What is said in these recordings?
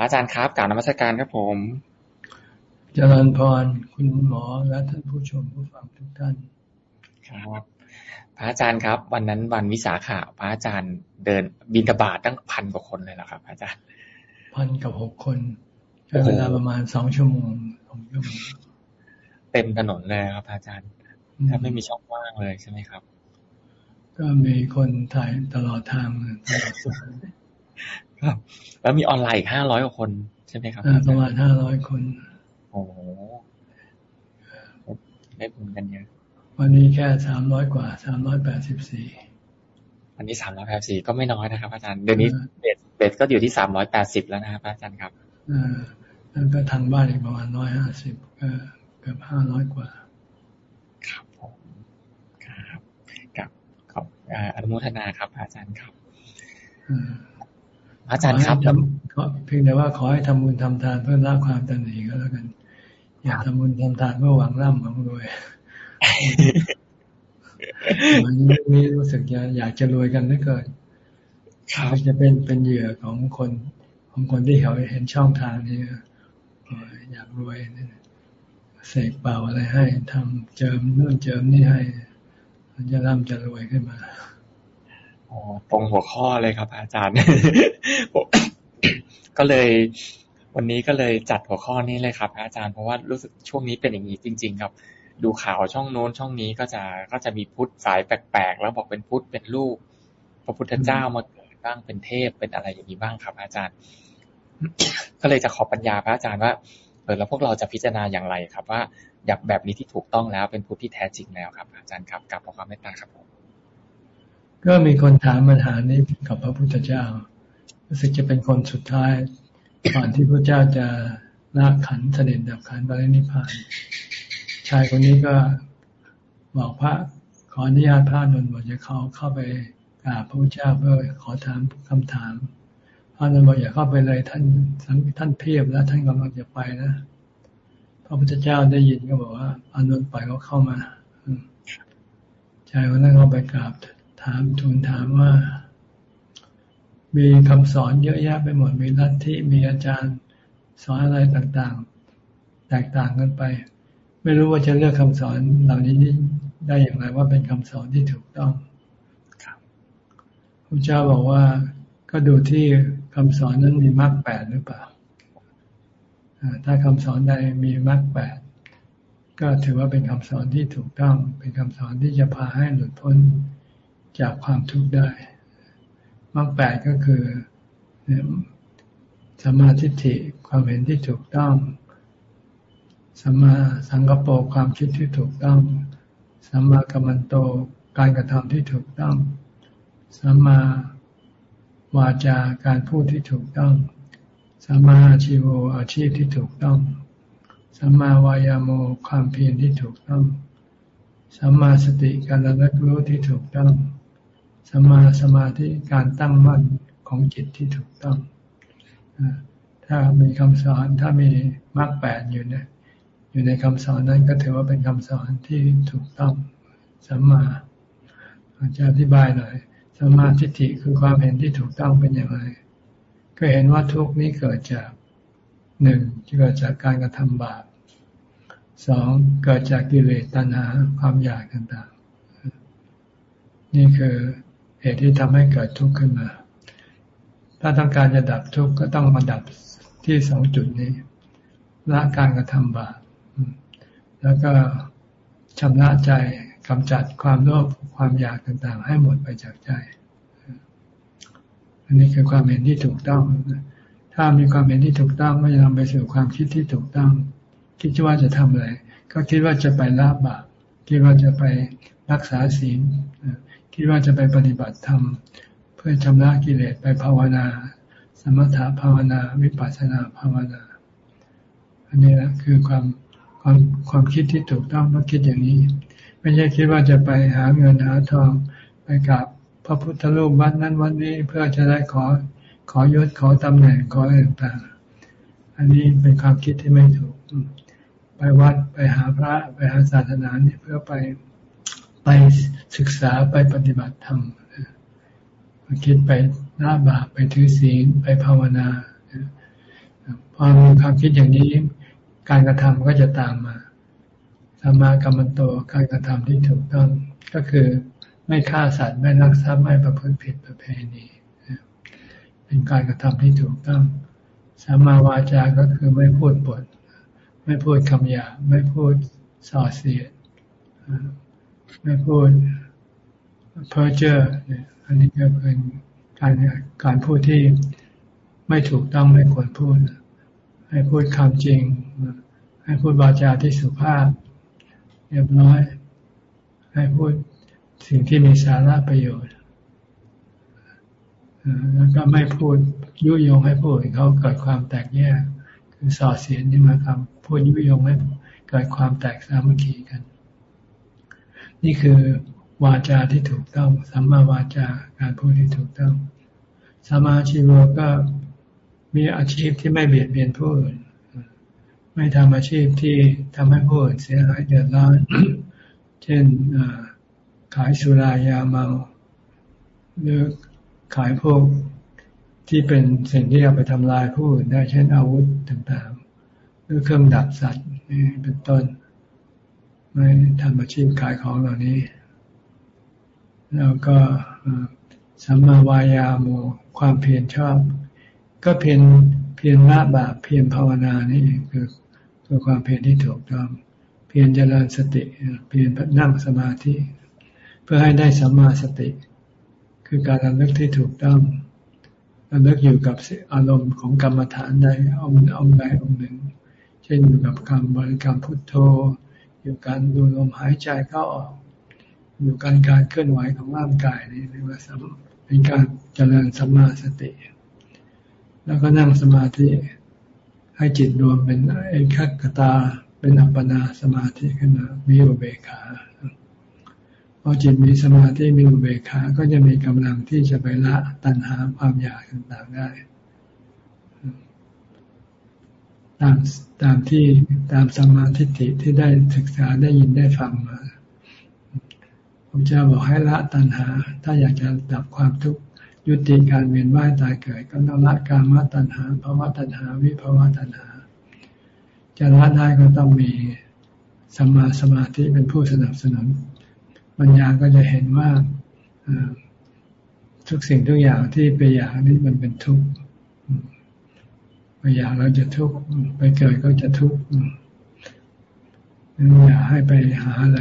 อาจารย์ครับกล่าวนมัสการครับผมเจริญพร คุณหมอและท่านผู้ชมผู้ฟังทุกท่านครับพระอาจารย์ครับ วันนั้นวันวิสาขะพระอาจารย์เดินบินตบาทตั้งพันกว่าคนเลยเหรอครับอาจารย์พันกับหกคนใช้เวลาประมาณสองชั่วโมงสองชั่วโมงเต็มถนนเลยครับอาจารย์ถ้าไม่มีช่องว่างเลยใช่ไหมครับ ก็มีคนถ่ายตลอดทางตลอดทาง ครับ แล้วมีออนไลน์อีกห้าร้อยกว่าคนใช่ไหมครับประมาณห้าร้อยคน โอ้โหได้บุญกันเยอะวันนี้แค่สามร้อยกว่าสามร้อยแปดสิบสี่วันนี้สามร้อยแปดสี่ก็ไม่น้อยนะครับอาจารย์เดี๋ยวนี้เบสเบสก็อยู่ที่สามร้อยแปดสิบแล้วนะครับอาจารย์ครับอ่าแล้วก็ทางบ้านอีกประมาณร้อยห้าสิบก็เกือบห้าร้อยกว่า ครับผมครับกับขอบอ่าอนุโมทนาครับอาจารย์ครับอ่า อาจารย์ครับขอให้ทำขอเพียงแต่ว่าขอให้ทำบุญทำทานเพื่อละความตันหนีก็แล้วกัน อย่าทำบุญทำทานเพื่อหวังร่ำหวังรวยวันนี้รู้สึกอยากอยากจะรวยกันเหลือเกินครับจะเป็นเป็นเหยื่อของคนของคนที่เขาเห็นช่องทางนี้เอ่ออยากรวยเนี่ยเสกเป่าอะไรให้ทำเจิมนู่นเจิมนี่ให้ มันจะร่ำจะรวยขึ้นมาอ๋อ ตรงหัวข้อเลยครับ อาจารย์ก็เลย วันนี้ก็เลยจัดหัวข้อนี้เลยครับ อาจารย์เพราะว่ารู้สึกช่วงนี้เป็นอย่างนี้จริง ๆ ครับ ดูข่าวช่องโน้นช่องนี้ก็จะก็จะมีพุทธสายแปลกๆแล้วบอกเป็นพุทธเป็นลูก พระพุทธเจ้ามาเกิดบ้างเป็นเทพเป็นอะไรอย่างนี้บ้างครับ อาจารย์ ก็เลยจะขอปัญญาพระอาจารย์ว่าเออแล้วพวกเราจะพิจารณาอย่างไรครับ ว่าอยากแบบนี้ที่ถูกต้องแล้วเป็นพุทธที่แท้จริงแล้วครับ อาจารย์ครับกลับขอความเมตตาครับผม ก็มีคนถามปัญหานี้กับพระพุทธเจ้า รู้สึกจะเป็นคนสุดท้ายก่อนที่พระเจ้าจะละขันธเสด็จดับขันธ์ไปนิพพาน ชายคนนี้ก็บอกพระขออนุญาตพระนนท์บอกจะเขาเข้าไปกราบพระพุทธเจ้าเพื่อขอถามคำถามพระนนท์บอกอย่าเข้าไปเลยท่านท่านเพียบแล้วท่านกำลังจะไปนะพระพุทธเจ้าได้ยินก็บอกว่าอานนท์ปล่อยเขาเข้ามาชายคนนั้นก็ไปกราบ ถามทูลถามว่า มีคำสอนเยอะแยะไปหมด มีลัทธิมีอาจารย์สอนอะไรต่างๆ แตกต่างกันไป ไม่รู้ว่าจะเลือกคำสอนเหล่านี้ได้อย่างไรว่าเป็นคำสอนที่ถูกต้องครับพระเจ้าบอกว่าก็ดูที่คำสอนนั้นมีมรรคแปดหรือเปล่าอ่าถ้าคำสอนใดมีมรรคแปดก็ถือว่าเป็นคำสอนที่ถูกต้อง เป็นคำสอนที่จะพาให้หลุดพ้น จากความทุกข์ได้มรรคแปดก็คือสมมาทิฏฐิความเห็นที่ถูกต้องสัมมาสังกปรความคิดที่ถูกต้องสัมมากัมมันโตการกระทำที่ถูกต้องสัมมาวาจาการพูดที่ถูกต้องสัมมาอาชีโวอาชีพที่ถูกต้องสัมมาวายาโมความเพียรที่ถูกต้องสัมมาสติการระลึกรู้ที่ถูกต้อง สัมมาสมาธิการตั้งมั่นของจิตที่ถูกต้อง ถ้ามีคำสอนถ้ามีมรรคแปดอยู่นี่ยอยู่ในคำสอนนั้นก็ถือว่าเป็นคำสอนที่ถูกต้องสัมมาอาจารย์อธิบายหน่อยสัมมาทิฏฐิคือความเห็นที่ถูกต้องเป็นอย่างไร ก็เห็นว่าทุกนี้เกิดจากหนึ่งเกิดจากการกระทำบาปสองเกิดจากกิเลสตัณหาความอยากต่างๆ นี่คือ เหตุที่ทำให้เกิดทุกข์ขึ้นมา ถ้าต้องการจะดับทุกข์ก็ต้องมาดับที่สองจุดนี้ละการกระทำบาปแล้วก็ชำระใจกำจัดความโลภความอยากต่างๆ ให้หมดไปจากใจ อันนี้คือความเห็นที่ถูกต้อง ถ้ามีความเห็นที่ถูกต้องก็จะนำไปสู่ความคิดที่ถูกต้อง คิดว่าจะทำอะไร ก็คิดว่าจะไปละบาปคิดว่าจะไปรักษาศีล คิดว่าจะไปปฏิบัติธรรม เพื่อชำระกิเลสไปภาวนา สมถะภาวนา วิปัสสนาภาวนา อันนี้แหละคือความความความคิดที่ถูกต้องต้องคิดอย่างนี้ ไม่ใช่คิดว่าจะไปหาเงินหาทองไปกับพระพุทธรูปวัดนั้นวันนี้เพื่อจะได้ขอขอยศขอตำแหน่งขออะไรต่างๆอันนี้เป็นความคิดที่ไม่ถูก ไปวัดไปหาพระไปหาศาสนาเนี่ยเพื่อไป ไปศึกษาไปปฏิบัติธรรมคิดไปละบาปไปถือศีลไปภาวนาพอมีความคิดอย่างนี้ การกระทำก็จะตามมาสัมมากรรมโตการกระทำที่ถูกต้องก็คือไม่ฆ่าสัตว์ไม่ลักทรัพย์ไม่ประพฤติผิดประเพณีเป็นการกระทำที่ถูกต้องสัมมาวาจาก็คือไม่พูดปด ไม่พูดคำหยาไม่พูดส่อเสียด ไม่พูดเพ้อเจ้ออันนี้ก็เป็นการการพูดที่ไม่ถูกต้องไม่ควรพูด ให้พูดคำจริง ให้พูดวาจาที่สุภาพเรียบร้อย ให้พูดสิ่งที่มีสาระประโยชน์แล้วก็ไม่พูดยุยงให้ผู้อื่นเขาเกิดความแตกแยก คือส่อเสียนนี่มาคำพูดยุยงให้เกิดความแตกสามัคคีกัน นี่คือวาจาที่ถูกต้องสัมมาวาจาการพูดที่ถูกต้องสมาชีวะก็มีอาชีพที่ไม่เบียดเบียนผู้อื่นไม่ทำอาชีพที่ทำให้ผู้อื่นเสียหายเดือดร้อน เช่นขายสุรายาเมา หรือขายพวกที่เป็นสิ่งที่เอาไปทำลายผู้อื่นได้ เช่นอาวุธต่างๆ หรือเครื่องดับสัตว์เป็นต้น ไม่ทำอาชีพขายของเหล่านี้ แล้วก็สัมมาวายาโมความเพียรชอบ ก็เพียรเพียรละบาปเพียรภาวนานี่เองคือคือความเพียรที่ถูกต้อง เพียรเจริญสติ เพียรนั่งสมาธิ เพื่อให้ได้สัมมาสติ คือการระลึกที่ถูกต้องระลึกอยู่กับอารมณ์ของกรรมฐานใดองค์องค์ใดองค์หนึ่ง เช่นอยู่กับคำบริกรรมพุทโธ อยู่การดูลมหายใจเข้าออก อยู่การการเคลื่อนไหวของร่างกายนี่เรียกว่าเป็นการเจริญสัมมาสติ แล้วก็นั่งสมาธิให้จิตรวมเป็นเอกคตาเป็นอัปปนาสมาธิขึ้นมามีอุเบกขาพอจิตมีสมาธิมีอุเบกขา ก็จะมีกำลังที่จะไปละตัณหาความอยากต่างๆได้ ตามตามที่ตามสมาธิิที่ได้ศึกษาได้ยินได้ฟังมาผมจะบอกให้ละตัณหา ถ้าอยากจะดับความทุกข์ยุติการเวียนว่ายตายเกิด ก็ต้องละกามตัณหาภาวะตัณหา วิภาวะตัณหา จะละได้ก็ต้องมีสมาสมาธิเป็นผู้สนับสนุนปัญญาก็จะเห็นว่าทุกสิ่งทุกอย่างที่ไปอยากนี่มันเป็นทุกข์ ไปอยากเราจะทุกข์ไปเกิดก็จะทุกข์อย่าให้ไปหาอะไร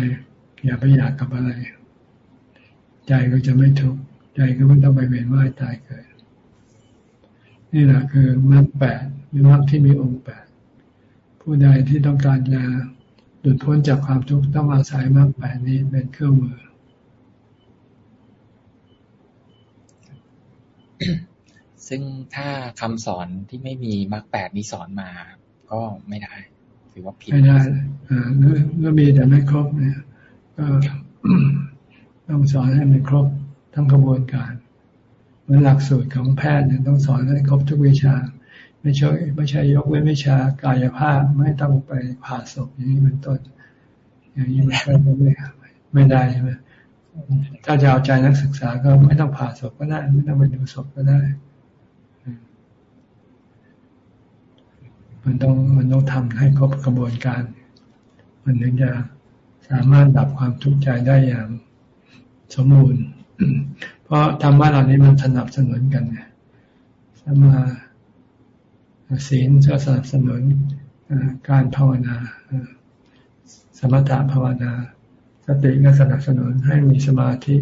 อย่าไปอยากกับอะไร ใจก็จะไม่ทุกข์ใจก็ไม่ต้องไปเวียนว่ายตายเกิด นี่แหละคือมรรคแปดหรือมรรคที่มีองค์แปดผู้ใดที่ต้องการจะหลุดพ้นจากความทุกข์ต้องอาศัยมรรคแปดนี้เป็นเครื่องมือ ซึ่งถ้าคำสอนที่ไม่มีมรรคแปดนี้สอนมา ก็ไม่ได้ ถือว่าผิดไม่ได้อ่าเมื่อมีแต่ไม่ครบเนี่ยก็ต้องสอนให้มันครบทั้งกระบวนการเหมือนหลักสูตรของแพทย์เนี่ยต้องสอนให้ครบทุกวิชา ไม่ใช่ไม่ใช่ยกเว้นวิชากายภาพไม่ต้องไปผ่าศพอย่างนี้เป็นต้น อย่างนี้มันก็ไม่ไม่ได้ใช่ไหมถ้าจะเอาใจนักศึกษาก็ไม่ต้องผ่าศพก็ได้ ไม่ต้องไปดูศพก็ได้ มันต้องมันต้องทำให้ครบกระบวนการ มันถึงจะสามารถดับความทุกข์ใจได้อย่างสมบูรณ์ เพราะธรรมะเหล่านี้มันสนับสนุนกันสมาศีลก็สนับสนุนการภาวนาสมถะภาวนา สติก็สนับสนุนให้มีสมาธิ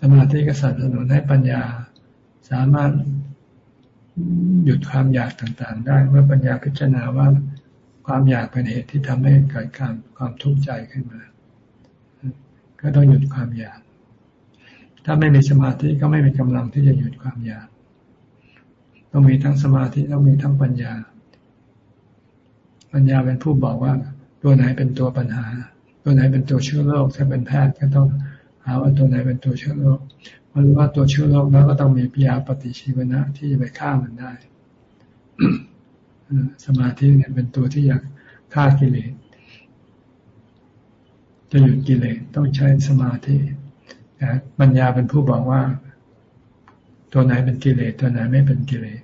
สมาธิก็สนับสนุนให้ปัญญา สามารถ หยุดความอยากต่างๆ ได้เมื่อปัญญาพิจารณาว่าความอยากเป็นเหตุที่ทำให้เกิดการความทุกข์ใจขึ้นมา ก็ต้องหยุดความอยาก ถ้าไม่มีสมาธิก็ไม่มีกำลังที่จะหยุดความอยาก ต้องมีทั้งสมาธิต้องมีทั้งปัญญา ปัญญาเป็นผู้บอกว่าตัวไหนเป็นตัวปัญหา ตัวไหนเป็นตัวเชื้อโรคถ้าเป็นแพทย์ก็ต้องหาว่าตัวไหนเป็นตัวเชื้อโรค พอรู้ว่าตัวเชื้อโรคแล้วก็ต้องมีปัญญาปฏิชีวนะ ที่จะไปฆ่ามันได้สมาธิเนี่ยเป็นตัวที่อยากฆ่ากิเลสจะหยุดกิเลสต้องใช้สมาธิแต่ปัญญาเป็นผู้บอกว่า ตัวไหนเป็นกิเลสตัวไหนไม่เป็นกิเลส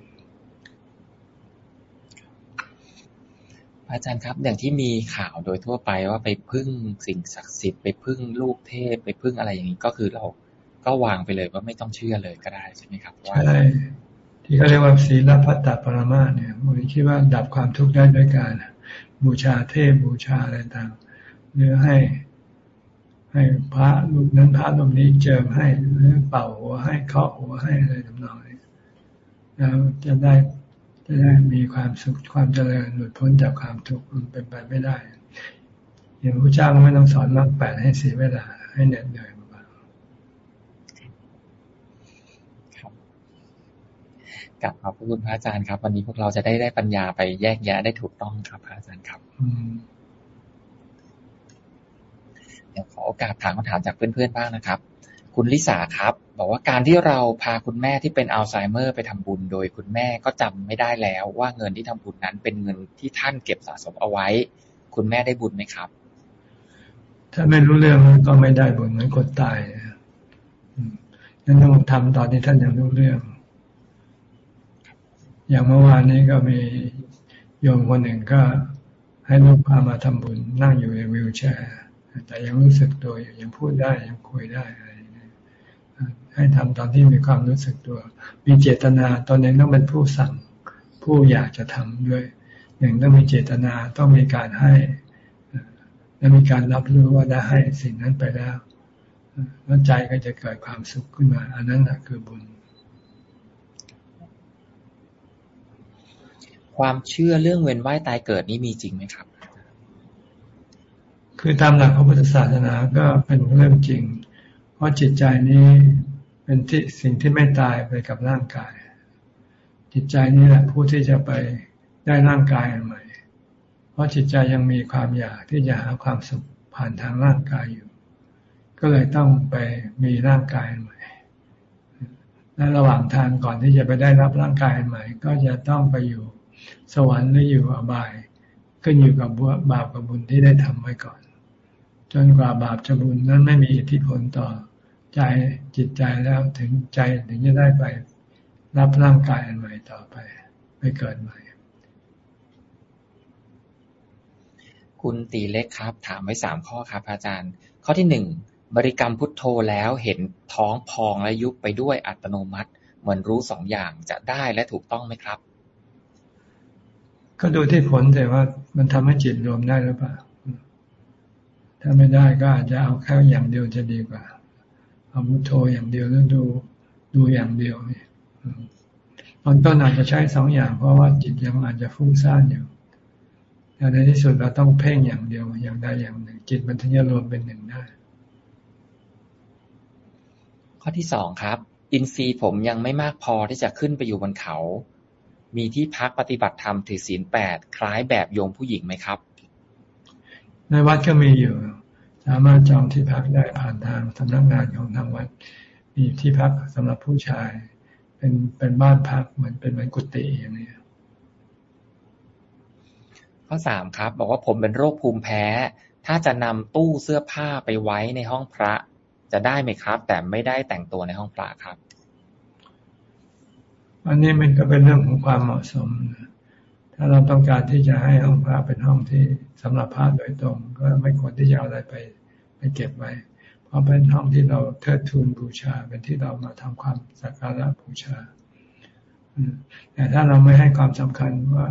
อาจารย์ครับ อย่างที่มีข่าวโดยทั่วไปว่าไปพึ่งสิ่งศักดิ์สิทธิ์ไปพึ่งลูกเทพไปพึ่งอะไรอย่างนี้ก็คือเรา ก็วางไปเลยว่าไม่ต้องเชื่อเลยก็ได้ใช่ไหมครับว่าใช่ที่เขาเรียกว่าศีลพัตตปรมาเนี่ยมันคิดว่าดับความทุกข์ได้ด้วยการบูชาเทพบูชาอะไรต่างหรือให้ ให้พระรูปนั้นพระรูปนี้เจิมให้หรือเป่าหัวให้เคาะหัวให้อะไรทำนองนี้แล้วจะได้จะได้มีความสุขความเจริญหลุดพ้นจากความทุกข์มันเป็นไปไม่ได้อย่างพระเจ้าก็ไม่ต้องสอนมรรคแปดให้เสียเวลาให้เหน็ดเหนื่อย ลับขอบคุณพระอาจารย์ครับ วันนี้พวกเราจะได้ได้ปัญญาไปแยกแยะได้ถูกต้องครับพระอาจารย์ครับเดี๋ยวขอโอกาสถามคำถามจากเพื่อนๆบ้างนะครับ คุณลิสาครับ บอกว่าการที่เราพาคุณแม่ที่เป็นอัลไซเมอร์ไปทำบุญ โดยคุณแม่ก็จำไม่ได้แล้ว ว่าเงินที่ทำบุญนั้นเป็นเงินที่ท่านเก็บสะสมเอาไว้ คุณแม่ได้บุญไหมครับ ถ้าไม่รู้เรื่องก็ไม่ได้บุญเหมือนคนตายนั่นต้องทำตอนที่ท่านยังรู้เรื่อง อย่างเมื่อวานนี้ก็มีโยมคนหนึ่งก็ให้ลูกพามาทำบุญนั่งอยู่ในวิวแชร์ แต่ยังรู้สึกตัวอยู่ยังพูดได้ยังคุยได้อะไรให้ทำตอนที่มีความรู้สึกตัว มีเจตนาตอนนี้ต้องเป็นผู้สั่งผู้อยากจะทำด้วยอย่งต้องมีเจตนาต้องมีการให้และมีการรับรู้ว่าได้ให้สิ่งนั้นไปแล้วแล้วใจก็จะเกิดความสุขขึ้นมา อันนั้นแหะคือบุญ ความเชื่อเรื่องเวียนว่ายตายเกิดนี้มีจริงไหมครับ คือตามหลักของพุทธศาสนาก็เป็นเรื่องจริง เพราะจิตใจนี้เป็นที่สิ่งที่ไม่ตายไปกับร่างกาย จิตใจนี้แหละผู้ที่จะไปได้ร่างกายใหม่ เพราะจิตใจยังมีความอยากที่จะหาความสุขผ่านทางร่างกายอยู่ ก็เลยต้องไปมีร่างกายใหม่ และระหว่างทางก่อนที่จะไปได้รับร่างกายใหม่ ก็จะต้องไปอยู่ สวรรค์หรืออยู่อบายขึ้นอยู่กับบาปกับบุญที่ได้ทำไว้ก่อน จนกว่าบาปจะบุญนั้นไม่มีอิทธิพลต่อใจจิตใจแล้วถึงใจถึงจะได้ไปรับร่างกายอันใหม่ต่อไป ไปเกิดใหม่ คุณตีเล็กครับ ถามไว้สามข้อครับ อาจารย์ ข้อที่หนึ่งบริกรรมพุทโธแล้วเห็นท้องพองและยุบไปด้วยอัตโนมัติ เหมือนรู้สองอย่างจะได้และถูกต้องไหมครับ ก็ดูที่ผลแต่ว่ามันทำให้จิตรวมได้หรือเปล่า ถ้าไม่ได้ก็อาจจะเอาแค่อย่างเดียวจะดีกว่า เอามุทโทอย่างเดียวแล้วดูดูอย่างเดียวนี่ตอนต้นอาจจะใช้สองอย่าง เพราะว่าจิตยังอาจจะฟุ้งซ่านอยู่แต่ในที่สุดเราต้องเพ่งอย่างเดียวอย่างใดอย่างหนึ่ง จิตมันถึงจะรวมเป็นหนึ่งได้ ข้อที่สองครับ อินทรีย์ผมยังไม่มากพอที่จะขึ้นไปอยู่บนเขา มีที่พักปฏิบัติธรรมถือศีลแปดคล้ายแบบโยมผู้หญิงไหมครับ ในวัดก็มีอยู่ สามารถจองที่พักได้ผ่านทางสำนักงานของทางวัด มีที่พักสำหรับผู้ชาย เป็นเป็นบ้านพักเหมือนเป็นเหมือนกุฏิอย่างนี้ข้อสามครับ บอกว่าผมเป็นโรคภูมิแพ้ ถ้าจะนำตู้เสื้อผ้าไปไว้ในห้องพระจะได้ไหมครับ แต่ไม่ได้แต่งตัวในห้องพระครับ อันนี้มันก็เป็นเรื่องของความเหมาะสม ถ้าเราต้องการที่จะให้ห้องพระเป็นห้องที่สำหรับพระโดยตรง ก็ไม่ควรที่จะเอาอะไรไปไปเก็บไว้ เพราะเป็นห้องที่เราเทิดทูนบูชา เป็นที่เรามาทำความสักการะบูชาแต่ถ้าเราไม่ให้ความสำคัญว่า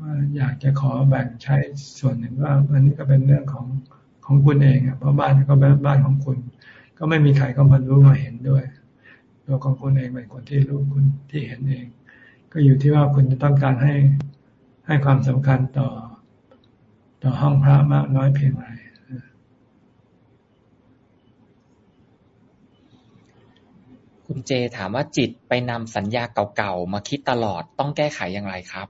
ว่าอยากจะขอแบ่งใช้ส่วนหนึ่งว่าอันนี้ก็เป็นเรื่องของของคุณเองอะเพราะบ้านก็เป็นบ้านของคุณ ก็ไม่มีใครก็มารู้มาเห็นด้วย ตัวของคุณเองเป็นคนที่รู้คุณที่เห็นเอง ก็อยู่ที่ว่าคุณจะต้องการให้ให้ความสำคัญต่อ ต่อห้องพระมากน้อยเพียงไรคุณเจถามว่าจิตไปนำสัญญาเก่าๆมาคิดตลอดต้องแก้ไขอย่างไรครับ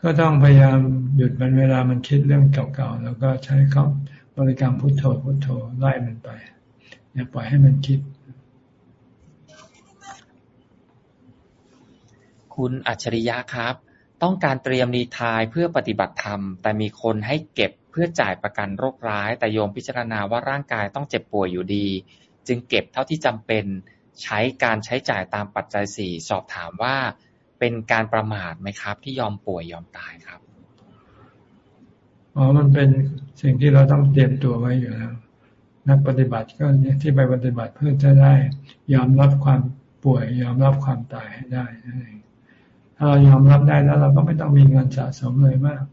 ก็ต้องพยายามหยุดมันเวลามันคิดเรื่องเก่าๆแล้วก็ใช้คำบริกรรมพุทโธพุทโธไล่มันไป อย่าปล่อยให้มันคิด คุณอัจฉริยะครับ ต้องการเตรียมรีทายเพื่อปฏิบัติธรรม แต่มีคนให้เก็บเพื่อจ่ายประกันโรคร้าย แต่โยมพิจารณาว่าร่างกายต้องเจ็บป่วยอยู่ดี จึงเก็บเท่าที่จำเป็นใช้การใช้จ่ายตามปัจจัยสี่สอบถามว่าเป็นการประมาทไหมครับ ที่ยอมป่วยยอมตายครับอ๋อมันเป็นสิ่งที่เราต้องเตรียมตัวไว้อยู่แล้ว นักปฏิบัติก็ที่ไปปฏิบัติเพื่อจะได้ ยอมรับความป่วย ยอมรับความตายให้ได้นั่นเอง ถ้าเรายอมรับได้แล้วเราก็ไม่ต้องมีเงินสะสมเลยมาก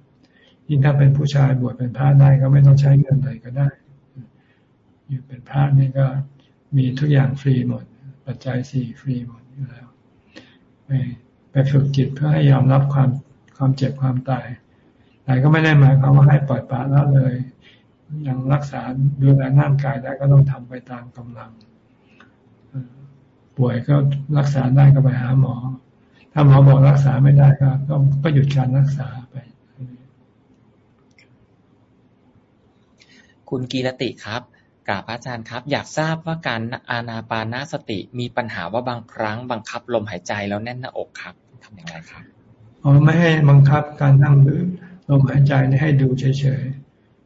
ยิ่งถ้าเป็นผู้ชายบวชเป็นพระได้ก็ไม่ต้องใช้เงินเลยก็ได้ อยู่เป็นพระนี่ก็มีทุกอย่างฟรีหมด ปัจจัยสี่ฟรีหมดอยู่แล้ว ไปไปฝึกจิตเพื่อให้ยอมรับความความเจ็บความตายแต่ก็ไม่ได้หมายความว่าให้ปล่อยปละละเลย ยังรักษาดูแลร่างกายได้ก็ต้องทำไปตามกำลัง ป่วยก็รักษาได้ก็ไปหาหมอ ถ้าหมอบอกรักษาไม่ได้ก็ก็หยุดการรักษาไป คุณกีรติครับกราบอาจารย์ครับ อยากทราบว่าการอานาปานาสติมีปัญหาว่าบางครั้งบังคับลมหายใจแล้วแน่นหน้าอกครับทำอย่างไรครับอ๋อไม่ให้บังคับการนั่งหรือลมหายใจนี่ให้ดูเฉย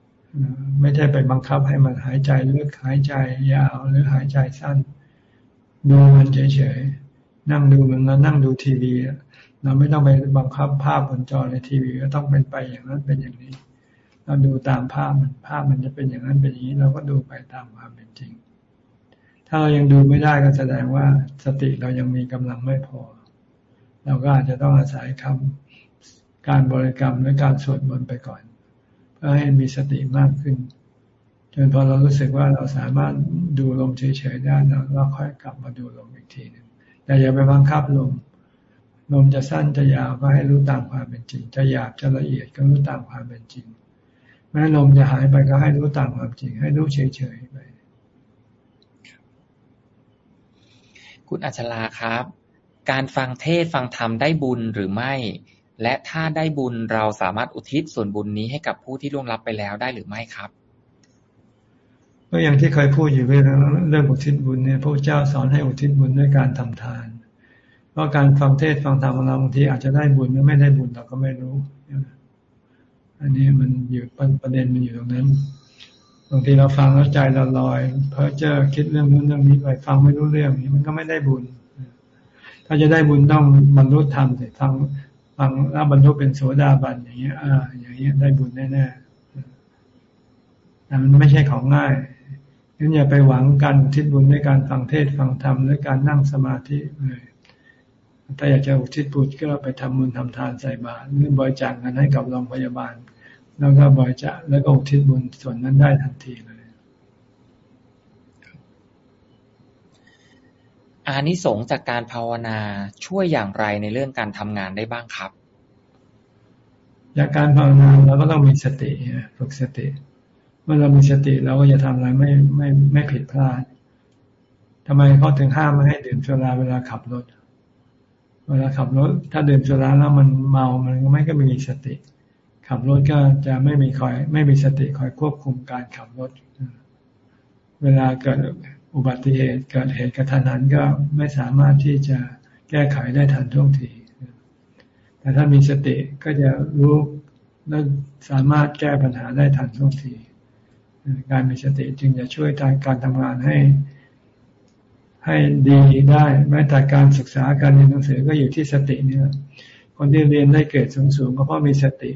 ๆไม่ใช่ไปบังคับให้มันหายใจลึกหายใจยาวหรือหายใจสั้น ดูมันเฉยๆ นั่งดูเหมันแล้วนั่งดูทีวีเราไม่ต้องไปบังคับภาพบนจอในทีวีก็ต้องเป็นไปอย่างนั้นเป็นอย่างนี้ เราดูตามภาพมันภาพมันจะเป็นอย่างนั้นเป็นอย่างนี้ เราก็ดูไปตามความเป็นจริง ถ้าเรายังดูไม่ได้ก็แสดงว่าสติเรายังมีกำลังไม่พอ เราก็อาจจะต้องอาศัยคำการบริกรรมหรือการสวดมนต์ไปก่อน เพื่อให้มีสติมากขึ้นจนพอเรารู้สึกว่าเราสามารถดูลมเฉยๆได้เราค่อยกลับมาดูลมอีกทีหนึ่ง แต่อย่าไปบังคับลม ลมจะสั้นจะยาวก็ให้รู้ตามความเป็นจริง จะหยาบจะละเอียดก็รู้ตามความเป็นจริง แม้ลมจะหายไปก็ให้รู้ตามความจริง ให้รู้เฉยๆไป คุณอัชลาครับ การฟังเทศฟังธรรมได้บุญหรือไม่ และถ้าได้บุญเราสามารถอุทิศส่วนบุญนี้ให้กับผู้ที่ล่วงลับไปแล้วได้หรือไม่ครับ ก็อย่างที่เคยพูดอยู่เรื่องเรื่องอุทิศบุญเนี่ยพระเจ้าสอนให้อุทิศบุญด้วยการทำทาน เพราะการฟังเทศฟังธรรมของเราบางทีอาจจะได้บุญหรือไม่ได้บุญเราก็ไม่รู้ อันนี้มันอยู่ประเด็นมันอยู่ตรงนั้นบางทีเราฟังแล้วใจเราลอยเพอเจอคิดเรื่องนู้นเรื่องนี้ไปฟังไม่รู้เรื่องนี้มันก็ไม่ได้บุญ ถ้าจะได้บุญต้องบรรลุธรรมแต่ฟังฟังแล้วบรรลุเป็นโสดาบันอย่างเงี้ย อ่า อย่างเงี้ยได้บุญแน่ๆแต่มันไม่ใช่ของง่าย งั้นอย่าไปหวังการทิศบุญในการฟังเทศฟังธรรมหรือการนั่งสมาธิเลยถ้าอยากจะอุทิศบุญก็ไปทำบุญทำทานใส่บาตรหรือบริจาคเงินให้กับโรงพยาบาล แล้วก็บริจาคแล้วก็อุทิศบุญส่วนนั้นได้ทันทีเลย อานิสงส์จากการภาวนาช่วยอย่างไรในเรื่องการทำงานได้บ้างครับ จากการภาวนาเราก็ต้องมีสติฝึกสติเมื่อเรามีสติเราก็จะทำอะไรไม่ไม่ไม่ผิดพลาดทำไมเขาถึงห้ามไม่ให้ดื่มสุราเวลาขับรถ เวลาขับรถ ถ้าดื่มสุราแล้วมันเมามันก็ไม่ก็ไม่มีสติ ขับรถก็จะไม่มีคอย ไม่มีสติคอยควบคุมการขับรถ เวลาเกิดอุบัติเหตุเกิดเหตุกระทันหันก็ไม่สามารถที่จะแก้ไขได้ทันท่วงที แต่ถ้ามีสติก็จะรู้และสามารถแก้ปัญหาได้ทันท่วงที การมีสติจึงจะช่วยการทำงานให้ ให้ดีได้แม้แต่การศึกษาการเรียนหนังสือก็อยู่ที่สตินี่แหละคนที่เรียนได้เกรดสูงๆก็เพราะมีสติ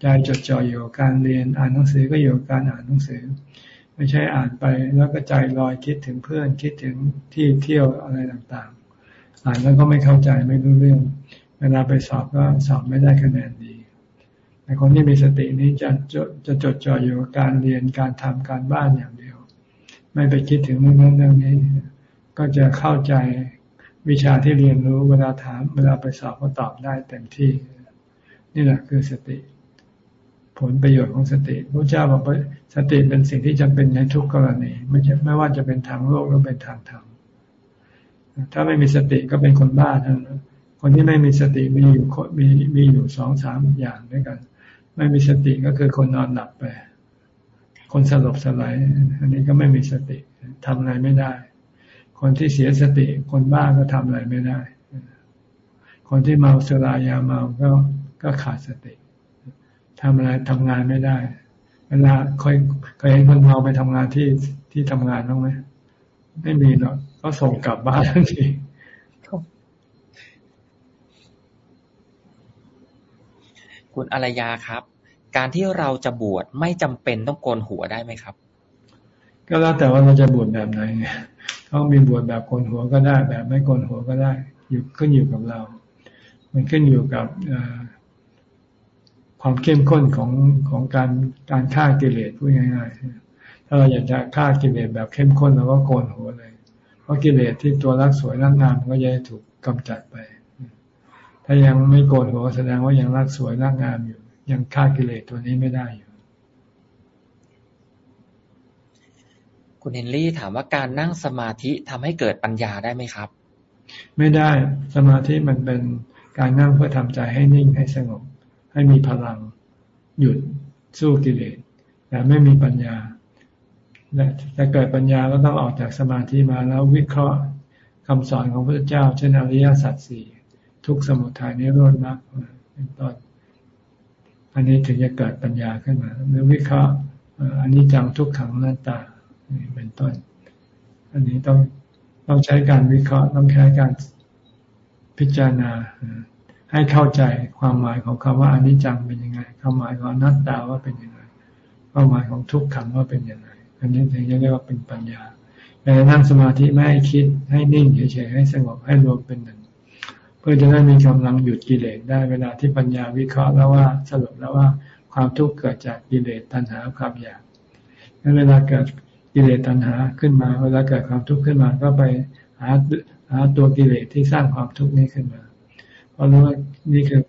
ใจจดจ่ออยู่กับการเรียนอ่านหนังสือก็อยู่กับการอ่านหนังสือ ไม่ใช่อ่านไปแล้วก็ใจลอยคิดถึงเพื่อนคิดถึงที่เที่ยวอะไรต่างๆ อ่านแล้วก็ไม่เข้าใจไม่รู้เรื่อง เวลาไปสอบก็สอบไม่ได้คะแนนดี แต่คนที่มีสตินี้จะจะจดจ่ออยู่กับการเรียนการทำการบ้านอย่างเดียว ไม่ไปคิดถึงเรื่องนั้นเรื่องนี้ ก็จะเข้าใจวิชาที่เรียนรู้เวลาถามเวลาไปสอบก็ตอบได้เต็มที่ นี่แหละคือสติ ผลประโยชน์ของสติพระเจ้าบอกว่าสติเป็นสิ่งที่จำเป็นในทุกกรณีไม่ใช่ไม่ว่าจะเป็นทางโลกหรือเป็นทางธรรมถ้าไม่มีสติก็เป็นคนบ้าทั้งนั้นคนที่ไม่มีสติมีอยู่มีมีอยู่สองสามอย่างด้วยกัน ไม่มีสติก็คือคนนอนหลับไป คนสลบสลายอันนี้ก็ไม่มีสติทำอะไรไม่ได้ คนที่เสียสติ คนบ้าก็ทำอะไรไม่ได้ คนที่เมาสุรายาเมาก็ก็ขาดสติทำอะไรทำงานไม่ได้ เวลาเคยเคยเห็นคนเมาไปทำงานที่ที่ทำงานบ้างไหมไม่มีหรอกก็ส่งกลับบ้านทันที คุณอรยาครับ การที่เราจะบวชไม่จำเป็นต้องโกนหัวได้ไหมครับ ก็แล้วแต่ว่าเราจะบวชแบบไหนต้องมีบวชแบบโกนหัวก็ได้ แบบไม่โกนหัวก็ได้ อยู่ขึ้นอยู่กับเรา มันขึ้นอยู่กับความเข้มข้นของของการการฆ่ากิเลสพูดง่ายๆ ถ้าเราอยากจะฆ่ากิเลสแบบเข้มข้นเราก็โกนหัวเลย เพราะกิเลสที่ตัวรักสวยรักงามก็จะถูกกำจัดไป ถ้ายังไม่โกนหัวแสดงว่ายังรักสวยรักงามอยู่ ยังฆ่ากิเลสตัวนี้ไม่ได้อยู่ คุณเฮนรี่ถามว่าการนั่งสมาธิทำให้เกิดปัญญาได้ไหมครับ ไม่ได้สมาธิมันเป็นการนั่งเพื่อทำใจให้นิ่งให้สงบ ให้มีพลังหยุดสู้กิเลสแต่ไม่มีปัญญาจะเกิดปัญญาก็ต้องออกจากสมาธิมาแล้ววิเคราะห์คำสอนของพระเจ้า เช่นอริยสัจสี่ ทุกสมุทัยนิโรธมรรคเป็นต้นอันนี้ถึงจะเกิดปัญญาขึ้นมา หรือวิเคราะห์อันนี้จังทุกขังนัตตาเป็นต้น อันนี้ต้องต้องใช้การวิเคราะห์ต้องใช้การพิจารณาให้เข้าใจความหมายของคำว่าอนิจจังเป็นยังไงความหมายของนัตตาว่าเป็นยังไงความหมายของทุกขังว่าเป็นยังไงอันนี้ถึงจะเรียกว่าเป็นปัญญาแต่นั่งสมาธิไม่ให้คิดให้นิ่งเฉยๆให้สงบให้รวมเป็นหนึ่ง พื่อจะได้มีกำลังหยุดกิเลสได้เวลาที่ปัญญาวิเคราะห์แล้วว่าสรุปแล้วว่าความทุกข์เกิดจากกิเลสตัณหาความอยากงั้นเวลาเกิดกิเลสตัณหาขึ้นมา เวลาเกิดความทุกข์ขึ้นมาก็ไปหาหาตัวกิเลสที่สร้างความทุกข์นี้ขึ้นมา เพราะรู้ว่านี่คือ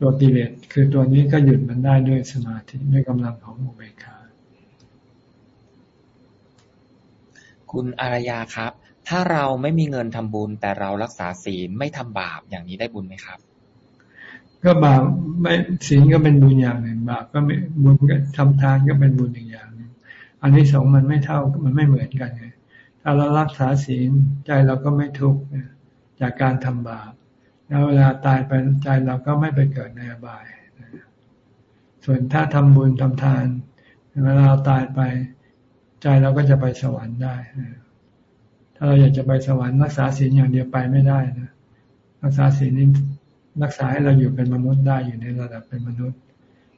ตัวกิเลสคือตัวนี้ก็หยุดมันได้ด้วยสมาธิด้วยกำลังของอุเบกขาคุณอารยาครับ ถ้าเราไม่มีเงินทำบุญ แต่เรารักษาศีลไม่ทำบาปอย่างนี้ได้บุญไหมครับ ก็บาปไม่ศีลก็เป็นบุญอย่างหนึ่งบาปก็ไม่บุญก็ทำทานก็เป็นบุญอีกอย่างหนึ่งอันนี้สองมันไม่เท่ามันไม่เหมือนกันไงถ้าเรารักษาศีลใจเราก็ไม่ทุกข์จากการทำบาปแล้วเวลาตายไปใจเราก็ไม่ไปเกิดในอบาย ส่วนถ้าทำบุญทำทานเวลาเราตายไป ใจเราก็จะไปสวรรค์ได้ ถ้าเราอยากจะไปสวรรค์รักษาศีลอย่างเดียวไปไม่ได้นะ รักษาศีลนี้รักษาให้เราอยู่เป็นมนุษย์ได้อยู่ในระดับเป็นมนุษย์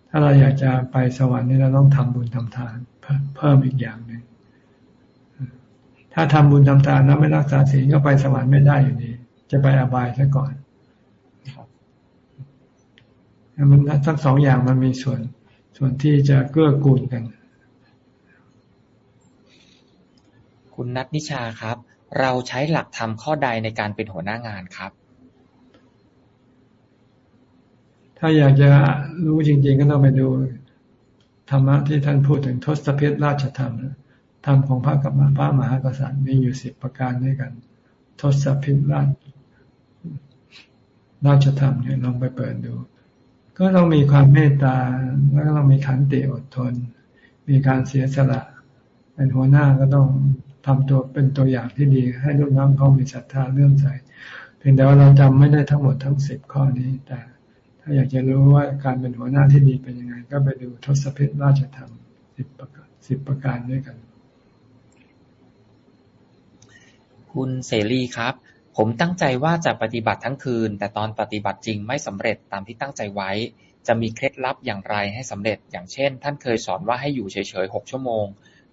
ถ้าเราอยากจะไปสวรรค์นี่เราต้องทำบุญทำทานเพิ่มอีกอย่างหนึ่งถ้าทำบุญทำทานแล้วไม่รักษาศีลก็ไปสวรรค์ไม่ได้อยู่ดี จะไปอบายซะก่อนมันทั้งสองอย่างมันมีส่วนส่วนที่จะเกื้อกูลกัน คุณนัทนิชาครับ เราใช้หลักธรรมข้อใดในการเป็นหัวหน้างานครับ ถ้าอยากจะรู้จริง ๆ ก็ต้องไปดูธรรมะที่ท่านพูดถึงทศพิธราชธรรมธรรมของพระกับพระมหากษัตริย์มีอยู่สิบประการด้วยกัน ทศพิธราชราชธรรมเนี่ยลองไปเปิดดู ก็ต้องมีความเมตตาแล้วก็ต้องมีขันติอดทน มีการเสียสละ เป็นหัวหน้าก็ต้อง ทำตัวเป็นตัวอย่างที่ดี ให้ลูกน้องเขามีศรัทธาเลื่อมใสเพียงแต่ว่าเราจำไม่ได้ทั้งหมดทั้งสิบข้อนี้ แต่ ถ้าอยากจะรู้ว่าการเป็นหัวหน้าที่ดีเป็นยังไง ก็ไปดูทศพิธราชธรรมสิบประการสิบประการด้วยกัน คุณเสรีครับ ผมตั้งใจว่าจะปฏิบัติทั้งคืน แต่ตอนปฏิบัติจริงไม่สำเร็จตามที่ตั้งใจไว้ จะมีเคล็ดลับอย่างไรให้สำเร็จ อย่างเช่น ท่านเคยสอนว่าให้อยู่เฉยๆหกชั่วโมง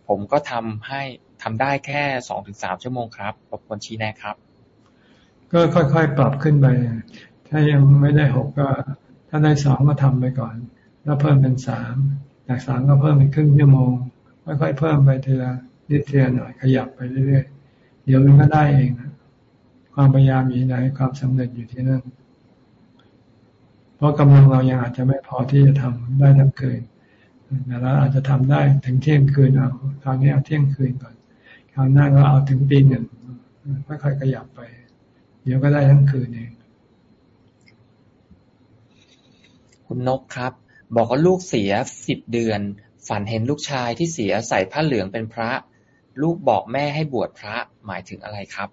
ผมก็ทำให้ ทำได้แค่สองถึงสามชั่วโมงครับรบกวนชี้แนะครับ ก็ค่อยๆปรับขึ้นไป ถ้ายังไม่ได้หกก็ ถ้าได้สองก็ทำไปก่อน แล้วเพิ่มเป็นสามจากสามก็เพิ่มเป็นครึ่งชั่วโมง ค่อยๆเพิ่มไปทีละนิดเดียวหน่อยขยับไปเรื่อยๆ เดี๋ยวมันก็ได้เองความพยายามอยู่ไหนความสำเร็จอยู่ที่นั่น เพราะกำลังเรายังอาจจะไม่พอที่จะทำได้ทั้งคืนแต่เราอาจจะทำได้ถึงเที่ยงคืนเอาคราวนี้เอาเที่ยงคืนก่อนาวหน้าก็เอาถึงตีหนึ่งค่อยๆขยับไป เดี๋ยวก็ได้ทั้งคืนเองคุณนกครับ บอกว่าลูกเสียสิบเดือน ฝันเห็นลูกชายที่เสียใส่ผ้าเหลืองเป็นพระ ลูกบอกแม่ให้บวชพระหมายถึงอะไรครับ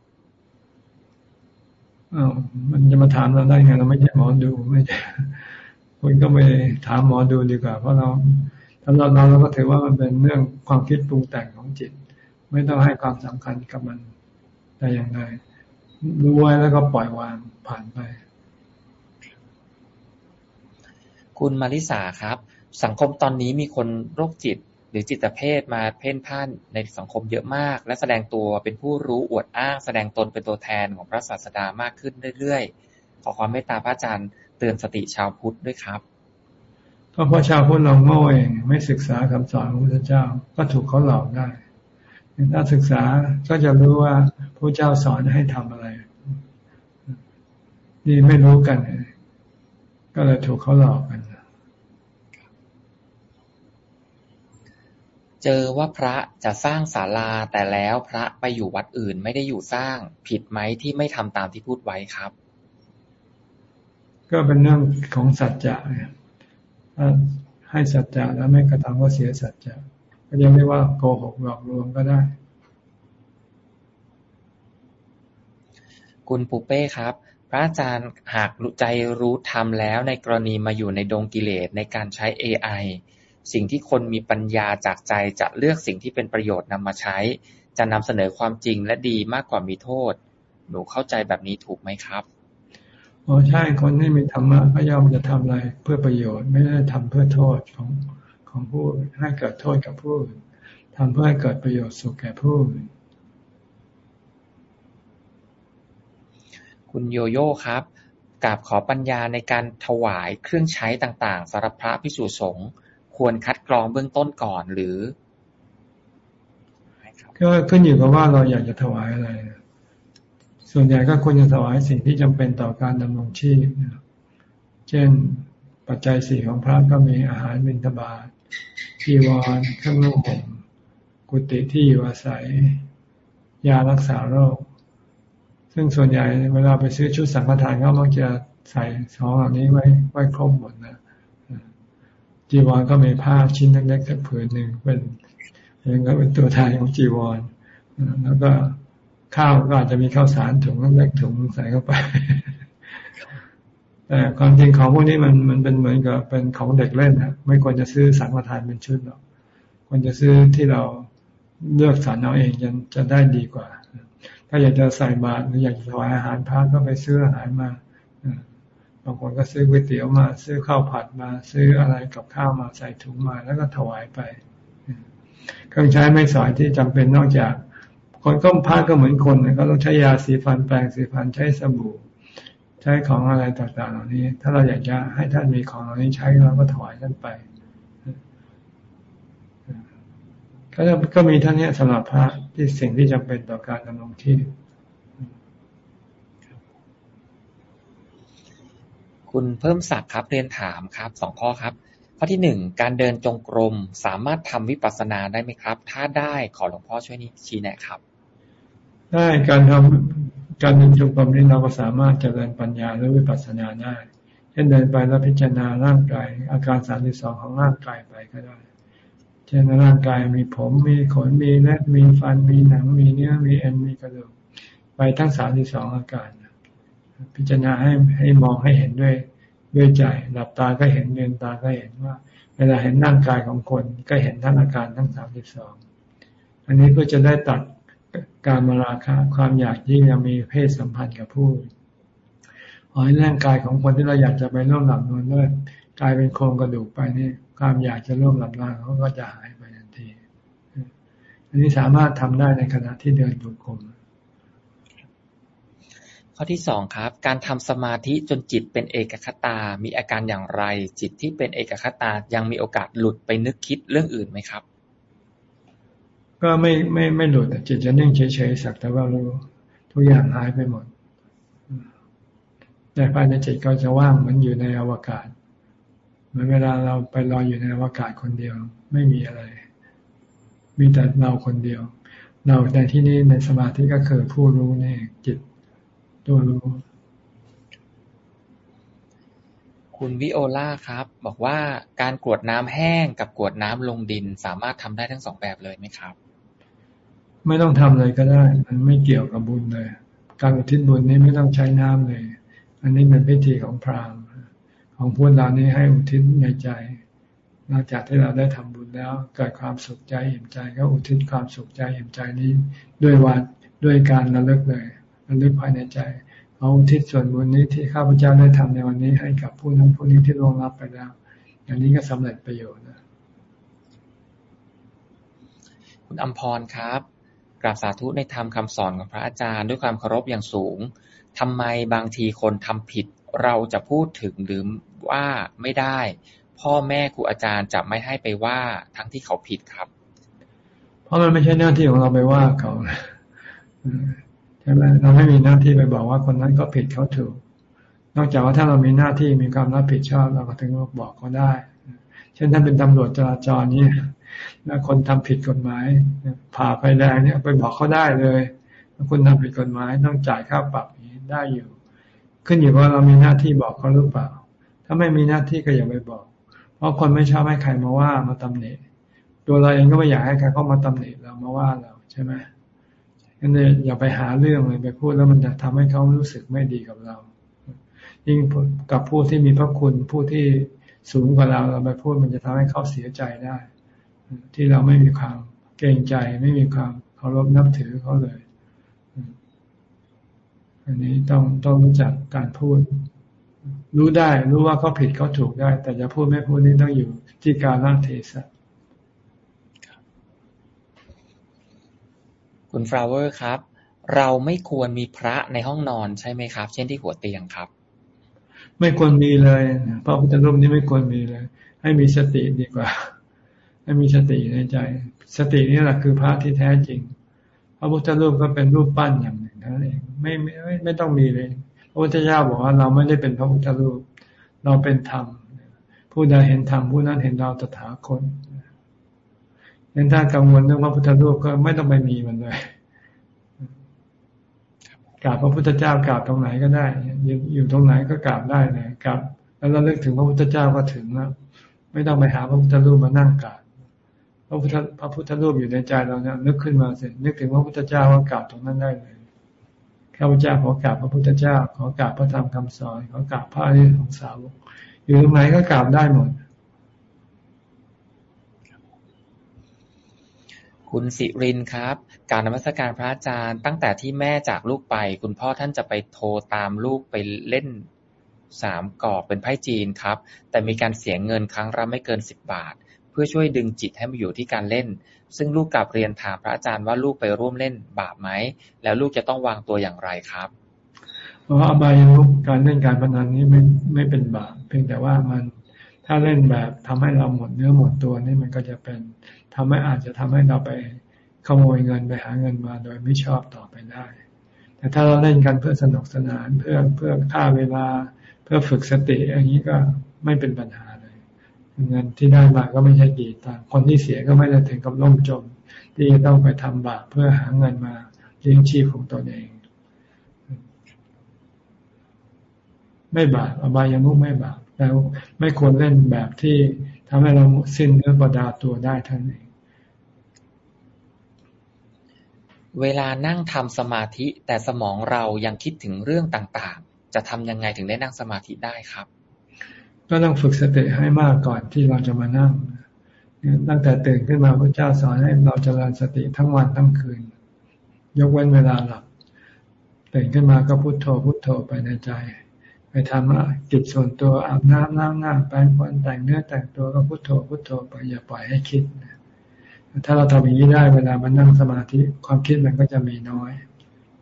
อ้าวมันจะมาถามเราได้ไงเราไม่ใช่หมอดูไม่ใช่คุณก็ไปถามหมอดูดีกว่า เพราะเราสำหรับเราเราก็ถือว่ามันเป็นเรื่องความคิดปรุงแต่งของจิต ไม่ต้องให้ความสำคัญกับมันแต่อย่างไรรู้ไว้แล้วก็ปล่อยวางผ่านไป คุณมาริสาครับ สังคมตอนนี้มีคนโรคจิตหรือจิตเภทมาเพ่นพ่านในสังคมเยอะมาก และแสดงตัวเป็นผู้รู้อวดอ้าง แสดงตนเป็นตัวแทนของพระศาสดามากขึ้นเรื่อยๆ ขอความเมตตาพระอาจารย์เตือนสติชาวพุทธด้วยครับก็เพราะชาวพุทธเราโง่เองไม่ศึกษาคำสอนของพระเจ้า ก็ถูกเขาหลอกได้ ถ้าศึกษาก็จะรู้ว่าพระเจ้าสอนให้ทำอะไร นี่ไม่รู้กัน ก็เลยถูกเขาหลอกกัน เจอว่าพระจะสร้างศาลาแต่แล้วพระไปอยู่วัดอื่นไม่ได้อยู่สร้าง ผิดไหมที่ไม่ทำตามที่พูดไว้ครับ ก็เป็นเรื่องของสัจจะถ้าให้สัจจะแล้วไม่กระทำก็เสียสัจจะ ก็ยังไม่ว่าโกหกหลอกลวงก็ได้ คุณปูเป้ครับ พระอาจารย์หากใจรู้ทำแล้วในกรณีมาอยู่ในดงกิเลสในการใช้ AI สิ่งที่คนมีปัญญาจากใจจะเลือกสิ่งที่เป็นประโยชน์นำมาใช้ จะนำเสนอความจริงและดีมากกว่ามีโทษ หนูเข้าใจแบบนี้ถูกไหมครับอ๋อใช่คนที่มีธรรมะก็ย่อมจะทำอะไรเพื่อประโยชน์ไม่ได้ทำเพื่อโทษของ ของผู้ให้เกิดโทษกับผู้ทำเพื่อให้เกิดประโยชน์สุขแก่ผู้คุณโยโย่ครับกราบขอปัญญาในการถวายเครื่องใช้ต่าง ๆสำหรับพระพิสุสงฆ์ควรคัดกรองเบื้องต้นก่อนหรือก็ขึ้นอยู่กับว่าเราอยากจะถวายอะไร ส่วนใหญ่ก็ควรจะถวายสิ่งที่จำเป็นต่อการดำรงชีพ เช่นปัจจัยสี่ของพระก็มีอาหารบิณฑบาต จีวรเครื่องนุ่งห่มกุฏิที่อยู่อาศัย ยารักษาโรค ซึ่งส่วนใหญ่เวลาไปซื้อชุดสังฆทานก็มักจะใส่สองเหล่านี้ไว้ไว้ครบหมดนะจีวรก็มีผ้าชิ้นเล็กๆผืนหนึ่งเป็นเป็นก็เป็นตัวแทนของจีวรแล้วก็ข้าวก็อาจจะมีข้าวสารถุงเล็กถุงใส่เข้าไป แต่ความจริงของพวกนี้มันมันเป็นเหมือนกับเป็นของเด็กเล่นนะไม่ควรจะซื้อสังฆทานเป็นชุดหรอกควรจะซื้อที่เราเลือกสรรเอาเองจะจะได้ดีกว่า ถ้าอยากจะใส่บาตรหรืออยากจะถวายอาหารพระก็ไปซื้ออาหารมาบางคนก็ซื้อก๋วยเตี๋ยวมา ซื้อข้าวผัดมา ซื้ออะไรกับข้าวมาใส่ถุงมา แล้วก็ถวายไป เครื่องใช้ไม่สอยที่จำเป็นนอกจาก คนก้มผ้าก็เหมือนคนก็ต้องใช้ยาสีฟันแปรงสีฟันใช้สบู่ ช้ของอะไรต่างๆ เหล่านี้ ถ้าเราอยากจะให้ท่านมีของเหล่านี้ใช้เราก็ถวายท่านไปก็ก็มีท่านนี้สำหรับพระที่สิ่งที่จำเป็นต่อการดำรงชีพคุณเพิ่มศักดิ์ครับเรียนถามครับสองข้อครับ ข้อที่หนึ่งการเดินจงกรมสามารถทำวิปัสสนาได้ไหมครับ ถ้าได้ขอหลวงพ่อช่วยนี้ชี้แนะครับ ได้การทำ การเดินจงกรมนี้เราก็สามารถเจริญปัญญาหรือวิปัสสนาได้เช่นเดินไปแล้วพิจารณาร่างกาย อาการสามสิบสองของร่างกายไปก็ได้ เช่นร่างกายมีผมมีขนมีเล็บมีฟันมีหนัง มีเนื้อมีเอ็นมีกระดูกไปทั้งสามสิบสองอาการพิจารณาให้ให้มองให้เห็นด้วยด้วยใจหลับตาก็เห็นเดินตาก็เห็นว่า เวลาเห็นร่างกายของคนก็เห็นทั้งอาการทั้งสามสิบสองอันนี้ก็จะได้ตัด การมาราคะ ความอยากยิ่งจะมีเพศสัมพันธ์กับผู้ขอให้ร่างกายของคนที่เราอยากจะไปร่วมหลับนอนด้วยกลายเป็นโครงกระดูกไปนี่ความอยากจะร่วมหลับนอนเขาก็จะหายไปทันที อันนี้สามารถทำได้ในขณะที่เดินจงกรมข้อที่สองครับ การทำสมาธิจนจิตเป็นเอกคตา มีอาการอย่างไร จิตที่เป็นเอกคตายังมีโอกาสหลุดไปนึกคิดเรื่องอื่นไหมครับ ก็ไม่ไม่ไม่หลุดจิตจะนิ่งเฉยๆสักแต่ว่ารู้ทุกอย่างหายไปหมดแต่ภายในจิตก็จะว่างเหมือนอยู่ในอวกาศเหมือนเวลาเราไปลอยอยู่ในอวกาศคนเดียว ไม่มีอะไร มีแต่เราคนเดียว เราในที่นี้ในสมาธิก็คือผู้รู้นี่จิตตัวรู้คุณวิโอลาครับ บอกว่าการกรวดน้ำแห้งกับกรวดน้ำลงดินสามารถทำได้ทั้งสองแบบเลยไหมครับ ไม่ต้องทำเลยก็ได้ มันไม่เกี่ยวกับบุญเลย การอุทิศบุญนี้ไม่ต้องใช้น้ำเลย อันนี้เป็นพิธีของพราหมณ์ของพวกเรานี้ให้อุทิศในใจหลังจากที่เราได้ทำบุญแล้วเกิดความสุขใจอิ่มใจก็อุทิศความสุขใจอิ่มใจนี้ ด้วยวัดด้วยการระลึกเลยระลึกภายในใจเอาอุทิศส่วนบุญนี้ที่ข้าพเจ้าได้ทำในวันนี้ให้กับผู้นั้นผู้นี้ที่ล่วงลับไปแล้ว อย่างนี้ก็สำเร็จประโยชน์นะคุณอัมพรครับ ราบสาธุในธรรมคาสอนของพระอาจารย์ด้วยความเคารพอย่างสูง ทำไมบางทีคนทำผิด เราจะพูดถึงหรือว่าไม่ได้ พ่อแม่ครูอาจารย์จะไม่ให้ไปว่าทั้งที่เขาผิดครับ เพราะมันไม่ใช่หน้าที่ของเราไปว่าเขาใช่ไหมเราไม่มีหน้าที่ไปบอกว่าคนนั้นก็ผิดเขาถูก นอกจากว่าถ้าเรามีหน้าที่มีความรับผิดชอบเราก็ถึงบอกเขาได้ เช่นท่านเป็นตำรวจจราจรนี่ แล้วคนทำผิดกฎหมายผ่าไฟแดงเนี่ยไปบอกเขาได้เลยคุณทำผิดกฎหมายต้องจ่ายค่าปรับนี้ได้อยู่ ขึ้นอยู่ว่าเรามีหน้าที่บอกเขาหรือเปล่า ถ้าไม่มีหน้าที่ก็อย่าไปบอก เพราะคนไม่ชอบให้ใครมาว่ามาตำหนิตัวเราเองก็ไม่อยากให้ใครเข้ามาตำหนิเรามาว่าเราใช่ไหมงั้นเลยอย่าไปหาเรื่องเลยไปพูดแล้วมันจะทำให้เขารู้สึกไม่ดีกับเรา ยิ่งกับผู้ที่มีพระคุณผู้ที่สูงกว่าเราเราไปพูดมันจะทำให้เขาเสียใจได้ ที่เราไม่มีความเกรงใจ ไม่มีความเคารพนับถือเขาเลย อันนี้ต้องต้องรู้จักการพูด รู้ได้รู้ว่าเขาผิดเขาถูกได้ แต่จะพูดไม่พูดนี่ต้องอยู่ที่การร่างเทศะคุณฟลาวเวอร์ครับ เราไม่ควรมีพระในห้องนอนใช่ไหมครับ เช่นที่หัวเตียงครับ ไม่ควรมีเลยพระพุทธรูปนี้ไม่ควรมีเลย ให้มีสติดีกว่า ให้มีสติในใจ สตินี่แหละคือพระที่แท้จริง พระพุทธรูปก็เป็นรูปปั้นอย่างหนึ่งนั่นเองไม่ไม่ไม่ต้องมีเลย พระพุทธเจ้าบอกว่าเราไม่ได้เป็นพระพุทธรูป เราเป็นธรรม ผู้ใดเห็นธรรมผู้นั้นเห็นเราตถาคตงั้นถ้ากังวลเรื่องพระพุทธรูปก็ไม่ต้องไปมีมันเลยกราบพระพุทธเจ้ากราบตรงไหนก็ได้อยู่ตรงไหนก็กราบได้เลยกราบแล้วเราเลิกถึงพระพุทธเจ้าก็ถึงแล้วไม่ต้องไปหาพระพุทธรูปมานั่งกราบ พระพุทธพระพุทธรูปอยู่ในใจเราเนี่ยนึกขึ้นมาเสร็จนึกถึงพระพุทธเจ้าว่ากราบตรงนั้นได้เลยข้าพเจ้าขอกราบพระพุทธเจ้า ขอกราบพระธรรมคำสอนขอกราบพระอริยของสาวกอยู่ตรงไหนก็กราบได้หมด คุณสิรินครับ การนมัสการพระอาจารย์ ตั้งแต่ที่แม่จากลูกไป คุณพ่อท่านจะไปโทรตามลูกไปเล่นสามกอกเป็นไพ่จีนครับ แต่มีการเสียเงินครั้งละไม่เกินสิบบาท พื่อช่วยดึงจิตให้มาอยู่ที่การเล่น ซึ่งลูกกลับเรียนถามพระอาจารย์ว่าลูกไปร่วมเล่นบาปไหม แล้วลูกจะต้องวางตัวอย่างไรครับเพราะอบายมุกการเล่นการพนันนี้ไม่ไม่เป็นบาปเพียงแต่ว่ามันถ้าเล่นแบบทำให้เราหมดเนื้อหมดตัวนี่มันก็จะเป็นทำให้อาจจะทำให้เราไปขโมยเงินไปหาเงินมาโดยไม่ชอบต่อไปได้ แต่ถ้าเราเล่นกันเพื่อสนุกสนานเพื่อเพื่อฆ่าเวลา เพื่อฝึกสติอย่างนี้ก็ไม่เป็นปัญหา เงินที่ได้มาก็ไม่ใช่ดีตามคนที่เสียก็ไม่ได้ถึงกับล่มจม ที่จะต้องไปทำบาปเพื่อหาเงินมาเลี้ยงชีพของตนเอง ไม่บาปอบายามุกไม่บาปแล้วไม่ควรเล่นแบบที่ทำให้เราสิ้นเนื้อประดาตัวได้ท่านเอง เวลานั่งทำสมาธิแต่สมองเรายังคิดถึงเรื่องต่างๆ จะทำยังไงถึงได้นั่งสมาธิได้ครับ ก็ต้องฝึกสติให้มากก่อนที่เราจะมานั่ง ตั้งแต่ตื่นขึ้นมาพระเจ้าสอนให้เราจเจริญสติทั้งวันทั้งคืน ยกเว้นเวลาหลับตื่นขึ้นมาก็พุโทโธพุโทโธไปในใจ ไปทำกิจส่วนตัวอาบน้ำล้างหน้าแปรงฟันแต่งเนื้อแต่งตัวก็พุโทโธพุโทโธไปอย่าปล่อยให้คิด ถ้าเราทำอย่างนี้ได้เวลามันนั่งสมาธิความคิดมันก็จะมีน้อย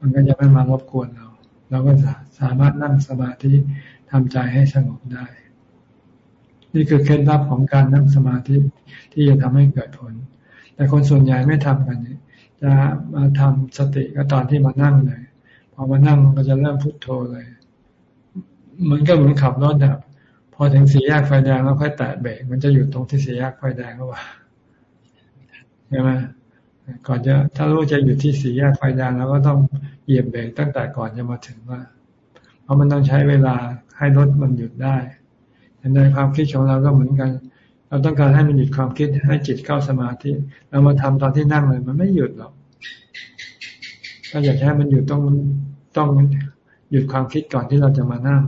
มันก็จะไม่มารบกวนเรา เราก็สามารถนั่งสมาธิทำใจให้สงบได้ นี่คือเคล็ดลับของการนั่งสมาธิที่จะทำให้เกิดผล แต่คนส่วนใหญ่ไม่ทำกันจะมาทำสติก็ตอนที่มานั่งเลยพอมานั่งก็จะเริ่มพุโทโธเลยมันก็เหมือนขับรถแบบพอถึงสี่แยกไฟแดงแล้วค่อยแตะเบรกมันจะหยุดตรงที่สี่แยกไฟแดงก็ว่าใช่ไหมก่อนจะถ้ารู้จะหยุดที่สี่แยกไฟแดงแล้วก็ต้องเหยียบเบรกตั้งแต่ก่อนจะมาถึงว่า เพราะมันต้องใช้เวลาให้รถมันหยุดได้ ในความคิดของเราก็เหมือนกัน เราต้องการให้มันหยุดความคิดให้จิตเข้าสมาธิ เรามาทำตอนที่นั่งเลย มันไม่หยุดหรอก ถ้าอยากให้มันหยุดต้องต้องหยุดความคิดก่อนที่เราจะมานั่ง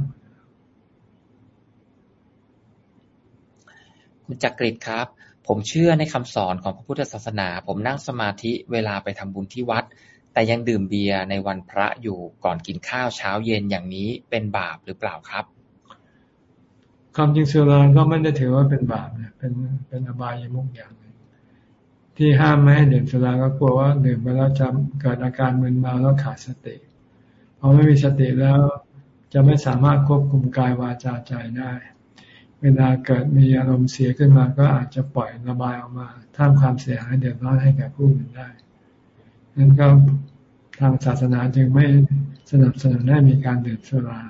คุณจักริดครับ ผมเชื่อในคำสอนของพระพุทธศาสนา ผมนั่งสมาธิเวลาไปทำบุญที่วัด แต่ยังดื่มเบียร์ในวันพระอยู่ก่อนกินข้าวเช้าเย็นอย่างนี้เป็นบาปหรือเปล่าครับ ความจริงสุราก็ไม่ได้ถือว่าเป็นบาปนะเป็นเป็นอบายมุกอย่างหนึ่งที่ห้ามไม่ให้ดื่มสุราก็กลัวว่าดื่มไปแล้วจะเกิดอาการมึนเมาแล้วขาดสติพอไม่มีสติแล้วจะไม่สามารถควบคุมกายวาจาใจได้ เวลาเกิดมีอารมณ์เสียขึ้นมาก็อาจจะปล่อยระบายออกมาท่ามความเสียหายเดือดร้อนให้แก่ผู้อื่นได้นั้นก็ทางศาสนาจึงไม่สนับสนุนให้มีการดื่มสุรา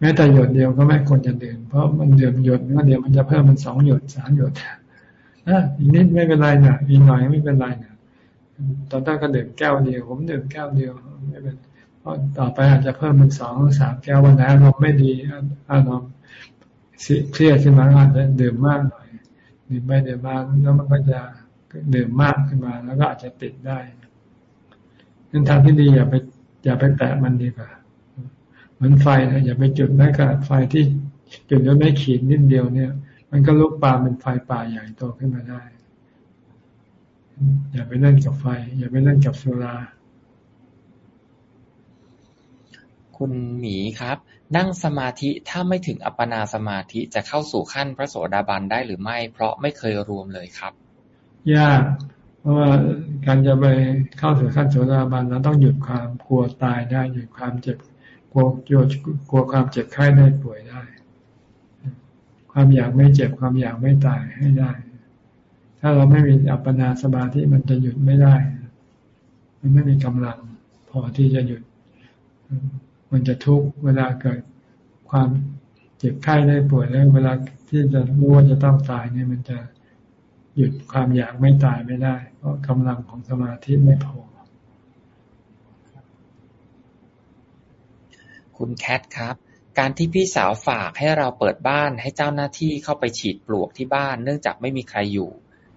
แม้แต่หยดเดียวก็ไม่ควรจะดื่มเพราะมันดื่มหยดเดียวมันจะเพิ่มเป็นสองหยดสามหยดอะอีกนิดไม่เป็นไรนะอีกหน่อยไม่เป็นไรนะตอนต้นก็ดื่มแก้วเดียวผมดื่มแก้วเดียวไม่เป็นเพราะต่อไปอาจจะเพิ่มเป็นสองสามแก้ววันไหนอารมณ์ไม่ดีอารมณ์เครียดขึ้นมาอาจจะดื่มมากหน่อยดื่มไปดื่มมาแล้วมันก็จะดื่มมากขึ้นมา แล้วก็อาจจะติดได้นั้นทางที่ดีอย่าไปอย่าไปแตะมันดีกว่า เหมือนไฟนะอย่าไปจุดแม้กระไฟที่จุดแล้วไม่ขีดนิดเดียวเนี่ย มันก็ลุกปาเป็นไฟป่าใหญ่โตขึ้นมาได้ อย่าไปเล่นกับไฟ อย่าไปเล่นกับสุราคุณหมีครับ นั่งสมาธิถ้าไม่ถึงอัปปนาสมาธิจะเข้าสู่ขั้นพระโสดาบันได้หรือไม่ เพราะไม่เคยรวมเลยครับยากเพราะว่าการจะไปเข้าถึงขั้นโสดาบันเราต้องหยุดความกลัวตายได้หยุดความเจ็บ กลัวโยกลัวความเจ็บไข้ได้ป่วยได้ ความอยากไม่เจ็บความอยากไม่ตายให้ได้ ถ้าเราไม่มีอัปปนาสมาธิมันจะหยุดไม่ได้ มันไม่มีกำลังพอที่จะหยุด มันจะทุกเวลาเกิดความเจ็บไข้ได้ป่วยแล้ว เวลาที่จะรู้ว่าจะต้องตายเนี่ยมันจะหยุดความอยากไม่ตายไม่ได้ เพราะกำลังของสมาธิไม่พอ คุณแคทครับ การที่พี่สาวฝากให้เราเปิดบ้านให้เจ้าหน้าที่เข้าไปฉีดปลวกที่บ้าน เนื่องจากไม่มีใครอยู่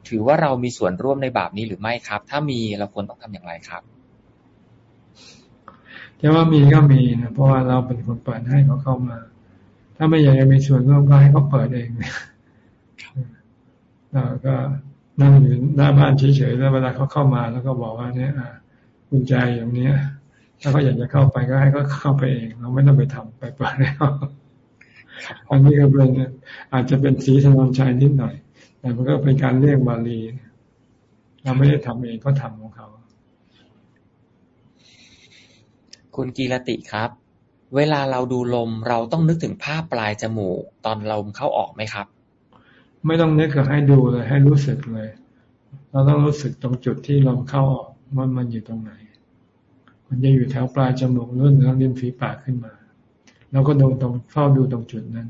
ถือว่าเรามีส่วนร่วมในบาปนี้หรือไม่ครับ ถ้ามีเราควรต้องทำอย่างไรครับจะว่ามีก็มีนะเพราะว่าเราเป็นคนเปิดให้เขาเข้ามา ถ้าไม่อยากจะมีส่วนร่วมก็ให้เขาเปิดเองเราก็นั่งอยู่หน้าบ้านเฉยๆแล้วเวลาเขาเข้ามาแล้วก็บอกว่าเนี่ยกุญแจอย่างเนี้ย ถ้าเขาอยากจะเข้าไปก็ให้เขาเข้าไปเอง เราไม่ต้องไปทำไปเปิดแล้วอันนี้ก็เป็นอาจจะเป็นสีสนนชัยนิดหน่อย แต่มันก็เป็นการเรียกบาลี เราไม่ได้ทำเองก็ทำของเขา คุณกีรติครับ เวลาเราดูลมเราต้องนึกถึงภาพปลายจมูก ตอนลมเข้าออกไหมครับ ไม่ต้องนึกก็ให้ดูเลย ให้รู้สึกเลย เราต้องรู้สึกตรงจุดที่ลมเข้าออกมันมันอยู่ตรงไหน มันจะอยู่แถวปลายจมูกหรือเหนือริมฝีปากขึ้นมาเราก็ดูตรงเฝ้าดูตรงจุดนั้น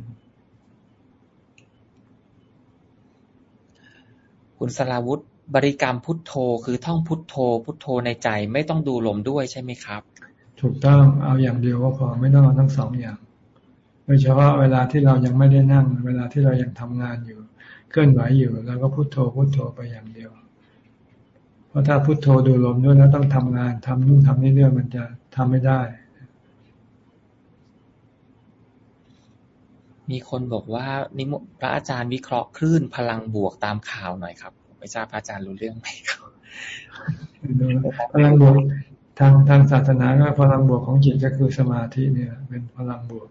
คุณสลาวุธบริกรรมพุทโธคือท่องพุทโธ พุทโธในใจไม่ต้องดูลมด้วยใช่ไหมครับ ถูกต้องเอาอย่างเดียวก็พอไม่ต้องเอาทั้งสองอย่างโดยเฉพาะเวลาที่เรายังไม่ได้นั่ง เวลาที่เรายังทำงานอยู่ เคลื่อนไหวอยู่แล้วก็พุโทโธพุโทโธไปอย่างเดียว เพราะถ้าพุโทโธดูลมด้วยแล้วต้องทำงานทำนู่นทำนี่เรื่องมันจะทำไม่ได้ มีคนบอกว่านิมพระอาจารย์วิเคราะห์คลื่นพลังบวกตามข่าวหน่อยครับไม่ทราบพระอาจารย์รู้เรื่องไหมครับพลังบวกทางทางศาสนาก็พลังบวกของจิตก็คือสมาธิเนี่ย เป็นพลังบวก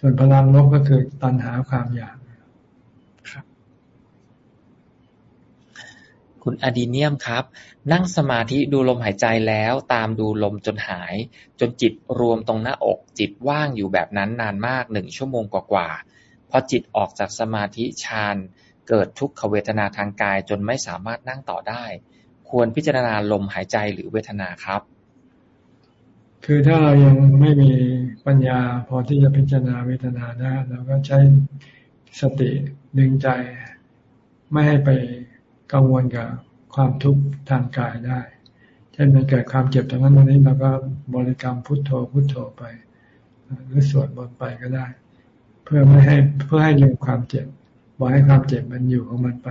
ส่วนพลังลบก็คือตัณหาความอยาก คุณอดีเนียมครับ นั่งสมาธิดูลมหายใจแล้ว ตามดูลมจนหาย จนจิตรวมตรงหน้าอกจิตว่างอยู่แบบนั้นนานมากหนึ่งชั่วโมงกว่าๆพอจิตออกจากสมาธิฌานเกิดทุกขเวทนาทางกายจนไม่สามารถนั่งต่อได้ ควรพิจารณาลมหายใจหรือเวทนาครับ คือถ้าเรายังไม่มีปัญญาพอที่จะพิจารณาเวทนาได้เราก็ใช้สติดึงใจไม่ให้ไป กังวลกับความทุกข์ทางกายได้ เช่นมันเกิดความเจ็บตรงนั้นตรงนี้เราก็บริกรรมพุทโธพุทโธไป หรือสวดบนไปก็ได้ เพื่อไม่ให้เพื่อให้ลืมความเจ็บบอกให้ความเจ็บมันอยู่ของมันไป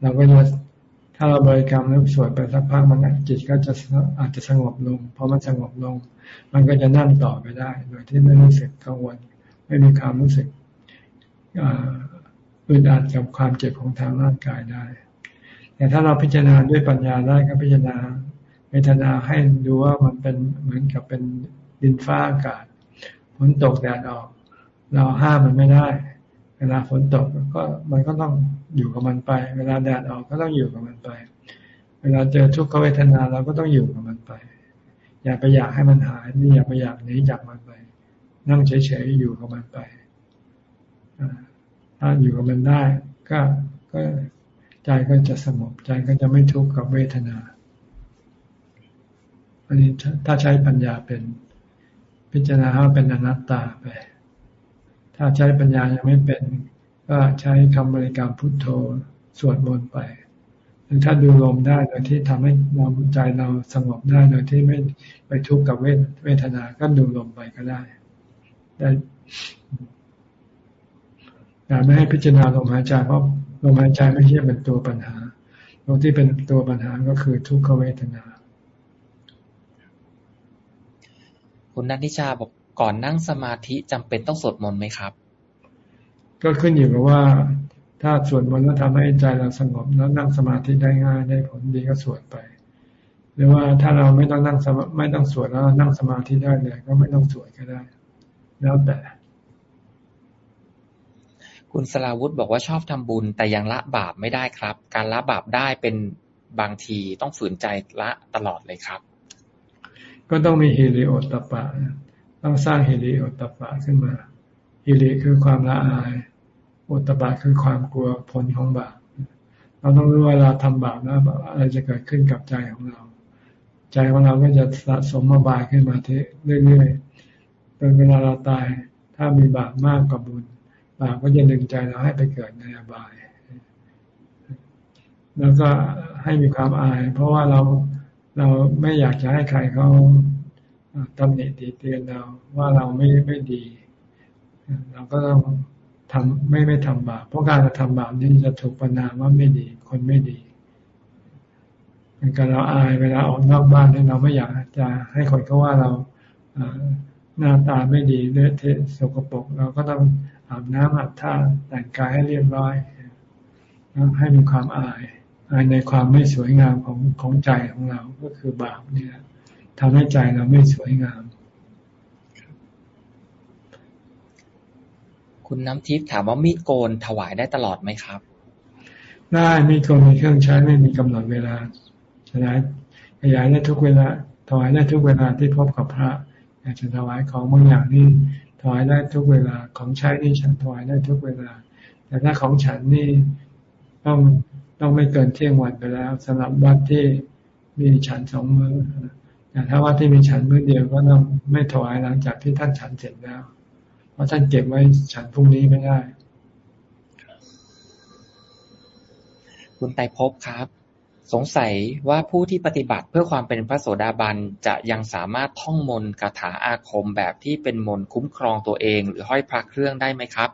เราก็จะถ้าเราบริกรรมแล้วสวดไปสักพักมันจิตก็จะอาจจะสงบลงพอมันสงบลง มันก็จะนั่งต่อไปได้ โดยที่ไม่รู้สึกกังวล ไม่มีความรู้สึกอึดอัดกับความเจ็บของทางร่างกายได้ แต่ถ้าเราพิจารณาด้วยปัญญาได้ก็พิจารณาเวทนาให้ดูว่ามันเป็นเหมือนกับเป็นดินฟ้าอากาศฝนตกแดดออก เราห้ามมันไม่ได้ เวลาฝนตกก็มันก็ต้องอยู่กับมันไป เวลาแดดออกก็ต้องอยู่กับมันไป เวลาเจอทุกขเวทนาเราก็ต้องอยู่กับมันไป อย่าไปอยากให้มันหายนี่อย่าไปอยากหนีจากมันไป นั่งเฉยๆอยู่กับมันไปถ้าอยู่กับมันได้ ก็ก็ ใจก็จะสงบใจก็จะไม่ทุกข์กับเวทนา อันนี้ถ้าใช้ปัญญาเป็นพิจารณาว่าเป็นอนัตตาไป ถ้าใช้ปัญญายังไม่เป็น ก็ใช้คำบริกรรมพุทโธสวดมนต์ไปหรือถ้าดูลมได้โดยที่ทำให้เราใจเราสงบได้โดยที่ไม่ไปทุกข์กับเวทเวทนา ก็ดูลมไปก็ได้ ได้อย่ไม่ให้พิจารณาลมหายใจเพราะ ลมหายใจไม่ใช่เป็นตัวปัญหาตรงที่เป็นตัวปัญหาก็คือทุกขเวทนา คุณนัทนิชาบอกก่อนนั่งสมาธิจำเป็นต้องสวดมนต์ไหมครับ ก็ขึ้นอยู่กับว่า ถ้าสวดมนต์แล้วทำให้ใจเราสงบแล้วนั่งสมาธิได้ง่ายได้ผลดีก็สวดไป หรือว่าถ้าเราไม่ต้องนั่งสมาไม่ต้องสวดแล้วนั่งสมาธิได้เลยก็ไม่ต้องสวดก็ได้ แล้วแต่ คุณสลาวุธบอกว่าชอบทำบุญ แต่ยังละบาปไม่ได้ครับ การละบาปได้เป็นบางทีต้องฝืนใจละตลอดเลยครับ ก็ต้องมีฮิริโอตปะ ต้องสร้างฮิริโอตปะขึ้นมาฮิริคือความละอายโอตปะคือความกลัวผลของบาปเราต้องรู้ว่าเราทำบาปแล้วอะไรจะเกิดขึ้นกับใจของเรา ใจของเราก็จะสะสมมาบายขึ้นมาเรื่อยๆเป็นเวลาเราตาย ถ้ามีบาปมากกว่าบุญ บาปก็จะดึงใจเราให้ไปเกิดในอบาย แล้วก็ให้มีความอาย เพราะว่าเราเราไม่อยากจะให้ใครเขาตำหนิตีเตียนเราว่าเราไม่ไม่ดี เราก็ต้องทำไม่ไม่ทำบาปเพราะการกระทำบาปนี้จะถูกประนามว่าไม่ดี คนไม่ดีเป็นการเราอายเวลาออกนอกบ้านเนี่เราไม่อยากจะให้คนเขาว่าเราหน้าตาไม่ดีเลือดเทะสกปรกเราก็ต้อง อาบน้ำอาบท่าแต่งกายให้เรียบร้อยให้มีความอายอายในความไม่สวยงามของของใจของเราก็คือบาปเนี่ยทำให้ใจเราไม่สวยงาม คุณน้ำทิพย์ถามว่ามีดโกนถวายได้ตลอดไหมครับ ได้มีดโกนมีเครื่องใช้ไม่มีกำหนดเวลาขยายขยายได้ทุกเวลาถวายได้ทุกเวลาที่พบกับพระอยากจะถวายของบางอย่างนี่ ถวายได้ทุกเวลาของใช้นี่ฉันถวายได้ทุกเวลา แต่ถ้าของฉันนี่ต้องต้องไม่เกินเที่ยงวันไปแล้วสำหรับวัดที่มีฉันสองมือแต่ถ้าวัดที่มีฉันมือเดียวก็ต้องไม่ถวายหลังจากที่ท่านฉันเสร็จแล้ว เพราะท่านเก็บไว้ฉันพรุ่งนี้ไม่ได้ คุณไตภพครับ สงสัยว่าผู้ที่ปฏิบัติเพื่อความเป็นพระโสดาบันจะยังสามารถท่องมนต์คาถาอาคมแบบที่เป็นมนต์คุ้มครองตัวเอง หรือห้อยพระเครื่องได้ไหมครับ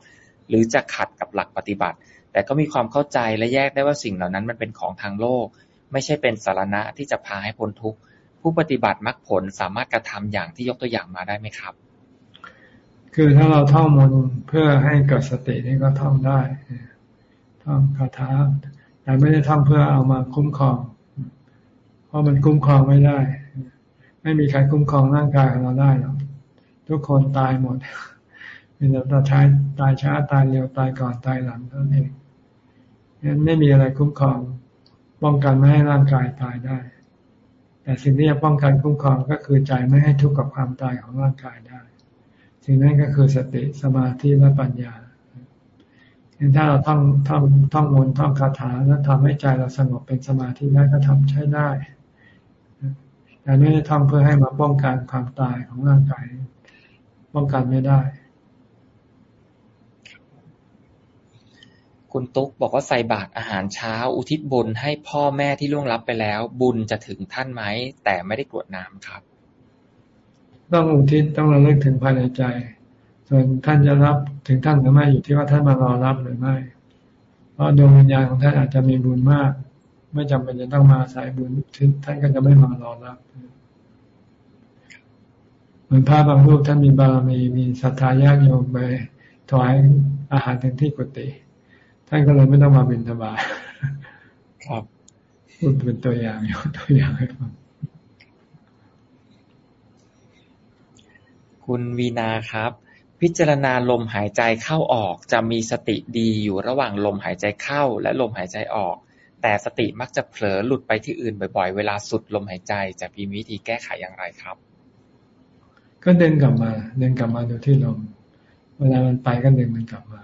หรือจะขัดกับหลักปฏิบัติ แต่ก็มีความเข้าใจและแยกได้ว่าสิ่งเหล่านั้นมันเป็นของทางโลก ไม่ใช่เป็นสารณะที่จะพาให้พ้นทุกข์ผู้ปฏิบัติมรรคผลสามารถกระทำอย่างที่ยกตัวอย่างมาได้ไหมครับ คือถ้าเราท่องมนต์เพื่อให้เกิดสตินี่ก็ท่องได้ท่องคาถา แต่ไม่ได้ทำเพื่อเอามาคุ้มครอง เพราะมันคุ้มครองไม่ได้ ไม่มีใครคุ้มครองร่างกายของเราได้หรอกทุกคนตายหมดมีแต่ตายตายช้าตายเร็วตายก่อนตายหลังเท่านั้นเองงั้นไม่มีอะไรคุ้มครอง ป้องกันไม่ให้ร่างกายตายได้ แต่สิ่งที่จะป้องกันคุ้มครองก็คือใจไม่ให้ทุกข์กับความตายของร่างกายได้ สิ่งนั้นก็คือสติสมาธิและปัญญา ถ้าเราท่องท่องท่องมนต์ท่องคาถาแล้วทำให้ใจเราสงบเป็นสมาธิได้ก็ทำใช้ได้แต่ไม่ได้ทำเพื่อให้มาป้องกันความตายของร่างกายป้องกันไม่ได้ คุณตุ๊กบอกว่าใส่บาตรอาหารเช้า อุทิศบุญให้พ่อแม่ที่ล่วงลับไปแล้ว บุญจะถึงท่านไหมแต่ไม่ได้กรวดน้ำครับ ต้องอุทิศต้องระลึกถึงภายในใจ ส่วนท่านจะรับถึงท่านหรือไม่อยู่ที่ว่าท่านมารอรับหรือไม่ เพราะดวงวิญญาณของท่านอาจจะมีบุญมาก ไม่จำเป็นจะต้องมาสายบุญท่านก็จะไม่มารอรับเหมือนพระบางรูปท่านมีบารมีมีศรัทธาญาติโยมไปถวายอาหารถึงที่กุฏิท่านก็เลยไม่ต้องมาบิณฑบาตครับพูดเป็นตัวอย่างยกตัวอย่างให้ฟังคุณวีนาครับ พิจารณาลมหายใจเข้าออก จะมีสติดีอยู่ระหว่างลมหายใจเข้าและลมหายใจออก แต่สติมักจะเผลอหลุดไปที่อื่นบ่อยๆ เวลาสุดลมหายใจจะมีวิธีแก้ไขอย่างไรครับ ก็เดินกลับมาเดินกลับมาดูที่ลม เวลามันไปก็ดึงมันกลับมา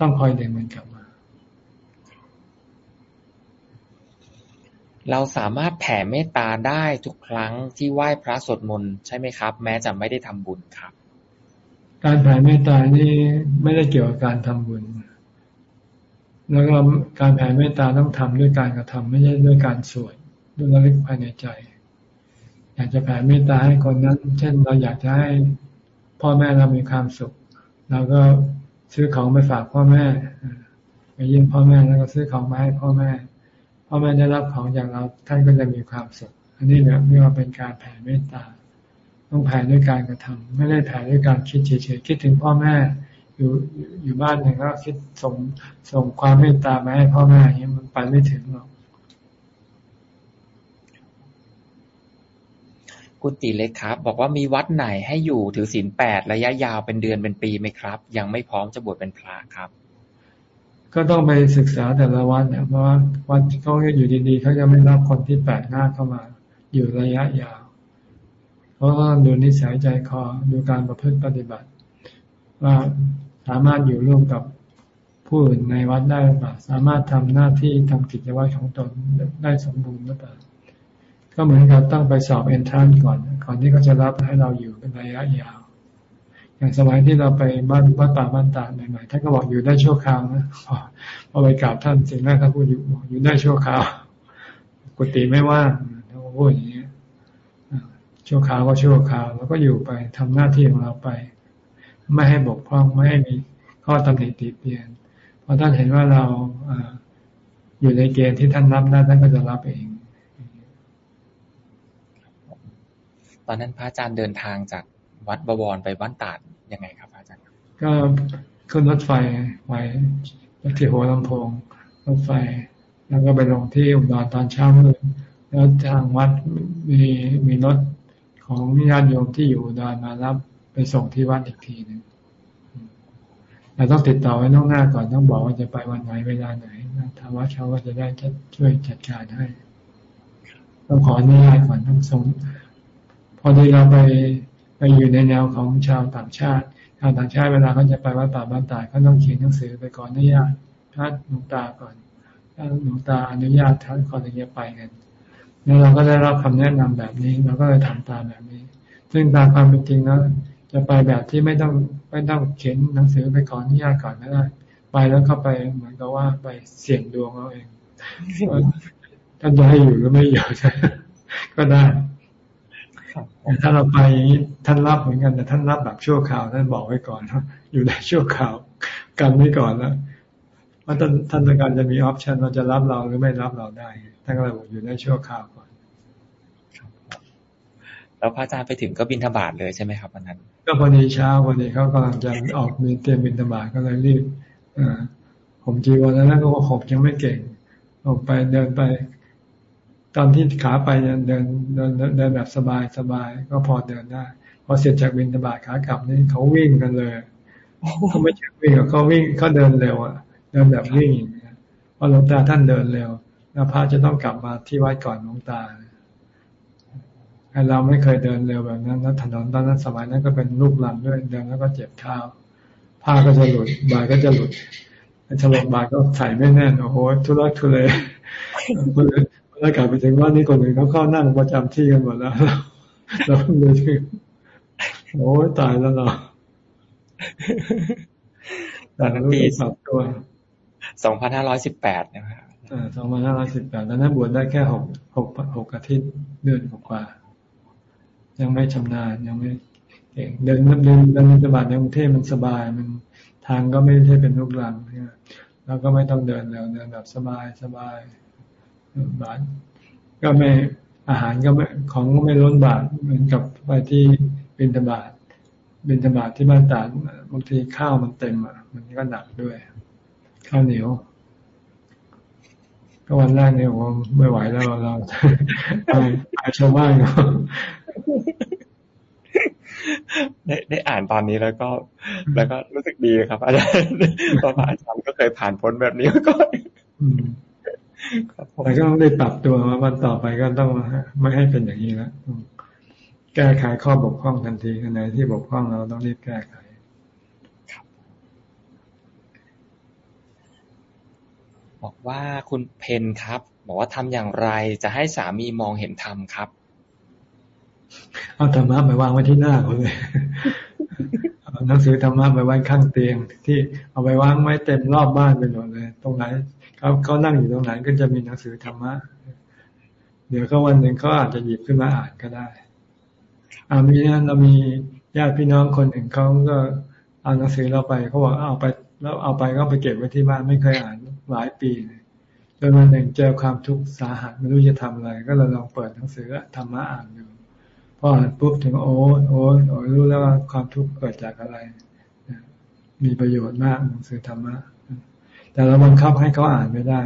ต้องคอยดึงมันกลับมา เราสามารถแผ่เมตตาได้ทุกครั้งที่ไหว้พระสวดมนต์ใช่ไหมครับ แม้จะไม่ได้ทำบุญครับ การแผ่เมตตานี่ไม่ได้เกี่ยวกับการทำบุญ แล้วก็การแผ่เมตตาต้องทำด้วยการกระทำไม่ใช่ด้วยการสวดด้วยระลึกภายในใจ อยากจะแผ่เมตตาให้คนนั้น เช่น เราอยากจะให้พ่อแม่เรามีความสุขเราก็ซื้อของไปฝากพ่อแม่ไปเยี่ยมพ่อแม่แล้วก็ซื้อของมาให้พ่อแม่พ่อแม่ได้รับของจากเราท่านก็จะมีความสุข อันนี้เนี่ยเรียกว่าเป็นการแผ่เมตตา ต้องแผ่ด้วยการกระทำไม่ได้แผ่ด้วยการคิดเฉยๆคิดถึงพ่อแม่อยู่อยู่บ้านหนึ่งก็คิดส่งส่งความเมตตามาให้พ่อแม่อย่างนี้มันไปไม่ถึงหรอกกุฏิเล็กครับ บอกว่ามีวัดไหนให้อยู่ถือศีลแปดระยะยาวเป็นเดือนเป็นปีไหมครับ ยังไม่พร้อมจะบวชเป็นพระครับ ก็ต้องไปศึกษาแต่ละวัดเนี่ยเพราะว่าวัดเขาอยู่ดีๆเขาจะไม่รับคนที่แปลกหน้าเข้ามา อยู่ระยะยาว เพราะว่าดูนิสัยใจคอดูการประพฤติปฏิบัติ ว่าสามารถอยู่ร่วมกับผู้อื่นในวัดได้หรือเปล่าสามารถทำหน้าที่ทำกิจวัตรของตนได้สมบูรณ์หรือเปล่าก็เหมือนกับต้องไปสอบเอนทรานก่อน ก่อนที่เขาจะรับให้เราอยู่เป็นระยะยาว อย่างสมัยที่เราไปบ้านวัดป่าบ้านตาใหม่ๆท่านก็บอกอยู่ได้ชั่วคราวนะพอไปกราบท่านสิ่งแรกท่านพูดอยู่อกอยู่ได้ชั่วคราวกุฏิไม่ว่างท่านพูดอย่างนี้ ชั่วคราวก็ชั่วคราวแล้วก็อยู่ไปทำหน้าที่ของเราไป ไม่ให้บกพร่องไม่ให้มีข้อตำหนิติเตียนพอท่านเห็นว่าเราอยู่ในเกณฑ์ที่ท่านรับได้ท่านก็จะรับเอง ตอนนั้นพระอาจารย์เดินทางจากวัดบวรไปบ้านตาดยังไงครับพระอาจารย์ ก็ขึ้นรถไฟไปที่หัวลำโพงรถไฟ แล้วก็ไปลงที่อุดรตอนเช้ามืดแล้วทางวัดมีมีรถ ของญาติโยมที่อยู่ดอุดรมารับไปส่งที่วัดอีกทีหนึ่งเราต้องติดต่อไว้น้องหน้าก่อนต้องบอกว่าจะไปวันไหนเวลาไหนทางวัดเขาก็จะได้ช่วยจัดการให้ต้องขออนุญาตก่อนต้องส่งพอดีเราไปไปอยู่ในแนวของชาวต่างชาติชาวต่างชาติเวลาเขาจะไปวัดป่าบ้านตายเขาต้องเขียนหนังสือไปก่อนอนุญาตท่านหลวงตาก่อนถ้าหลวงตาอนุญาตท่านก่อนถึงจะไปกัน แล้วเราก็ได้รับคำแนะนำแบบนี้เราก็เลยทำตามแบบนี้ ซึ่งตามความเป็นจริงแล้วจะไปแบบที่ไม่ต้องไม่ต้องเขียนหนังสือไปก่อนอนุญาตก่อนก็ได้ ไปแล้วเข้าไปเหมือนกับว่าไปเสี่ยงดวงเอาเองท่านจะให้อยู่หรือไม่อยู่ก็ได้แต่ถ้าเราไปท่านรับเหมือนกันแต่ท่านรับแบบชั่วคราวท่านบอกไว้ก่อนอยู่ในชั่วคราวกันไว้ก่อนแล้ว ว่าท่านท่านการจะมีออปชันเราจะรับเราหรือไม่รับเราได้ท่านก็เลยบอกอยู่ในชั่วคราวก่อนแล้วพระอาจารย์ไปถึงก็บินทบาทเลยใช่ไหมครับวันนั้น ก็พอดีเช้าพอดีเขากำลังจะออกมีเตรียมบินทบาทก็เลยรีบอผมจีวันแล้วก็ว่าผมยังไม่เก่งออกไปเดินไป ตอนที่ขาไปเดินเดินเดินเดินแบบสบายสบายก็พอเดินได้พอเสร็จจากบินทบาทขากลับนี่เขาวิ่งกันเลยเขาไม่ใช่วิ่งเขาวิ่งเขาเดินเร็วอะ เดินแบบวิ่งอย่างเงี้ยพอหลวงตาท่านเดินเร็ว แล้วพระจะต้องกลับมาที่วัดก่อนหลวงตาเราไม่เคยเดินเร็วแบบนั้นแล้วถนนตอนนั้นสมัยนั้นก็เป็นลูกลังด้วยเดินแล้วก็เจ็บเท้าผ้าก็จะหลุดบายก็จะหลุดฉลองบายก็ใส่ไม่แน่นโอ้โหทุลักทุเลแล้วกลับไปถึงว่านี่คนอื่นเขาเข้านั่งประจำที่กันหมดแล้วเราเลยคือโอ้ตายแล้วเราแตอนนั้นปีสองตัว สองพันห้าร้อยสิบแปดนะครับสองพันห้าร้อยสิบแปดแล้วนั้นบวชได้แค่หกหกหกอาทิตย์เดือนกว่า ยังไม่ชำนาญยังไม่เก่งเดินเดินเดินสบายในกรุงเทพมันสบายมันทางก็ไม่ใช่เป็นลูกลังแล้วก็ไม่ต้องเดินเร็วเดินแบบสบายสบายบาทก็ไม่อาหารก็ไม่ของก็ไม่ล้นบาทเหมือนกับไปที่บินธบาตบินธบาตที่บ้านตาดบางทีข้าวมันเต็มอะมันก็หนักด้วย ข้าวเหนียว ก็วันแรกเนี่ยผมไม่ไหวแล้วเราไปชาวบ้านก็ได้ได้อ่านตอนนี้แล้วก็ แล้วก็รู้สึกดีครับ อาจารย์เพราะอาจารย์ก็เคยผ่านพ้นแบบนี้มาก่อนแต่ก็ต้องได้ปรับตัววันต่อไปก็ต้องไม่ให้เป็นอย่างนี้แล้วแก้ไขข้อบกพร่องทันทีอันไหนที่บกพร่องเราต้องรีบแก้ไข บอกว่าคุณเพนครับ บอกว่าทำอย่างไรจะให้สามีมองเห็นธรรมครับ เอาธรรมะไปวางไว้ที่หน้าเขาเลยหนังสือธรรมะไปไว้ข้างเตียง ที่เอาไปวางไว้เต็มรอบบ้านไปหมดเลย ตรงไหนเขาเขานั่งอยู่ตรงไหนก็จะมีหนังสือธรรมะเดี๋ยวเขาวันหนึ่งเขาอาจจะหยิบขึ้นมาอ่านก็ได้อามีนะเรามีญาติพี่น้องคนหนึ่งเขาก็เอาหนังสือเราไปเขาบอกเอาไป แล้วเอาไปก็ไปเก็บไว้ที่บ้านไม่เคยอ่าน หลายปีเลยจนวันหนึ่งเจอความทุกข์สาหัสไม่รู้จะทำอะไร ก็เลยลองเปิดหนังสือธรรมะอ่านดูพออ่านปุ๊บถึงโอ้โอ้โอ้รู้แล้วว่าความทุกข์เกิดจากอะไร มีประโยชน์มากหนังสือธรรมะ แต่เราบังคับให้เขาอ่านไม่ได้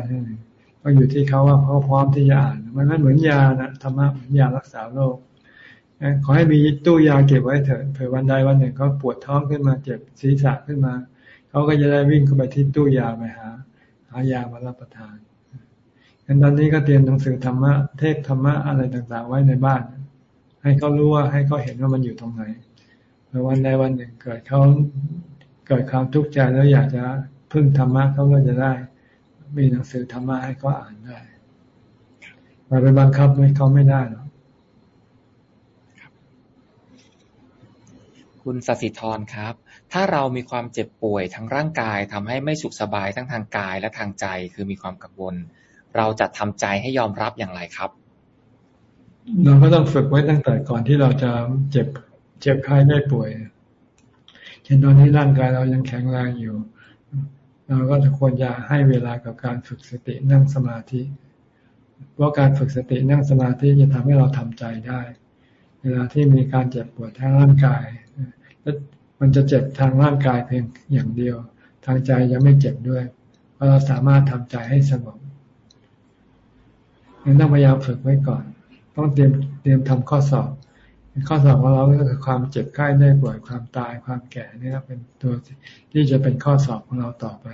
ต้องอยู่ที่เขาว่าเขาพร้อมที่จะอ่าน มันไม่เหมือนยานะธรรมะเหมือนยารักษาโรคขอให้มีตู้ยาเก็บไว้เถอะเผื่อวันใดวันหนึ่งเขาปวดท้องขึ้นมาเจ็บศีรษะขึ้นมา เขาก็จะได้วิ่งเข้าไปที่ตู้ยาไปหา หายามารับประทานงั้นตอนนี้ก็เตรียมหนังสือธรรมะเทศธรรมะอะไรต่างๆ ไว้ในบ้าน ให้เขารู้ว่าให้เขาเห็นว่ามันอยู่ตรงไหนวันใดวันหนึ่งเกิดเขาเกิดความทุกข์ใจแล้วอยากจะพึ่งธรรมะเขาก็จะได้ มีหนังสือธรรมะให้เขาอ่านได้เราไปบังคับให้เขาไม่ได้หรอก คุณสสิธรครับ ถ้าเรามีความเจ็บป่วยทั้งร่างกายทำให้ไม่สุขสบายทั้งทางกายและทางใจ คือมีความกังวล เราจะทำใจให้ยอมรับอย่างไรครับ เราก็ต้องฝึกไว้ตั้งแต่ก่อนที่เราจะเจ็บเจ็บไข้ได้ป่วย เช่นตอนนี้ร่างกายเรายังแข็งแรงอยู่ เราก็จะควรจะให้เวลากับการฝึกสตินั่งสมาธิ เพราะการฝึกสตินั่งสมาธิจะทำให้เราทำใจได้ เวลาที่มีการเจ็บปวดทางร่างกาย มันจะเจ็บทางร่างกายเพียงอย่างเดียว ทางใจยังไม่เจ็บด้วยเพราะเราสามารถทำใจให้สงบงั้นต้องพยายามฝึกไว้ก่อน ต้องเตรียมเตรียมทำข้อสอบ ข้อสอบของเราก็คือความเจ็บไข้ได้ป่วยความตายความแก่นี่เป็นตัวที่จะเป็นข้อสอบของเราต่อไป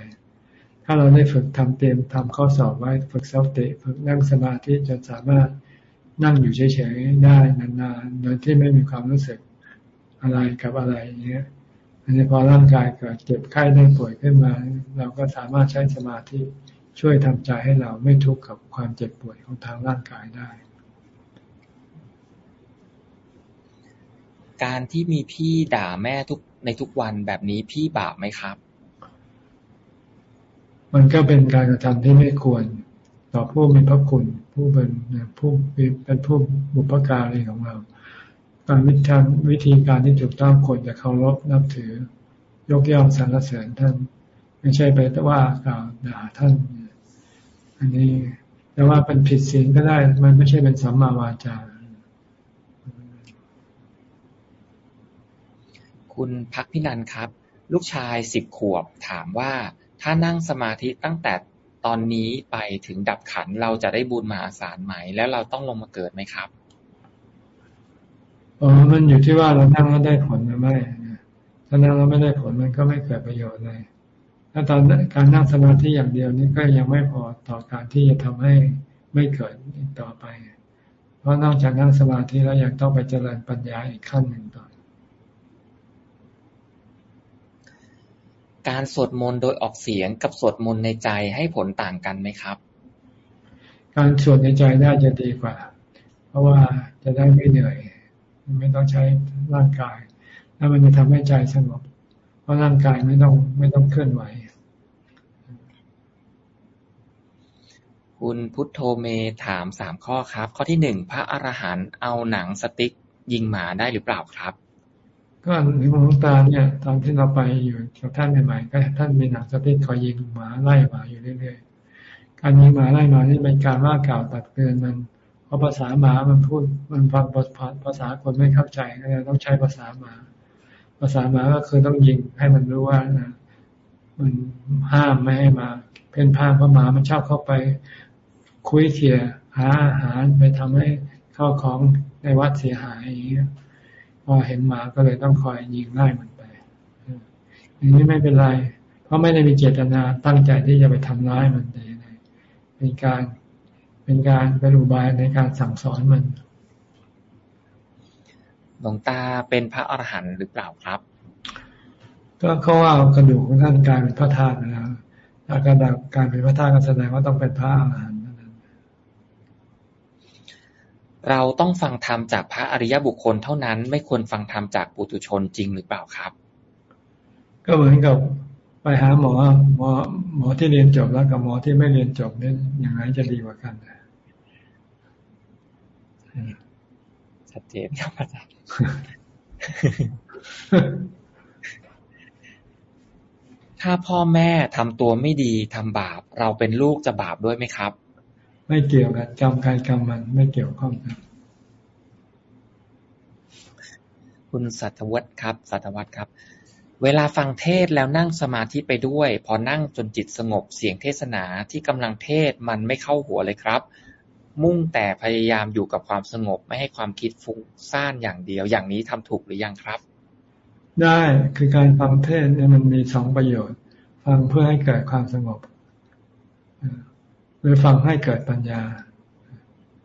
ถ้าเราได้ฝึกทำเตรียมทำข้อสอบไว้ฝึกสติฝึกนั่งสมาธิจนสามารถนั่งอยู่เฉยๆได้นานๆโดยที่ไม่มีความรู้สึก อะไรกับอะไรอย่างเงี้ย อันนี้พอร่างกายเกิดเจ็บไข้ได้ป่วยขึ้นมา เราก็สามารถใช้สมาธิช่วยทำใจให้เราไม่ทุกข์กับความเจ็บป่วยของทางร่างกายได้ การที่มีพี่ด่าแม่ทุกในทุกวันแบบนี้พี่บาปไหมครับ มันก็เป็นการกระทำที่ไม่ควร ต่อผู้มีพระคุณ ผู้เป็นผู้เป็นผู้บุพการีของเราการ วิธีวิธีการที่ถูกต้องควรจะเคารพนับถือ ยกย่องสรรเสริญท่าน ไม่ใช่ไปว่ากล่าวด่าท่าน อันนี้แต่ว่าเป็นผิดศีลก็ได้ มันไม่ใช่เป็นสัมมาวาจา คุณพักพินันครับ ลูกชายสิบขวบถามว่าถ้านั่งสมาธิตั้งแต่ตอนนี้ไปถึงดับขันเราจะได้บุญมหาศาลไหม แล้วเราต้องลงมาเกิดไหมครับ อ๋อมันอยู่ที่ว่าเรานั่งแล้วได้ผลหรือไม่ถ้านั่งแล้วไม่ได้ผลมันก็ไม่เกิดประโยชน์เลยถ้าตอนการนั่งสมาธิอย่างเดียวนี้ก็ยังไม่พอต่อการที่จะทำให้ไม่เกิดอีกต่อไป เพราะนอกจากนั่งสมาธิแล้วยังต้องไปเจริญปัญญาอีกขั้นหนึ่งต่อการสวดมนต์โดยออกเสียงกับสวดมนต์ในใจให้ผลต่างกันไหมครับ การสวดในใจน่าจะดีกว่า เพราะว่าจะได้ไม่เหนื่อย ไม่ต้องใช้ร่างกาย แล้วมันจะทำให้ใจสงบ เพราะร่างกายไม่ต้องไม่ต้องเคลื่อนไหว คุณพุทโธเมถามสามข้อครับ ข้อที่หนึ่งพระอรหันต์เอาหนังสติ๊กยิงหมาได้หรือเปล่าครับ ก็หรือหลวงตาเนี่ย ตอนที่เราไปอยู่กับท่านใหม่ๆก็ท่านมีหนังสติ๊กคอยยิงหมาไล่หมาอยู่เรื่อยๆการยิงหมาไล่หมานี่เป็นการว่ากล่าวตักเตือนมัน เพราะภาษาหมามันพูดมันฟังภาษาคนไม่เข้าใจก็เลยต้องใช้ภาษาหมา ภาษาหมาก็คือต้องยิงให้มันรู้ว่านะมันห้ามไม่ให้มา เพ่นพ่านเพราะหมามันชอบเข้าไปคุยเขี่ยหาอาหารไปทำให้เข้าของในวัดเสียหายอย่างเงี้ยพอเห็นหมาก็เลยต้องคอยยิงไล่มันไปอย่างนี้ไม่เป็นไร เพราะไม่ได้มีเจตนาตั้งใจที่จะไปทำร้ายมันแต่ยังไงเป็นการ เป็นการเป็นอุบายในการสั่งสอนมันหลวงตาเป็นพระอรหันต์หรือเปล่าครับ ก็เขาว่ากระดูกของท่านกลายเป็นพระธาตุแล้วถ้ากระดูกการเป็นพระธาตุก็แสดงว่าต้องเป็นพระอรหันต์เราต้องฟังธรรมจากพระอริยบุคคลเท่านั้น ไม่ควรฟังธรรมจากปุถุชนจริงหรือเปล่าครับ ก็เหมือนกับไปหาหมอหมอหมอที่เรียนจบแล้วกับหมอที่ไม่เรียนจบนี่อย่างไรจะดีกว่ากัน ชัดเจนครับอาจารย์ถ้าพ่อแม่ทำตัวไม่ดีทำบาป เราเป็นลูกจะบาปด้วยไหมครับ ไม่เกี่ยวกันกรรมใครกรรมมันไม่เกี่ยวข้องกันคุณสัตวัตครับ สัตวัตครับ เวลาฟังเทศแล้วนั่งสมาธิไปด้วย พอนั่งจนจิตสงบเสียงเทศนาที่กำลังเทศมันไม่เข้าหัวเลยครับ มุ่งแต่พยายามอยู่กับความสงบ ไม่ให้ความคิดฟุ้งซ่านอย่างเดียว อย่างนี้ทำถูกหรือยังครับ ได้คือการฟังเทศเนี่ยมันมีสองประโยชน์ ฟังเพื่อให้เกิดความสงบหรือฟังให้เกิดปัญญา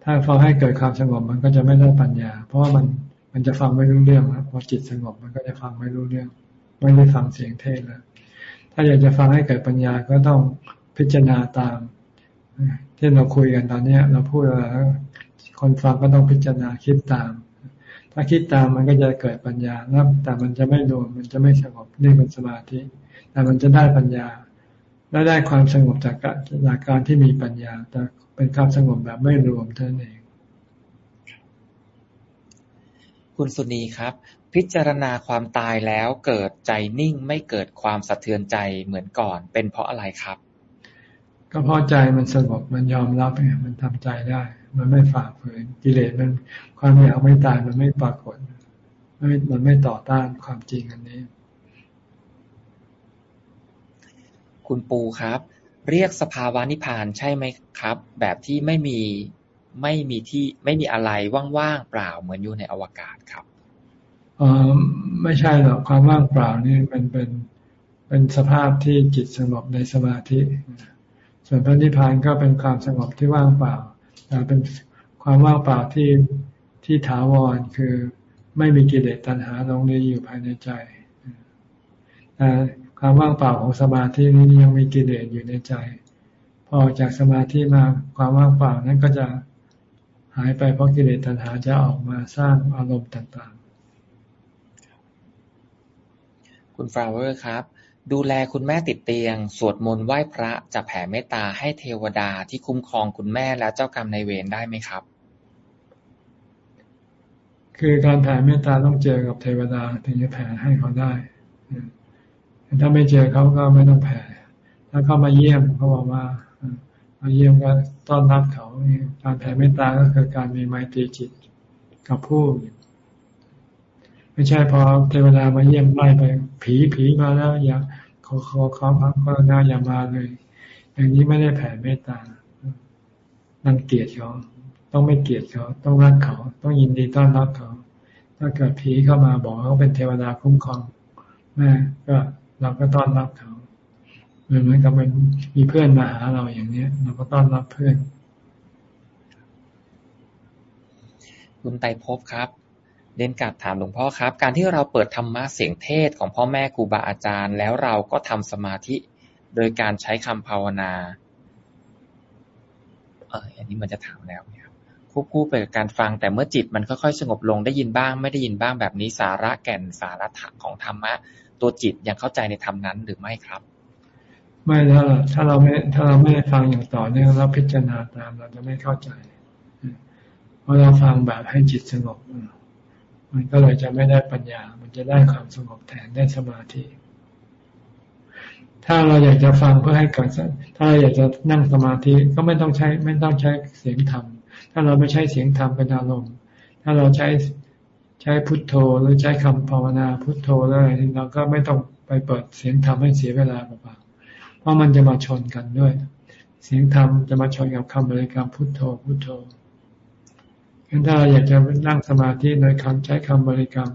ถ้าฟังให้เกิดความสงบมันก็จะไม่ได้ปัญญา เพราะว่ามันมันจะฟังไม่รู้เรื่องครับพอจิตสงบมันก็จะฟังไม่รู้เรื่อง ไม่ได้ฟังเสียงเทศแล้วถ้าอยากจะฟังให้เกิดปัญญาก็ต้องพิจารณาตามที่เราคุยกันตอนนี้เราพูดแล้วคนฟังก็ต้องพิจารณาคิดตาม ถ้าคิดตามมันก็จะเกิดปัญญาแล้วแต่มันจะไม่รวมมันจะไม่สงบนี่เป็นสมาธิ แต่มันจะได้ปัญญา และได้ความสงบจากจากการที่มีปัญญา แต่เป็นความสงบแบบไม่รวมเท่านั้นเองคุณสุนีครับ พิจารณาความตายแล้วเกิดใจนิ่งไม่เกิดความสะเทือนใจเหมือนก่อน เป็นเพราะอะไรครับ ก็เพราะใจมันสงบมันยอมรับไงมันทำใจได้ มันไม่ฝ่าฝืนกิเลสมันความอยากไม่ตายมันไม่ปรากฏไม่มันไม่ต่อต้านความจริงอันนี้ คุณปูครับ เรียกสภาวะนิพพานใช่ไหมครับ แบบที่ไม่มีไม่มีที่ไม่มีอะไรว่างๆเปล่าเหมือนอยู่ในอวกาศครับอ๋อไม่ใช่หรอกความว่างเปล่านี่มันเป็นเป็นสภาพที่จิตสงบในสมาธิ ส่วนพระนิพพานก็เป็นความสงบที่ว่างเปล่าแต่เป็นความว่างเปล่าที่ที่ถาวรคือไม่มีกิเลสตัณหาลงนี้อยู่ภายในใจแต่ความว่างเปล่าของสมาธินี้ยังมีกิเลสอยู่ในใจ พอจากสมาธิมาความว่างเปล่านั้นก็จะหายไปเพราะกิเลสตัณหาจะออกมาสร้างอารมณ์ต่างๆ คุณฟลาวเวอร์ครับ ดูแลคุณแม่ติดเตียง สวดมนต์ไหว้พระ จะแผ่เมตตาให้เทวดาที่คุ้มครองคุณแม่และเจ้ากรรมในเวรได้ไหมครับ คือการแผ่เมตตาต้องเจอกับเทวดาถึงจะแผ่ให้เขาได้ ถ้าไม่เจอเขาก็ไม่ต้องแผ่ ถ้าเขามาเยี่ยมเขาบอกว่ามาเยี่ยมก็ต้อนรับเขา การแผ่เมตตาก็คือการมีไมตรีจิตกับผู้ ไม่ใช่พอเทวดามาเยี่ยมไล่ไป ผีผีมาแล้วอย่าขอขอขอพักก็น่าอย่ามาเลย อย่างนี้ไม่ได้แผ่เมตตานังเกียดเขาต้องไม่เกลียดเขาต้องรักเขา ต้องยินดีต้อนรับเขา ถ้าเกิดผีเข้ามาบอกเขาเป็นเทวดาคุ้มครองแม่ก็เราก็ต้อนรับเขาเหมือนเหมือนกับมันมีเพื่อนมาหาเราอย่างเนี้ย เราก็ต้อนรับเพื่อน คุณไตภพครับ เรียนกับถามหลวงพ่อครับ การที่เราเปิดธรรมะเสียงเทศของพ่อแม่ครูบาอาจารย์ แล้วเราก็ทำสมาธิโดยการใช้คำภาวนาเอออันนี้มันจะถามแล้วเนี่ยควบคู่ไปกับการฟังแต่เมื่อจิตมันค่อยๆสงบลงได้ยินบ้าง ไม่ได้ยินบ้างแบบนี้สาระแก่นสาระของธรรมะ ตัวจิตยังเข้าใจในธรรมนั้นหรือไม่ครับ ไม่แล้วถ้าเราไม่ถ้าเราไม่ฟังอย่างต่อเนื่องเราพิจารณาตามเราจะไม่เข้าใจเพราะเราฟังแบบให้จิตสงบ มันก็เลยจะไม่ได้ปัญญา มันจะได้ความสงบแทนได้สมาธิ ถ้าเราอยากจะฟังเพื่อให้เกิดถ้าเราอยากจะนั่งสมาธิก็ไม่ต้องใช้ไม่ต้องใช้เสียงธรรม ถ้าเราไม่ใช้เสียงธรรมเป็นอารมณ์ ถ้าเราใช้ใช้พุทโธหรือใช้คำภาวนาพุทโธแล้วอะไรเราก็ไม่ต้องไปเปิดเสียงธรรมให้เสียเวลาเปล่าเพราะมันจะมาชนกันด้วย เสียงธรรมจะมาชนกับคำบริกรรมพุทโธพุทโธ งั้นถ้าเราอยากจะนั่งสมาธิโดยคำใช้คำบริกรรม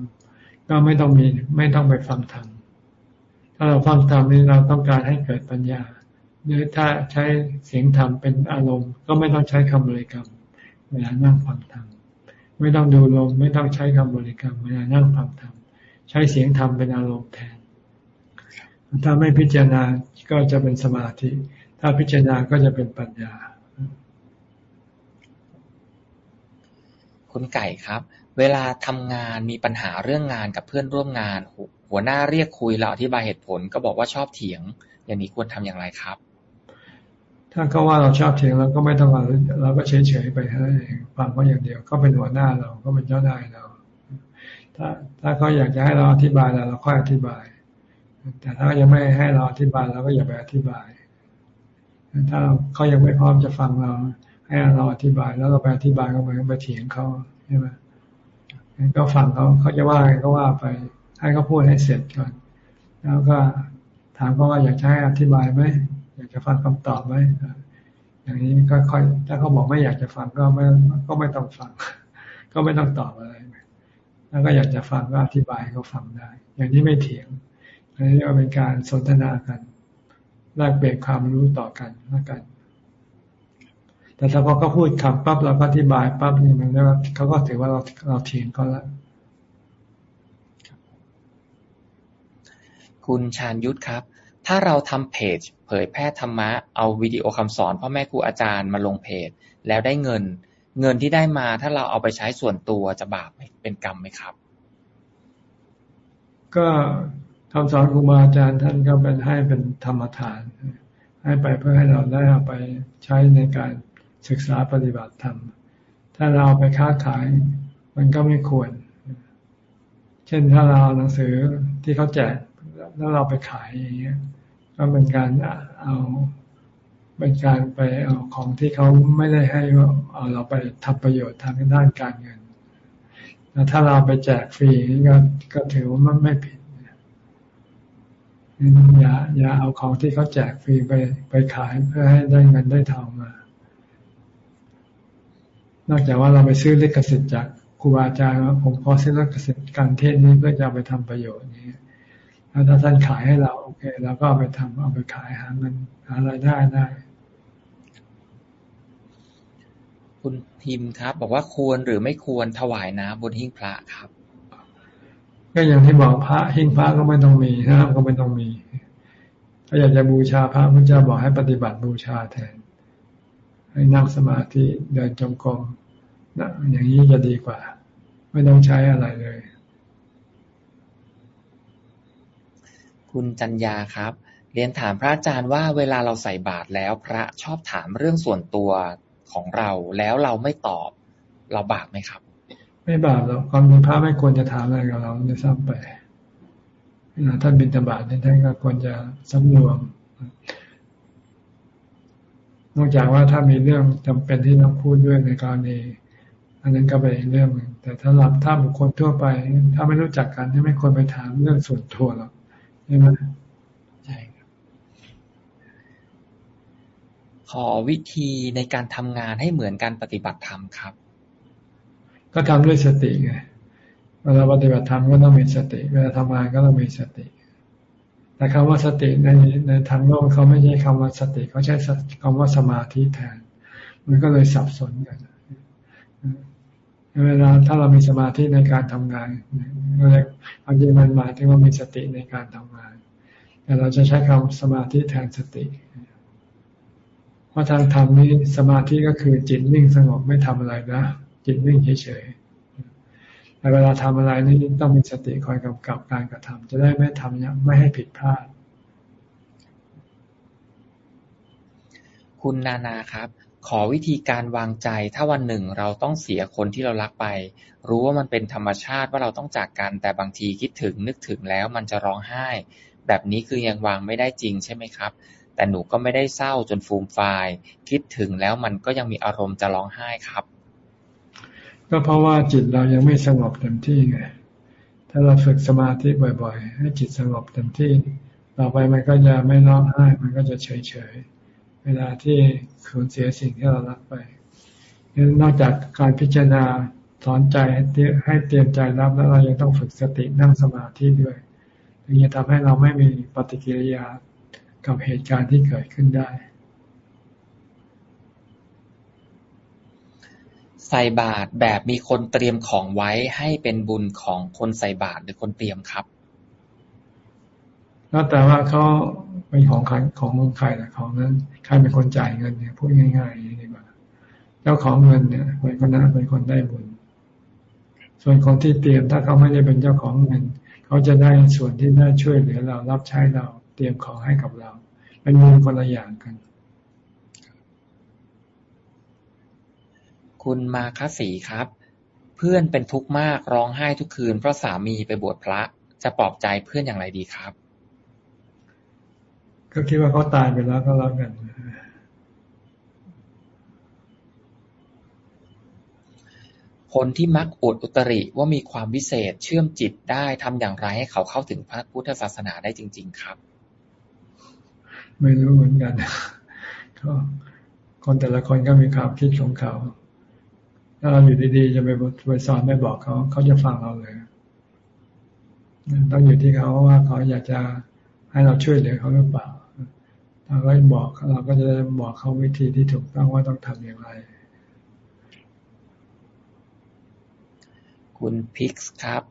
ก็ไม่ต้องมีไม่ต้องไปฟังธรรมถ้าเราฟังธรรมนี่เราต้องการให้เกิดปัญญา หรือถ้าใช้เสียงธรรมเป็นอารมณ์ ก็ไม่ต้องใช้คำบริกรรม เวลานั่งฟังธรรมไม่ต้องดูลมไม่ต้องใช้คำบริกรรมเวลานั่งฟังธรรมใช้เสียงธรรมเป็นอารมณ์แทน ถ้าไม่พิจารณาก็จะเป็นสมาธิ ถ้าพิจารณาก็จะเป็นปัญญา คุณไก่ครับ เวลาทำงานมีปัญหาเรื่องงานกับเพื่อนร่วมงาน หัวหน้าเรียกคุยเราอธิบายเหตุผล ก็บอกว่าชอบเถียง อย่างนี้ควรทำอย่างไรครับ ถ้าเขาว่าเราชอบเถียงเราก็ไม่ต้องเราก็เฉยเฉยไปให้ฟังเขาอย่างเดียวก็เป็นหัวหน้าเราก็เป็นเจ้านายเราถ้าถ้าเขาอยากจะให้เราอธิบายเราเราค่อยอธิบาย แต่ถ้ายังไม่ให้เราอธิบายเราก็อย่าไปอธิบาย ถ้าเขายังไม่พร้อมจะฟังเรา เราอธิบายแล้วเราไปอธิบายเหมือนไปเถียงเขาใช่ไหมก็ฟังเขาเขาจะว่าก็ว่าไป ให้เขาพูดให้เสร็จก่อน แล้วก็ถามเขาว่าอยากให้อธิบายไหมอยากจะฟังคำตอบไหมอย่างนี้ก็ค่อยถ้าเขาบอกไม่อยากจะฟังก็ไม่ก็ไม่ต้องฟัง ก็ไม่ต้องตอบอะไรแล้วก็อยากจะฟังก็อธิบายเขาฟังได้ อย่างนี้ไม่เถียงอันนี้ก็เป็นการสนทนากันแลกเปลี่ยนความรู้ต่อกันแล้วกัน แต่ถ้าพอเขาพูดคำปั๊บเราก็อธิบายปั๊บนี่มันก็เขาก็ถือว่าเราเราเถียงเขาแล้วคุณชาญยุทธครับ ถ้าเราทำเพจ เผยแพร่ธรรมะ เอาวิดีโอคำสอนพ่อแม่ครูอาจารย์มาลงเพจ แล้วได้เงิน เงินที่ได้มาถ้าเราเอาไปใช้ส่วนตัวจะบาปเป็นกรรมไหมครับ ก็คำสอนครูบาอาจารย์ท่านก็เป็นให้เป็นธรรมทาน ให้ไปเพื่อให้เราได้เอาไปใช้ในการ ศึกษาปฏิบัติธรรม ถ้าเราไปค้าขาย มันก็ไม่ควร เช่นถ้าเราหนังสือที่เขาแจกแล้วเราไปขายอย่างเงี้ย ก็เป็นการเอาเป็นการไปเอาของที่เขาไม่ได้ให้เอาเราไปทำประโยชน์ทางด้านการเงินแล้วถ้าเราไปแจกฟรีก็ก็ถือว่ามันไม่ผิดอย่าอย่าเอาของที่เขาแจกฟรีไปไปขายเพื่อให้ได้เงินได้ทองมา นอกจากว่าเราไปซื้อลิขสิทธิ์จากครูบาอาจารย์ว่าผมขอซื้อลิขสิทธิ์การเทศนี้เพื่อจะไปทำประโยชน์นี้แล้วถ้าท่านขายให้เราโอเคเราก็เอาไปทำเอาไปขายหาเงินหารายได้ได้ คุณพิมพ์ครับ บอกว่าควรหรือไม่ควรถวายน้ำบนหิ้งพระครับก็อย่างที่บอกพระหิ้งพระก็ไม่ต้องมีน้ำก็ไม่ต้องมี ถ้าอยากจะบูชาพระพระเจ้าบอกให้ปฏิบัติบูชาแทน ให้นั่งสมาธิเดินจงกรม นะอย่างนี้จะดีกว่า ไม่ต้องใช้อะไรเลย คุณจัญญาครับ เรียนถามพระอาจารย์ว่าเวลาเราใส่บาตรแล้วพระชอบถามเรื่องส่วนตัวของเราแล้วเราไม่ตอบ เราบาปไหมครับ ไม่บาปหรอกความเป็นพระไม่ควรจะถามอะไรกับเราในซ้ำไปท่านบินตบาทท่านก็ควรจะสำรวมนอกจากว่าถ้ามีเรื่องจำเป็นที่ต้องพูดด้วยในกรณี อันนั้นก็เป็นเรื่องหนึ่งแต่ถ้าหลับถ้าบุคคลทั่วไป ถ้าไม่รู้จักกันไม่ควรไปถามเรื่องส่วนตัวหรอกใช่ไหมขอวิธีในการทำงานให้เหมือนการปฏิบัติธรรมครับ ก็ทำด้วยสติไงเวลาปฏิบัติธรรมก็ต้องมีสติ เวลาทำงานก็ต้องมีสติแต่คำว่าสติในในทางโลกเขาไม่ใช่คำว่าสติเขาใช้คำว่าสมาธิแทน มันก็เลยสับสนกัน เวลาถ้าเรามีสมาธิในการทำงานก็เลยบางทีมันหมายถึงว่ามีสติในการทำงาน แต่เราจะใช้คำสมาธิแทนสติ เพราะทางธรรมนี้สมาธิก็คือจิตนิ่งสงบไม่ทำอะไรนะ จิตนิ่งเฉยๆแต่เวลาทำอะไรนี่ต้องมีสติคอยกำกับการกระทำจะได้ไม่ทำไม่ให้ผิดพลาด คุณนานาครับ ขอวิธีการวางใจ ถ้าวันหนึ่งเราต้องเสียคนที่เรารักไป รู้ว่ามันเป็นธรรมชาติว่าเราต้องจากกัน แต่บางทีคิดถึงนึกถึงแล้วมันจะร้องไห้ แบบนี้คือยังวางไม่ได้จริงใช่ไหมครับ แต่หนูก็ไม่ได้เศร้าจนฟูมฟาย คิดถึงแล้วมันก็ยังมีอารมณ์จะร้องไห้ครับ ก็เพราะว่าจิตเรายังไม่สงบเต็มที่ไง ถ้าเราฝึกสมาธิบ่อย ๆ ให้จิตสงบเต็มที่ ต่อไปมันก็จะไม่ร้องไห้ มันก็จะเฉยๆ วลาที่สูญเสียสิ่งที่เรารักไปนอกจากการพิจารณาสอนใจให้เตรียมใจรับแล้วเรายังต้องฝึกสตินั่งสมาธิด้วยถึงจะทำให้เราไม่มีปฏิกิริยากับเหตุการณ์ที่เกิดขึ้นได้ ใส่บาตรแบบมีคนเตรียมของไว้ให้เป็นบุญของคนใส่บาตรหรือคนเตรียมครับ แล้วแต่ว่าเขาเป็นของใครของเมืองใครแต่ของนั้นใครเป็นคนจ่ายเงินเนี่ยพูดง่ายๆอย่างนี้ดีกว่าเจ้าของเงินเนี่ยเป็นคนนั้นเป็นคนได้บุญ ส่วนคนที่เตรียมถ้าเขาไม่ได้เป็นเจ้าของเงิน เขาจะได้ส่วนที่ได้ช่วยเหลือเรารับใช้เราเตรียมของให้กับเรา เป็นบุญคนละอย่างกัน คุณมาคสีครับ เพื่อนเป็นทุกข์มากร้องไห้ทุกคืนเพราะสามีไปบวชพระจะปลอบใจเพื่อนอย่างไรดีครับ ก็คิดว่าเขาตายไปแล้วก็แล้วกันคนที่มักอวดอุตริว่ามีความวิเศษเชื่อมจิตได้ทำอย่างไรให้เขาเข้าถึงพระพุทธศาสนาได้จริง ๆ ครับ ไม่รู้เหมือนกันก็คนแต่ละคนก็มีความคิดของเขา ถ้าเราอยู่ดีๆจะไปไปสอนไม่บอกเขา เขาจะฟังเราเลยต้องอยู่ที่เขาว่าเขาอยากจะ ให้เราช่วยเหลือเขาหรือเปล่าเราก็บอกเราก็จะบอกเขาวิธีที่ถูกต้องว่าต้องทำอย่างไร คุณพิกส์ครับ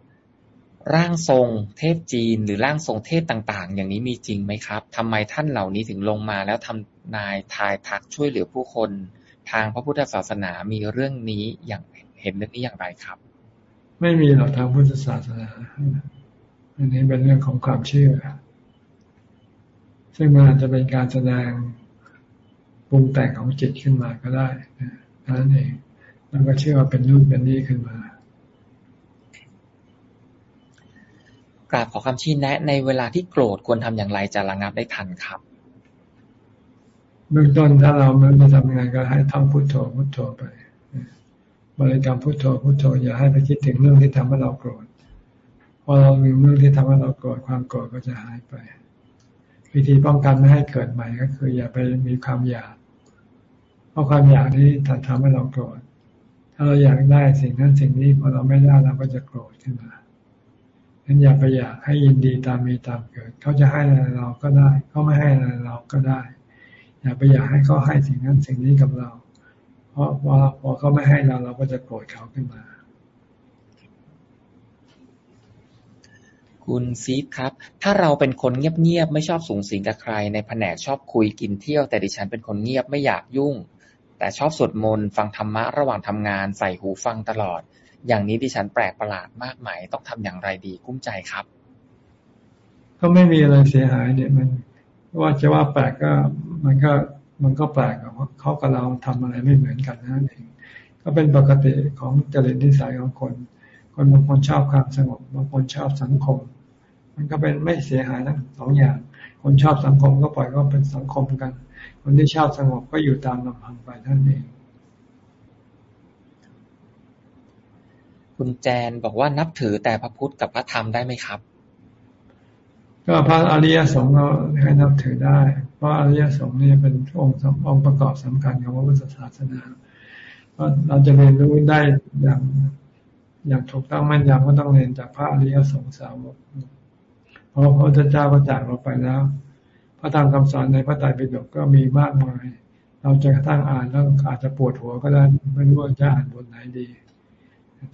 ร่างทรงเทพจีนหรือร่างทรงเทพต่าง ๆ อย่างนี้มีจริงไหมครับทำไมท่านเหล่านี้ถึงลงมาแล้วทำนายทายทักช่วยเหลือผู้คนทางพระพุทธศาสนามีเรื่องนี้อย่างเห็นเรื่องนี้อย่างไรครับ ไม่มีหรอกทางพุทธศาสนา อันนี้เป็นเรื่องของความเชื่อ ซึ่งมันอาจจะเป็นการแสดงปรุงแต่งของจิตขึ้นมาก็ได้นั่นเองแล้วก็เชื่อว่าเป็นนู่นเป็นนี่ขึ้นมากราบขอคำชี้แนะในเวลาที่โกรธควรทำอย่างไรจะระงับได้ทันครับเบื้องต้นถ้าเราไม่ได้ทำงานก็ให้ท่องพุทโธพุทโธไปบริกรรมพุทโธพุทโธอย่าให้ไปคิดถึงเรื่องที่ทำให้เราโกรธพอเราลืมเรื่องที่ทำให้เราโกรธความโกรธก็จะหายไป วิธีป้องกันไม่ให้เกิดใหม่ก็คือ อย่าไปมีความอยาก เพราะความอยากนี้ทำให้เราโกรธ ถ้าเราอยากได้สิ่งนั้นสิ่งนี้พอเราไม่ได้เราก็จะโกรธขึ้นมาฉะนั้นอย่าไปอยากให้ยินดีตามมีตามเกิด เขาจะให้อะไรเราก็ได้ เขาไม่ให้อะไรเราก็ได้ อย่าไปอยากให้เขาให้สิ่งนั้นสิ่งนี้กับเรา เพราะว่าพอเขาไม่ให้เราเราก็จะโกรธเขาขึ้นมา คุณซีดครับ ถ้าเราเป็นคนเงียบๆ ไม่ชอบสูงสิงกับใคร ในแผนกชอบคุยกินเที่ยว แต่ดิฉันเป็นคนเงียบไม่อยากยุ่ง แต่ชอบสวดมนต์ฟังธรรมะระหว่างทำงานใส่หูฟังตลอด อย่างนี้ดิฉันแปลกประหลาดมากไหมต้องทำอย่างไรดีกุ้มใจครับ ก็ไม่มีอะไรเสียหายเนี่ยมันว่าจะว่าแปลกก็มันก็มันก็แปลกเพราะเขากับเราทำอะไรไม่เหมือนกันนั่นเองก็เป็นปกติของจริตนิสัยของคนคนบางคนชอบความสงบบางคนชอบสังคม มันก็เป็นไม่เสียหายทั้งสองอย่าง คนชอบสังคมก็ปล่อยก็เป็นสังคมกัน คนที่ชอบสงบก็อยู่ตามลำพังไปท่านเอง คุณแจนบอกว่านับถือแต่พระพุทธกับพระธรรมได้ไหมครับ ก็พระอริยสงฆ์เราให้นับถือได้ เพราะอริยสงฆ์นี่เป็นองค์องค์ประกอบสำคัญของพระพุทธศาสนาเพราะเราจะเรียนรู้ได้อย่างอย่างถูกต้องแม่นยำก็ต้องเรียนจากพระอริยสงฆ์สาวก ราะพระพุทธเจ้าก็จากเราไปแล้ว พระธรรมคำสอนในพระไตรปิฎกก็มีมากมาย เราจะกระทั่งอ่านแล้วอาจจะปวดหัวก็ได้ไม่รู้ว่าจะอ่านบทไหนดี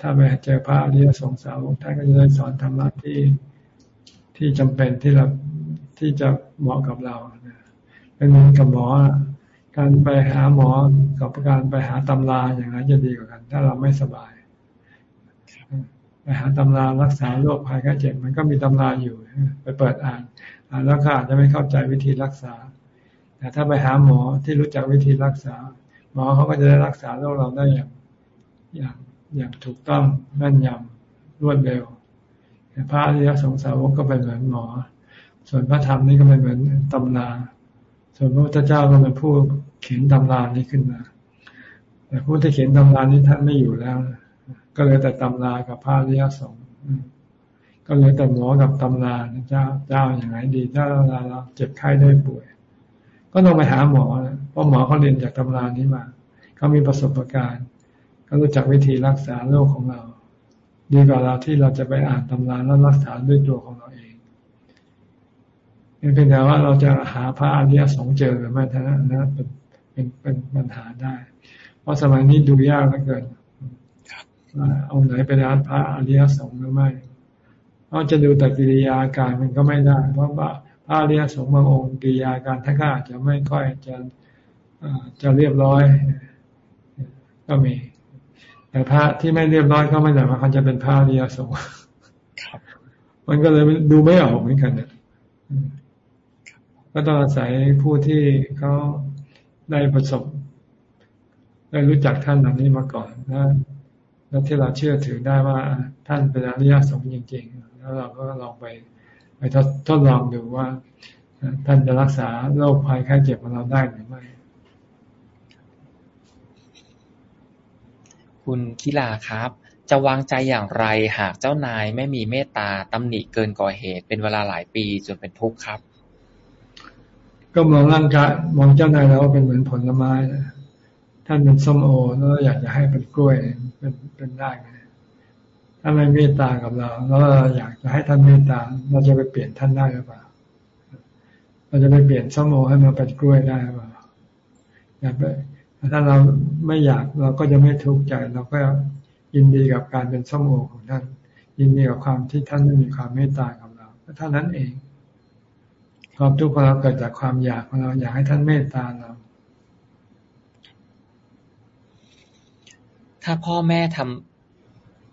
ถ้าไปเจอพระอริยสงสาวท่านก็จะได้สอนธรรมะที่ที่จำเป็นที่เราที่จะเหมาะกับเราเป็นเหมือนกับหมอการไปหาหมอกับการไปหาตำราอย่างนั้นจะดีกว่ากัน ถ้าเราไม่สบาย ไปหาตำรารักษาโรคภัยแค่เจ็บมันก็มีตำราอยู่ไปเปิดอ่านอ่านแล้วก็อาจจะไม่เข้าใจวิธีรักษา แต่ถ้าไปหาหมอที่รู้จักวิธีรักษา หมอเขาก็จะได้รักษาโรคเราได้อย่างอย่างอย่างถูกต้องแม่นยำรวดเร็วพระอริยสงสาวกก็เป็นเหมือนหมอ ส่วนพระธรรมนี่ก็เป็นเหมือนตำราส่วนพระพุทธเจ้าก็เป็นผู้เขียนตำรานี้ขึ้นมา แต่ผู้ที่เขียนตำรานี้ท่านไม่อยู่แล้วนะ ก็เลยแต่ตำรากับพระริยสงฆ์ก็เลยแต่หมอกับตำราเจ้าเจ้าอย่างไรดีถ้าเราเราเจ็บไข้ได้ป่วย ก็ต้องไปหาหมอเพราะหมอเขาเรียนจากตำรานี้มาเขามีประสบการณ์เขารู้จักวิธีรักษาโรคของเรา ดีกว่าเราที่เราจะไปอ่านตำราแล้วรักษาด้วยตัวของเราเองนี่เป็นแต่ว่าเราจะหาพระอริยสงฆ์เจอหรือไม่ท่านนนะเป็นเป็นเป็นปัญหาได้ เพราะสมัยนี้ดูยากเหลือเกิน ว่าเอาไหนเป็นร้านพระอริยสงฆ์หรือไม่เพราะจะดูแต่กิริยาการมันก็ไม่ได้ เพราะว่าพระอริยสงฆ์บางองค์กิริยาการท่านก็อาจจะไม่ค่อยจะจะเรียบร้อย ก็มี แต่พระที่ไม่เรียบร้อยก็ไม่ได้ว่าเขาจะเป็นพระอริยสงฆ์มันก็เลยดูไม่ออกเหมือนกันเนี่ยก็ต้องอาศัยผู้ที่เขาได้ประสบ ได้รู้จักท่านเหล่านี้มาก่อนนะ แล้วที่เราเชื่อถือได้ว่าท่านเป็นอริยสงฆ์จริง ๆ แล้วเราก็ลองไปไปทดลองดูว่า ท่านจะรักษาโรคภัยไข้เจ็บของเราได้หรือไม่ คุณคิลาครับ จะวางใจอย่างไรหากเจ้านายไม่มีเมตตาตำหนิเกินก่อเหตุ เป็นเวลาหลายปีจนเป็นทุกข์ครับ ก็มองร่างกายมองเจ้านายเราเป็นเหมือนผลไม้นะ ท่านเป็นส้มโอแล้วอยากจะให้เป็นกล้วยเป็นเป็นได้ไหมถ้าไม่เมตตากับเรา แล้วเราอยากจะให้ท่านเมตตา เราจะไปเปลี่ยนท่านได้หรือเปล่า เราจะไปเปลี่ยนส้มโอให้มาเป็นกล้วยได้หรือเปล่าอยากไปถ้าเราไม่อยากเราก็จะไม่ทุกข์ใจ เราก็ยินดีกับการเป็นส้มโอของท่าน ยินดีกับความที่ท่านมีความเมตตากับเราเท่านั้นเองความทุกข์ของเราเกิดจากความอยากของเราอยากให้ท่านเมตตาเรา ถ้าพ่อแม่ท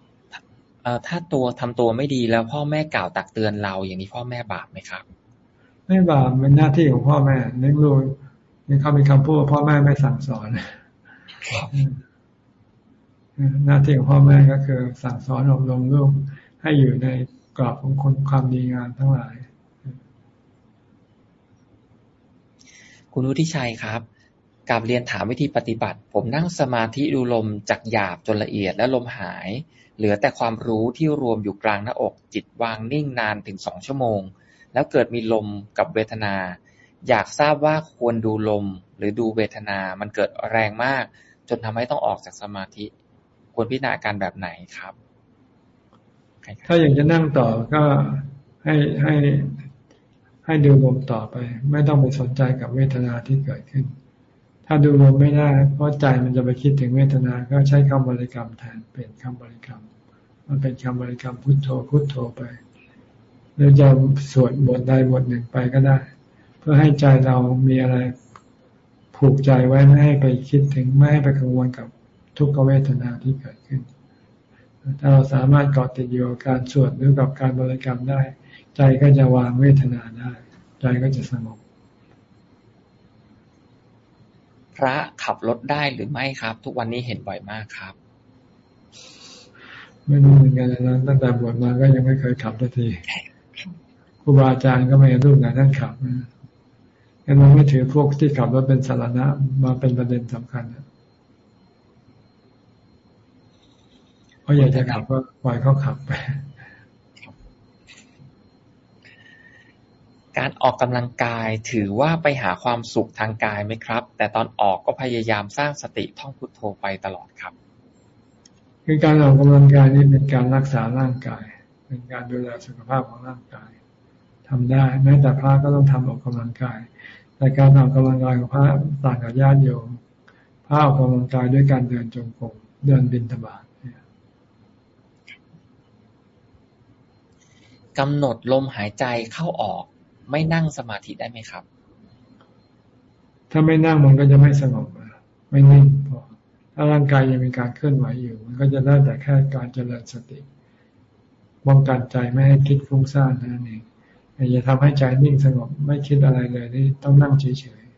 ำเอ่อถ้าตัวทำตัวไม่ดีแล้วพ่อแม่กล่าวตักเตือนเรา อย่างนี้พ่อแม่บาปไหมครับ ไม่บาปเป็นหน้าที่ของพ่อแม่เลี้ยงลูกนี่เขามีคำพูดพ่อแม่ไม่สั่งสอนหน้าที่ของพ่อแม่ก็คือ สั่งสอนอบรมลูกให้อยู่ในกรอบของคนความดีงามทั้งหลาย คุณวุฒิชัยครับ กับเรียนถามวิธีปฏิบัติ ผมนั่งสมาธิดูลมจากหยาบจนละเอียดและลมหาย เหลือแต่ความรู้ที่รวมอยู่กลางหน้าอก จิตวางนิ่งนานถึงสองชั่วโมง แล้วเกิดมีลมกับเวทนา อยากทราบว่าควรดูลมหรือดูเวทนา มันเกิดแรงมาก จนทำให้ต้องออกจากสมาธิ ควรพิจารณาการแบบไหนครับ ถ้าอยากจะนั่งต่อก็ให้ให้ให้ดูลมต่อไป ไม่ต้องไปสนใจกับเวทนาที่เกิดขึ้น ถ้าดูลมไม่ได้ เพราะใจมันจะไปคิดถึงเวทนา ก็ใช้คำบริกรรมแทนเป็นคำบริกรรม มันเป็นคำบริกรรมพุทโธพุทโธไปหรือจะสวดบทใดบทหนึ่งไปก็ได้ เพื่อให้ใจเรามีอะไรผูกใจไว้ไม่ให้ไปคิดถึงไม่ให้ไปกังวลกับทุกขเวทนาที่เกิดขึ้น ถ้าเราสามารถเกาะติดอยู่กับการสวดหรือกับการบริกรรมได้ ใจก็จะวางเวทนาได้ ใจก็จะสงบพ ระขับรถได้หรือไม่ครับ ทุกวันนี้เห็นบ่อยมากครับ ไม่รู้เหมือนกันนะตั้งแต่บวชมาก็ยังไม่เคยขับทันทีครูบาอาจารย์ก็ไม่รูปไหนท่านขับนะงั้นเราไม่ถือพวกที่ขับรถเป็นสารณะมาเป็นประเด็นสำคัญเพราะอยากจะขับก็ปล่อยเขาขับไป การออกกำลังกายถือว่าไปหาความสุขทางกายไหมครับ แต่ตอนออกก็พยายามสร้างสติท่องพุทโธไปตลอดครับคือการออกกำลังกายนี่เป็นการรักษาร่างกาย เป็นการดูแลสุขภาพของร่างกายทำได้แม้แต่พระก็ต้องทำออกกำลังกาย แต่การออกกำลังกายของพระต่างกับญาติโยมพระออกกำลังกายด้วยการเดินจงกรมเดินบินธบาตกำหนดลมหายใจเข้าออก ไม่นั่งสมาธิได้ไหมครับ ถ้าไม่นั่งมันก็จะไม่สงบไม่นิ่งพอถ้าร่างกายยังมีการเคลื่อนไหวอยู่ มันก็จะได้แต่แค่การเจริญสติป้องกันใจไม่ให้คิดฟุ้งซ่านนั่นเองอย่าทำให้ใจนิ่งสงบไม่คิดอะไรเลยนี่ต้องนั่งเฉยๆ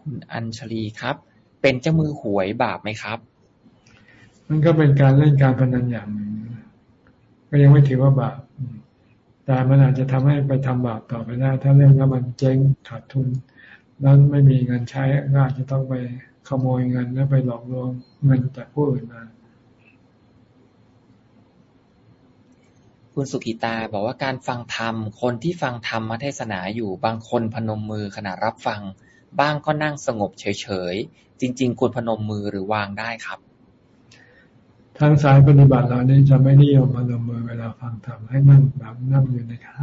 คุณอัญชลีครับ เป็นเจ้ามือหวยบาปไหมครับ มันก็เป็นการเล่นการพนันอย่างหนึ่ง ก็ยังไม่ถือว่าบาปแต่มันอาจจะทำให้ไปทำบาปต่อไปได้ถ้าเรื่องแล้วมันเจ๊งขาดทุน แล้วไม่มีเงินใช้ก็อาจจะต้องไปขโมยเงินแล้วไปหลอกลวงเงินจากผู้อื่นมาคุณสุกิตาบอกว่าการฟังธรรม คนที่ฟังธรรมมาเทศนาอยู่บางคนพนมมือขณะรับฟัง บ้างก็นั่งสงบเฉยๆ จริง ๆ ควรพนมมือหรือวางได้ครับ ทางสายปฏิบัติเรานี่จะไม่นิยมพนมมือเวลาฟังธรรมให้นั่งแบบนั่งอยู่ในขา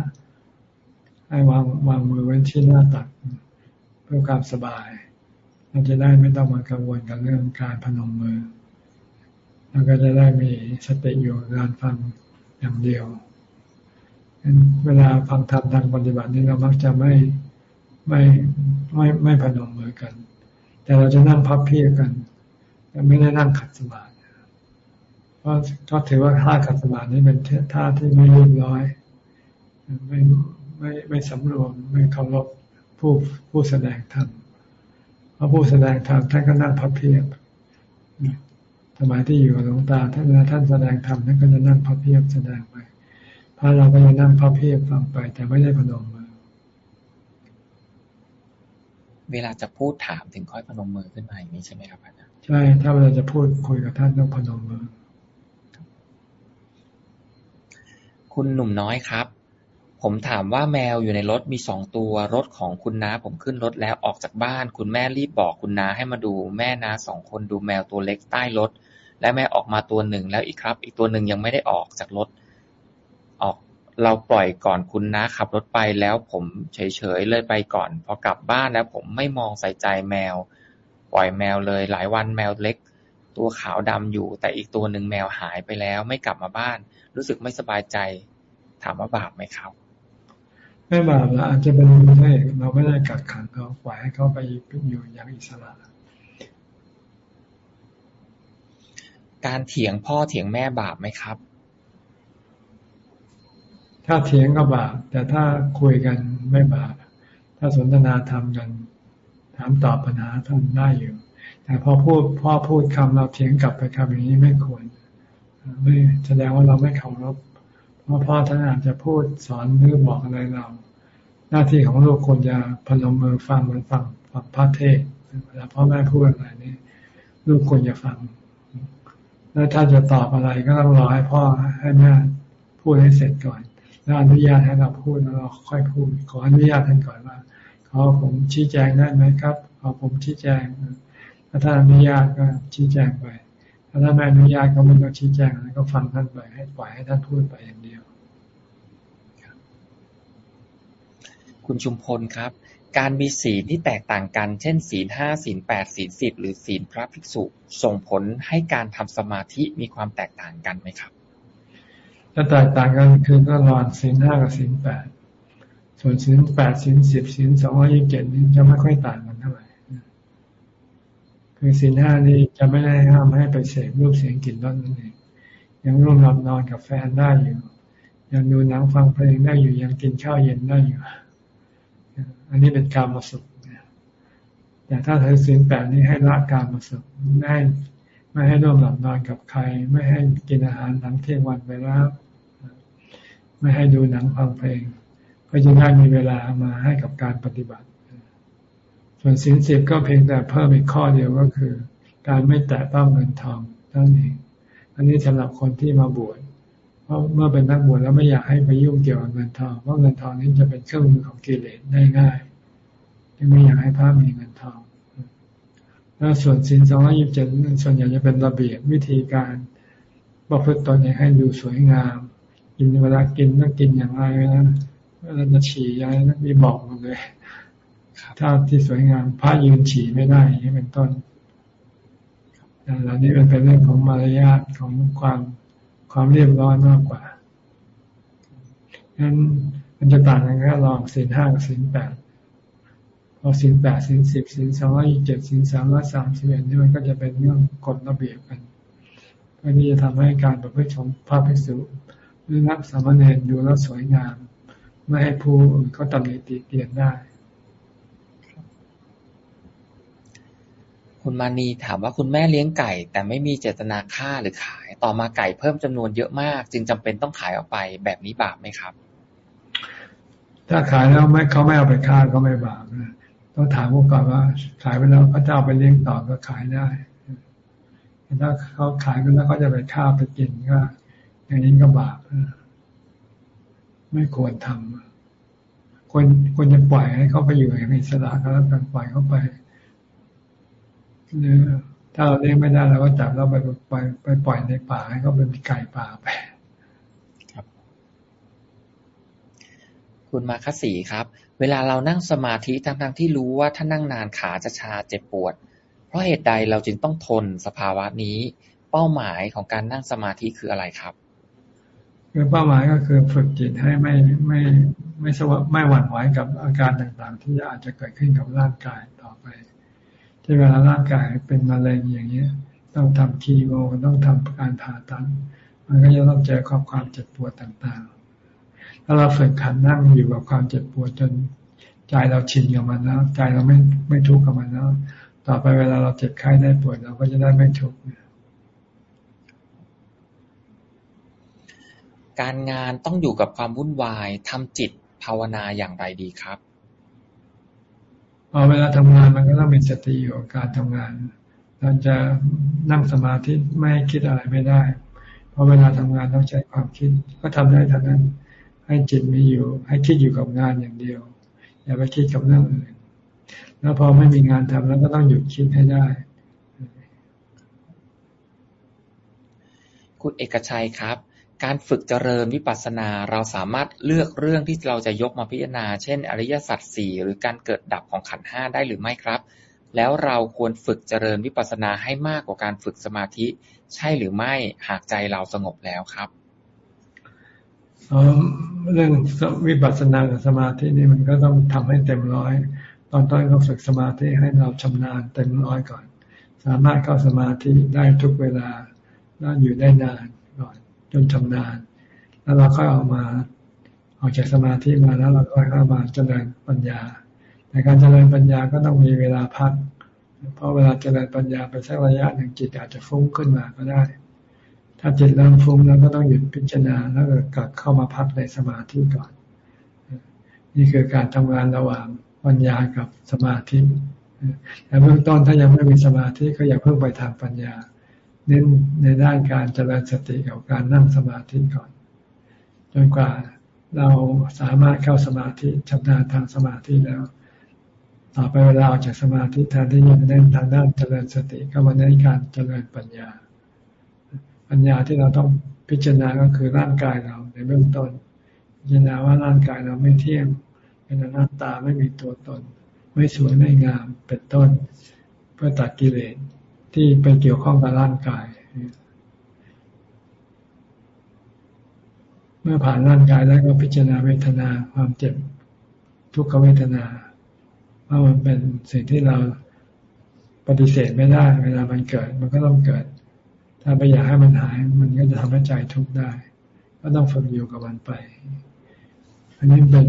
ให้วางวางมือไว้ที่หน้าตัก เพื่อความสบายเราจะได้ไม่ต้องมากังวลกับเรื่องการพนมมือแล้วก็จะได้มีสติอยู่การฟังอย่างเดียวเวลาฟังธรรมทางปฏิบัตินี่เรามักจะไม่ไม่ไม่ไม่พนมมือกัน แต่เราจะนั่งพับเพียกันไม่ได้นั่งขัดสมา ราะก็ถือว่าท่าขัดสมาธินี่เป็นท่าที่ไม่เรียบร้อย ไม่ไม่ไม่สำรวมไม่เคารพผู้ผู้แสดงธรรมเพราะผู้แสดงธรรมท่านก็นั่งพับเพียบสมัยที่อยู่กับหลวงตาท่านท่านแสดงธรรมท่านก็จะนั่งพับเพียบแสดงไปพระเราก็จะนั่งพับเพียบฟังไป แต่ไม่ได้พนมมือ เวลาจะพูดถามถึงค่อยพนมมือขึ้นมาอย่างนี้ใช่ไหมครับอาจารย์ใช่ ถ้าเวลาจะพูดคุยกับท่านต้องพนมมือ คุณหนุ่มน้อยครับ ผมถามว่าแมวอยู่ในรถมีสองตัว รถของคุณน้าผมขึ้นรถแล้วออกจากบ้าน คุณแม่รีบบอกคุณน้าให้มาดู แม่น้าสองคนดูแมวตัวเล็กใต้รถ และแม่ออกมาตัวหนึ่งแล้วอีกครับ อีกตัวหนึ่งยังไม่ได้ออกจากรถ ออกเราปล่อยก่อนคุณนะขับรถไปแล้วผมเฉยๆเลยไปก่อน พอกลับบ้านแล้วผมไม่มองใส่ใจแมว ปล่อยแมวเลย หลายวันแมวเล็ก ตัวขาวดำอยู่ แต่อีกตัวหนึ่งแมวหายไปแล้วไม่กลับมาบ้าน รู้สึกไม่สบายใจ ถามว่าบาปไหมครับ ไม่บาปละอาจจะเป็นไม่เราไม่ได้กักขังเขาปล่อยให้เขาไปอยู่อย่างอิสระการเถียงพ่อเถียงแม่บาปไหมครับ ถ้าเถียงก็บาป แต่ถ้าคุยกันไม่บาป ถ้าสนทนาธรรมกัน ถามตอบปัญหาท่านได้อยู่ แต่พอพูดพ่อพูดคำเราเถียงกลับไปคำอย่างนี้ไม่ควร ไม่แสดงว่าเราไม่เคารพเพราะพ่อท่านอาจจะพูดสอนหรือบอกอะไรเรา หน้าที่ของลูกควรจะพนมมือฟังมันฟังฟังพระเทศเวลาพ่อแม่พูดอะไรนี่ลูกควรจะฟัง แล้วถ้าจะตอบอะไรก็ต้องรอให้พ่อให้แม่พูดให้เสร็จก่อน แล้วอนุญาตให้เราพูดแล้วเราค่อยพูด ขออนุญาตท่านก่อนว่าขอผมชี้แจงได้ไหมครับขอผมชี้แจงถ้าท่านอนุญาตก็ชี้แจงไป ถ้าท่านไม่อนุญาตก็ไม่ต้องชี้แจงก็ฟังท่านไปให้ปล่อยให้ท่านพูดไปอย่างเดียว คุณชุมพลครับ การมีศีลที่แตกต่างกัน เช่น ศีลห้าศีลแปดศีลสิบหรือศีลพระภิกษุ ส่งผลให้การทำสมาธิมีความแตกต่างกันไหมครับถ้าแตกต่างกันคือก็รอนศีลห้ากับศีลแปดส่วนศีลแปดศีลสิบศีลสองร้อยี่สิบเจ็ดนี่จะไม่ค่อยต่างกันเท่าไหร่ คือศีลห้านี่จะไม่ได้ห้ามให้ไปเสพรูปเสียงกลิ่นรสนั่นเองยังร่วมหลับนอนกับแฟนได้อยู่ ยังดูหนังฟังเพลงได้อยู่ยังกินข้าวเย็นได้อยู่ อันนี้เป็นการมาสุขแต่ถ้าถือศีลแปดนี่ให้ละการมาสุขไม่ไม่ให้ร่วมหลับนอนกับใคร ไม่ให้กินอาหารหลังเที่ยงวันไปแล้ว ไม่ให้ดูหนังฟังเพลง ก็จะได้มีเวลามาให้กับการปฏิบัติ ส่วนสินสิบก็เพียงแต่เพิ่มอีกข้อเดียวก็คือ การไม่แตะต้องเงินทองนั่นเองอันนี้สำหรับคนที่มาบวชเพราะเมื่อเป็นนักบวชแล้วไม่อยากให้ไปยุ่งเกี่ยวกับเงินทองเพราะเงินทองนี้จะเป็นเครื่องมือของกิเลสได้ง่ายที่ไม่อยากให้พระมีเงินทอง แล้วส่วนสินสองร้อยิบเจ็ดส่วนใหญ่จะเป็นระเบียบวิธีการประพฤติตนให้ดูสวยงามกินเวลากินต้องกินอย่างไรนะเวลาจะฉี่ยังไงต้องมีบอกหมดเลย ถ้าที่สวยงามพระยืนฉี่ไม่ได้อย่างนี้เป็นต้นเหล่านี้มันเป็นเรื่องของมารยาทของความความเรียบร้อยมากกว่างั้นมันจะต่างกันแค่ลองสินห้ากับสินแปดพอสินแปดสินสิบสินสองร้อยเจ็ดสินสามร้อยสามสิบเอ็ดนี่มันก็จะเป็นเรื่องกฎระเบียบกันเพื่อที่จะทำให้การประพฤติของพระภิกษุหรือนักสามเณรดูแล้วสวยงาม ไม่ให้ผู้อื่นเขาตำหนิติเตียนได้ คุณมานีถามว่าคุณแม่เลี้ยงไก่ แต่ไม่มีเจตนาฆ่าหรือขาย ต่อมาไก่เพิ่มจำนวนเยอะมาก จึงจำเป็นต้องขายออกไปแบบนี้บาปไหมครับ ถ้าขายแล้วไม่เขาไม่เอาไปฆ่าก็ไม่บาปนะต้องถามพวกก่อนว่า ขายไปแล้วเขาจะเอาไปเลี้ยงต่อก็ขายได้ถ้าเขาขายไปแล้วเขาจะไปฆ่าไปกินก็ อย่างนี้ก็บาปไม่ควรทำคควรควรจะปล่อยให้เขาไปอยู่อย่างอิสระก็แล้วกันปล่อยเขาไป หรือถ้าเราเลี้ยงไม่ได้เราก็จับเราไปปล่อยไปปล่อยในป่าให้เขาเป็นไก่ป่าไป ครับ คุณมาคสีครับ เวลาเรานั่งสมาธิทั้งๆที่รู้ว่าถ้านั่งนานขาจะชาเจ็บปวด เพราะเหตุใดเราจึงต้องทนสภาวะนี้ เป้าหมายของการนั่งสมาธิคืออะไรครับคือเป้าหมายก็คือฝึกจิตให้ไม่ไม่ไม่สวไม่หวั่นไหวกับอาการต่างๆ ที่อาจจะเกิดขึ้นกับร่างกายต่อไป ที่เวลาร่างกายเป็นมะเร็งอย่างนี้ต้องทำคีโมต้องทำการผ่าตัดมันก็จะต้องเจอความความเจ็บปวดต่างๆ ถ้าเราฝึกขันนั่งอยู่กับความเจ็บปวดจนใจเราชินกับมันแล้ว ใจเราไม่ไม่ทุกข์กับมันแล้วต่อไปเวลาเราเจ็บไข้ได้ปวดเราก็จะได้ไม่ทุกข์การงานต้องอยู่กับความวุ่นวายทำจิตภาวนาอย่างไรดีครับ พอเวลาทำงานมันก็ต้องมีสติอยู่กับการทำงาน เราจะนั่งสมาธิไม่คิดอะไรไม่ได้ เพราะเวลาทำงานต้องใช้ความคิด ก็ทำได้ทั้งนั้น ให้จิตมีอยู่ ให้คิดอยู่กับงานอย่างเดียว อย่าไปคิดกับเรื่องอื่น แล้วพอไม่มีงานทำแล้วก็ต้องหยุดคิดให้ได้ คุณเอกชัยครับ การฝึกเจริญวิปัสสนา เราสามารถเลือกเรื่องที่เราจะยกมาพิจารณา เช่น อริยสัจสี่หรือการเกิดดับของขันห้าได้หรือไม่ครับ แล้วเราควรฝึกเจริญวิปัสสนาให้มากกว่าการฝึกสมาธิ ใช่หรือไม่หากใจเราสงบแล้วครับเรื่องวิปัสสนากับสมาธินี่มันก็ต้องทำให้เต็มร้อย ตอนต้นเราฝึกสมาธิให้เราชำนาญเต็มร้อยก่อน สามารถเข้าสมาธิได้ทุกเวลานั่นอยู่ได้นาน จนชำนาญ แล้วเราค่อยออกมาออกจากสมาธิมาแล้วเราก็เข้ามาเจริญปัญญา แต่การเจริญปัญญาก็ต้องมีเวลาพัก เพราะเวลาเจริญปัญญาไปสักระยะหนึ่งจิตอาจจะฟุ้งขึ้นมาก็ได้ ถ้าจิตเริ่มฟุ้งแล้วก็ต้องหยุดพิจารณาแล้วก็กลับเข้ามาพักในสมาธิก่อน นี่คือการทำงานระหว่างปัญญากับสมาธิแต่เบื้องต้นถ้ายังไม่มีสมาธิก็อย่าเพิ่งไปทางปัญญา เน้นในด้านการเจริญสติกับการนั่งสมาธิก่อน จนกว่าเราสามารถเข้าสมาธิชำนาญทางสมาธิแล้ว ต่อไปเวลาออกจากสมาธิแทนที่จะเน้นทางด้านเจริญสติก็มาเน้นการเจริญปัญญา ปัญญาที่เราต้องพิจารณาก็คือร่างกายเราในเบื้องต้นพิจารณาว่าร่างกายเราไม่เที่ยงเป็นอนัตตาไม่มีตัวตน ไม่สวยไม่งามเป็นต้น เพื่อตัดกิเลส ที่ไปเกี่ยวข้องกับร่างกาย เมื่อผ่านร่างกายแล้วก็พิจารณาเวทนาความเจ็บทุกขเวทนาว่ามันเป็นสิ่งที่เราปฏิเสธไม่ได้ เวลามันเกิด มันก็ต้องเกิด ถ้าไปอยากให้มันหาย มันก็จะทำให้ใจทุกข์ได้ ก็ต้องฝึกอยู่กับมันไป อันนี้เป็น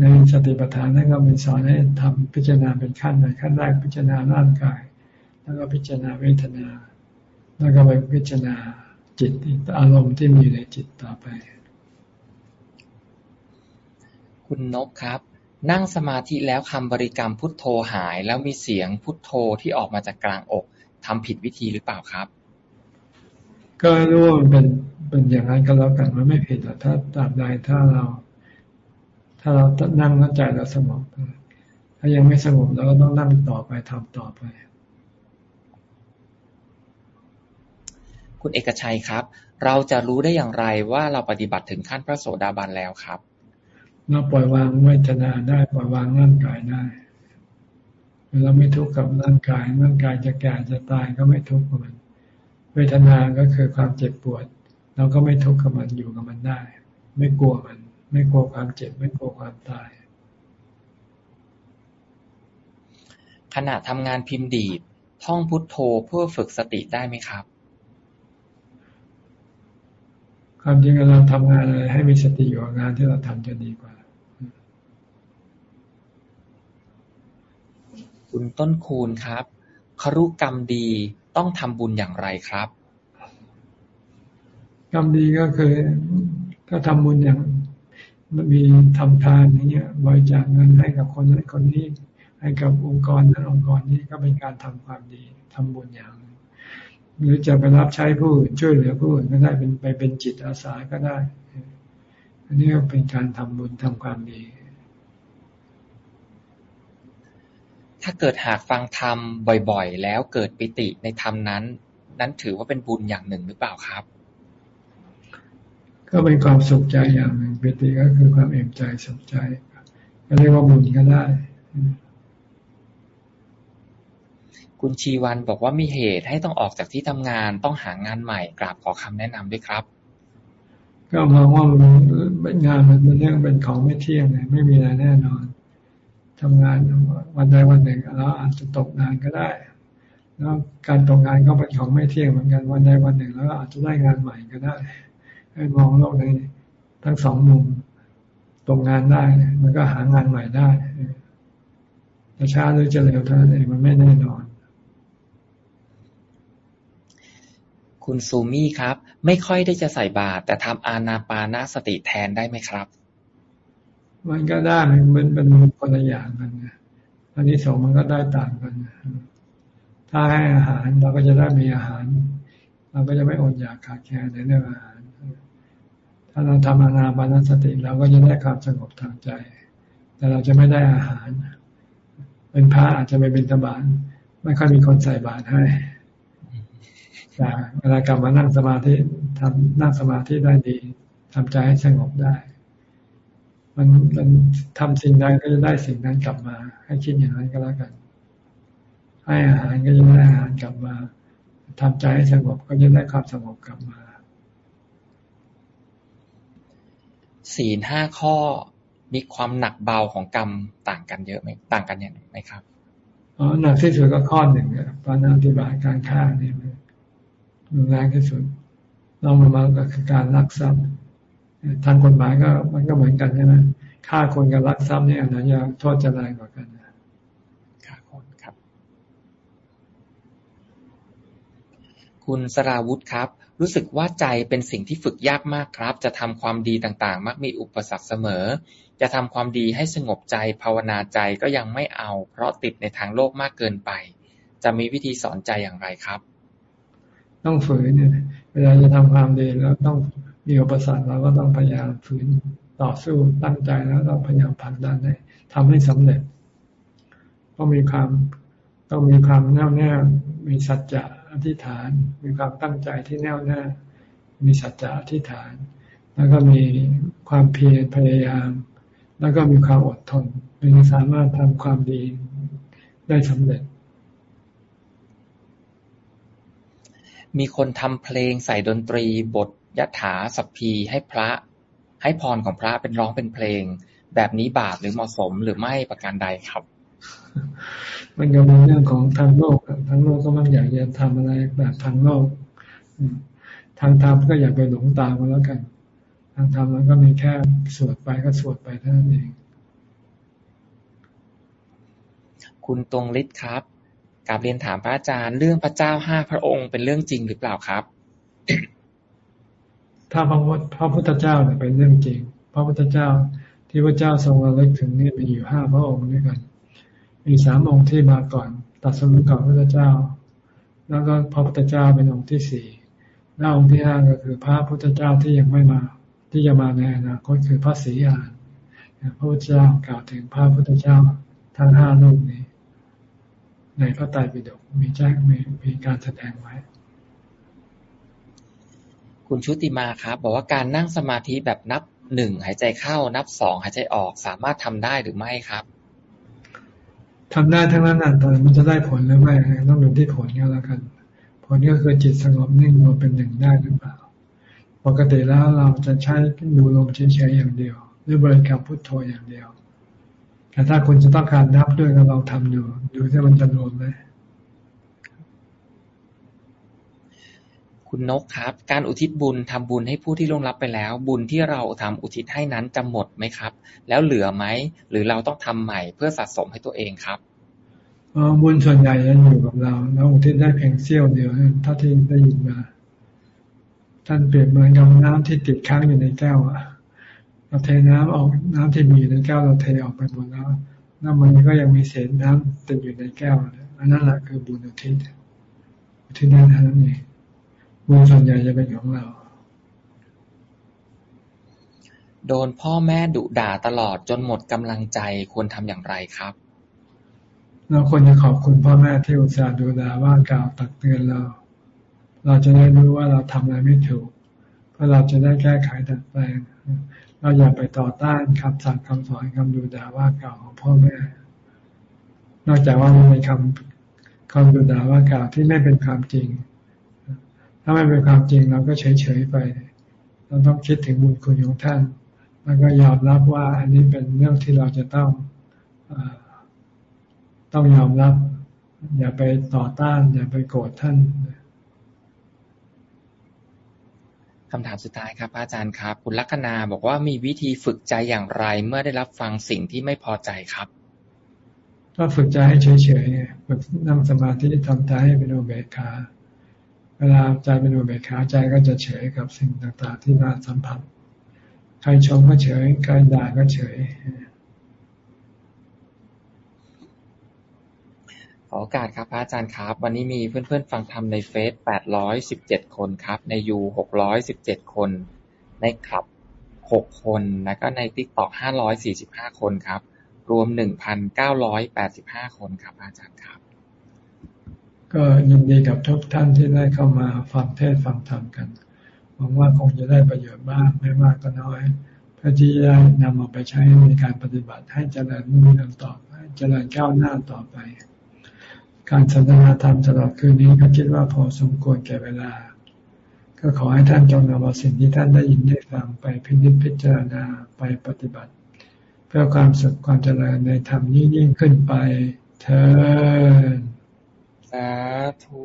ในสติปัฏฐานนั่นก็เป็นสอนให้ทำพิจารณาเป็นขั้นในขั้นแรกพิจารณาร่างกาย แล้วก็พิจารณาเวทนา แล้วก็ไปพิจารณาจิตอารมณ์ที่มีในจิตต่อไป คุณนกครับ นั่งสมาธิแล้วคำบริกรรมพุทโธหาย แล้วมีเสียงพุทโธที่ออกมาจากกลางอกทำผิดวิธีหรือเปล่าครับ ก็รู้ว่ามันเป็นเป็นอย่างนั้นก็แล้วกันมันไม่ผิดแต่ถ้าตราบใดถ้าเรา ถ้าเรานั่งแล้วใจเราสงบถ้ายังไม่สงบเราก็ต้องนั่งต่อไปทำต่อไป คุณเอกชัยครับ เราจะรู้ได้อย่างไรว่าเราปฏิบัติถึงขั้นพระโสดาบันแล้วครับ เราปล่อยวางเวทนาได้ปล่อยวางร่างกายได้เราไม่ทุกข์กับร่างกาย ร่างกายจะแก่จะตายก็ไม่ทุกข์กับมัน เวทนาก็คือความเจ็บปวด เราก็ไม่ทุกข์กับมันอยู่กับมันได้ ไม่กลัวมัน ไม่กลัวความเจ็บ ไม่กลัวความตาย ขณะทำงานพิมพ์ดีดท่องพุทโธเพื่อฝึกสติได้ไหมครับ ความจริงเราทำงานอะไรให้มีสติอยู่กับงานที่เราทำจะดีกว่า คุณต้นคูณครับครุกรรมดีต้องทำบุญอย่างไรครับ กรรมดีก็คือถ้าทำบุญอย่างมีทำทานอย่างเงี้ยบริจาคเงินให้กับคนนั้นคนนี้ให้กับองค์กรนั้นองค์กรนี้ก็เป็นการทำความดีทำบุญอย่าง หรือจะไปรับใช้ผู้อื่นช่วยเหลือผู้อื่นก็ได้เป็นไปเป็นจิตอาสาก็ได้ อันนี้ก็เป็นการทำบุญทำความดี ถ้าเกิดหากฟังธรรมบ่อยๆ แล้วเกิดปิติในธรรมนั้น นั้นถือว่าเป็นบุญอย่างหนึ่งหรือเปล่าครับ ก็เป็นความสุขใจอย่างหนึ่งปิติก็คือความเอ็มใจสุขใจก็เรียกว่าบุญก็ได้ คุณชีวันบอกว่ามีเหตุให้ต้องออกจากที่ทำงาน ต้องหางานใหม่กราบขอคำแนะนำด้วยครับ ก็มองว่ามันงานมันเป็นเรื่องเป็นของไม่เที่ยงเลยไม่มีอะไรแน่นอนทำงานวันใดวันหนึ่งเราอาจจะตกงานก็ได้แล้วการตกงานก็เป็นของไม่เที่ยงเหมือนกันวันใดวันหนึ่งแล้วอาจจะได้งานใหม่ก็ได้ให้มองโลกในทั้งสองมุมตกงานได้มันก็หางานใหม่ได้จะช้าหรือจะเร็วเท่านั้นเองมันไม่แน่นอน คุณซูมี่ครับ ไม่ค่อยได้จะใส่บาตรแต่ทำอานาปานาสติแทนได้ไหมครับ มันก็ได้มันเป็นคนละอย่างกันนะอันนี้สองมันก็ได้ต่างกัน ถ้าให้อาหารเราก็จะได้มีอาหาร เราก็จะไม่อดอยากขาดแคลนในเรื่องอาหาร ถ้าเราทำอานาปานสติเราก็จะได้ความสงบทางใจ แต่เราจะไม่ได้อาหาร เป็นพระอาจจะไม่เป็นตบานไม่ค่อยมีคนใส่บาตรให้ แต่เวลากลับมานั่งสมาธิทำนั่งสมาธิได้ดีทำใจให้สงบได้ มันมันทำสิ่งใดก็จะได้สิ่งนั้นกลับมา ให้คิดอย่างนั้นก็แล้วกัน ให้อาหารก็จะได้อาหารกลับมาทำใจให้สงบก็จะได้ความสงบกลับมาศีลห้าข้อมีความหนักเบาของกรรมต่างกันเยอะไหมต่างกันอย่างไหมครับอ๋อหนักที่สุดก็ข้อหนึ่งปานาติบาตการฆ่านี่ รุนแรงที่สุดลองมามาก็คือการลักทรัพย์ทางกฎหมายก็มันก็เหมือนกันใช่ไหมฆ่าคนกับลักทรัพย์นี่อันไหนจะโทษจะแรงกว่ากันฆ่าคนครับ คุณสราวุธครับ รู้สึกว่าใจเป็นสิ่งที่ฝึกยากมากครับ จะทำความดีต่างๆ มักมีอุปสรรคเสมอ จะทำความดีให้สงบใจภาวนาใจก็ยังไม่เอา เพราะติดในทางโลกมากเกินไป จะมีวิธีสอนใจอย่างไรครับ ต้องฝืนเนี่ย เวลาจะทำความดีแล้วต้องมีอุปสรรคเราก็ต้องพยายามฝืนต่อสู้ตั้งใจแล้วต้องพยายามผลักดันให้ทำให้สำเร็จ ต้องมีความต้องมีความแน่วแน่มีสัจจะอธิษฐาน มีความตั้งใจที่แน่วแน่มีสัจจะอธิษฐาน แล้วก็มีความเพียรพยายาม แล้วก็มีความอดทนเป็นสามารถทำความดีได้สำเร็จ มีคนทำเพลงใส่ดนตรีบทยถาสัพพีให้พระ ให้พรของพระเป็นร้องเป็นเพลง แบบนี้บาปหรือเหมาะสมหรือไม่ประการใดครับ มันก็เป็นเรื่องของทางโลกทางโลกก็มันอยากจะทำอะไรแบบทางโลก ทางธรรมก็อย่าไปหลงตามกันแล้วกัน ทางธรรมมันก็มีแค่สวดไปก็สวดไปเท่านั้นเอง คุณตรงฤทธิ์ครับ กาบเรียนถามพระอาจารย์เรื่องพระเจ้าห้าพระองค์เป็นเรื่องจริงหรือเปล่าครับ ถ้าพระพระพุทธเจ้าเนี่ยเป็นเรื่องจริง พระพุทธเจ้าที่พระเจ้าทรงระลึกถึงนี่มีอยู่ห้าพระองค์ด้วยกัน มีสามองค์ที่มาก่อน ตัดสรุปก่อนพระพุทธเจ้า แล้วก็พระพุทธเจ้าเป็นองค์ที่สี่แล้วองค์ที่ห้าก็คือพระพุทธเจ้าที่ยังไม่มา ที่จะมาในอนาคตคือพระศรีอานพระพุทธเจ้ากล่าวถึงพระพุทธเจ้าทั้งห้ารูปนี้ ในพระไตรปิฎกมีแจ้งมีมีการแสดงไว้ คุณชุติมาครับ บอกว่าการนั่งสมาธิแบบนับหนึ่งหายใจเข้านับสองหายใจออกสามารถทำได้หรือไม่ครับทำได้ทั้งนั้นแต่มันจะได้ผลหรือไม่ต้องดูที่ผลก็แล้วกัน ผลก็คือจิตสงบนิ่งรวมเป็นหนึ่งได้หรือเปล่า ปกติแล้วเราจะใช้ดูลมเฉยๆอย่างเดียว หรือบริกรรมพุทโธอย่างเดียว แต่ถ้าคุณจะต้องการนับด้วยก็ลองทำดู ดูที่มันจะรวมไหมคุณนกครับ การอุทิศบุญทำบุญให้ผู้ที่ล่วงลับไปแล้ว บุญที่เราทำอุทิศให้นั้นจะหมดไหมครับ แล้วเหลือไหม หรือเราต้องทำใหม่เพื่อสะสมให้ตัวเองครับบุญส่วนใหญ่ยังอยู่กับเราแล้วอุทิศได้เพียงเสี้ยวเดียวถ้าที่ได้ยินมา ท่านเปรียบเหมือนกับน้ำที่ติดค้างอยู่ในแก้วอะ เราเทน้ำออกน้ำที่มีในแก้วเราเทออกไปหมดแล้วน้ำมันก็ยังมีเศษน้ำติดอยู่ในแก้วอันนั้นแหละคือบุญอุทิศอุทิศนั้นเท่านั้นเองบุญส่วนใหญ่จะเป็นของเรา โดนพ่อแม่ดุด่าตลอดจนหมดกำลังใจควรทำอย่างไรครับ เราควรจะขอบคุณพ่อแม่ที่อุตส่าห์ดูแลว่ากล่าวตักเตือนเรา เราจะได้รู้ว่าเราทำอะไรไม่ถูกเพื่อเราจะได้แก้ไขดัดแปลง เราอย่าไปต่อต้านคำสั่งคำสอนคำดูด่าว่าเก่าของพ่อแม่ นอกจากว่ามันเป็นคำคำดูด่าว่าเก่าที่ไม่เป็นความจริง ถ้าไม่เป็นความจริงเราก็เฉยๆไป เราต้องคิดถึงบุญคุณของท่าน แล้วก็ยอมรับว่าอันนี้เป็นเรื่องที่เราจะต้องอต้องยอมรับ อย่าไปต่อต้าน อย่าไปโกรธท่าน คำถามสุดท้ายครับอาจารย์ครับ คุณลัคนาบอกว่ามีวิธีฝึกใจอย่างไร เมื่อได้รับฟังสิ่งที่ไม่พอใจครับ ก็ฝึกใจให้เฉยๆฝึกนั่งสมาธิทำใจให้เป็นอุเบกขาเวลาใจเป็นอุเบกขาใจก็จะเฉยกับสิ่งต่างๆ ที่มาสัมผัส ใครชมก็เฉย ใครด่าก็เฉย ขอโอกาสครับพระอาจารย์ครับ วันนี้มีเพื่อนๆฟังธรรมในเฟซแปดร้อยสิบเจ็ดคนครับ ในยูหกร้อยสิบเจ็ดคน ในคลับหกคน แล้วก็ในติ๊กต็อกห้าร้อยสี่สิบห้าคนครับ รวมหนึ่งพันเก้าร้อยแปดสิบห้าคนครับอาจารย์ครับ ก็ยินดีกับทุกท่านที่ได้เข้ามาฟังเทศฟังธรรมกันหวังว่าคงจะได้ประโยชน์บ้างไม่มากก็น้อยเพื่อที่จะนำเอาไปใช้ในการปฏิบัติให้เจริญรุ่งเรืองต่อไปเจริญก้าวหน้าต่อไป การสนทนาธรรมตลอดคืนนี้ก็คิดว่าพอสมควรแก่เวลา ก็ขอให้ท่านจงนำเอาสิ่งที่ท่านได้ยินได้ฟังไปพิจิตพิจารณาไปปฏิบัติ เพื่อความสุขความเจริญในธรรมยิ่งยิ่งขึ้นไปเถิดสาธุ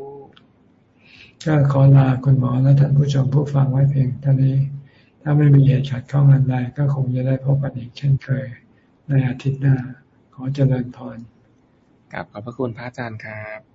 ก็ขอลาคุณหมอและท่านผู้ชมผู้ฟังไว้เพียงเท่านี้ ถ้าไม่มีเหตุขัดข้องอันใดก็คงจะได้พบกันอีกเช่นเคย ในอาทิตย์หน้า ขอเจริญพร กับขอบพระคุณพระอาจารย์ครับ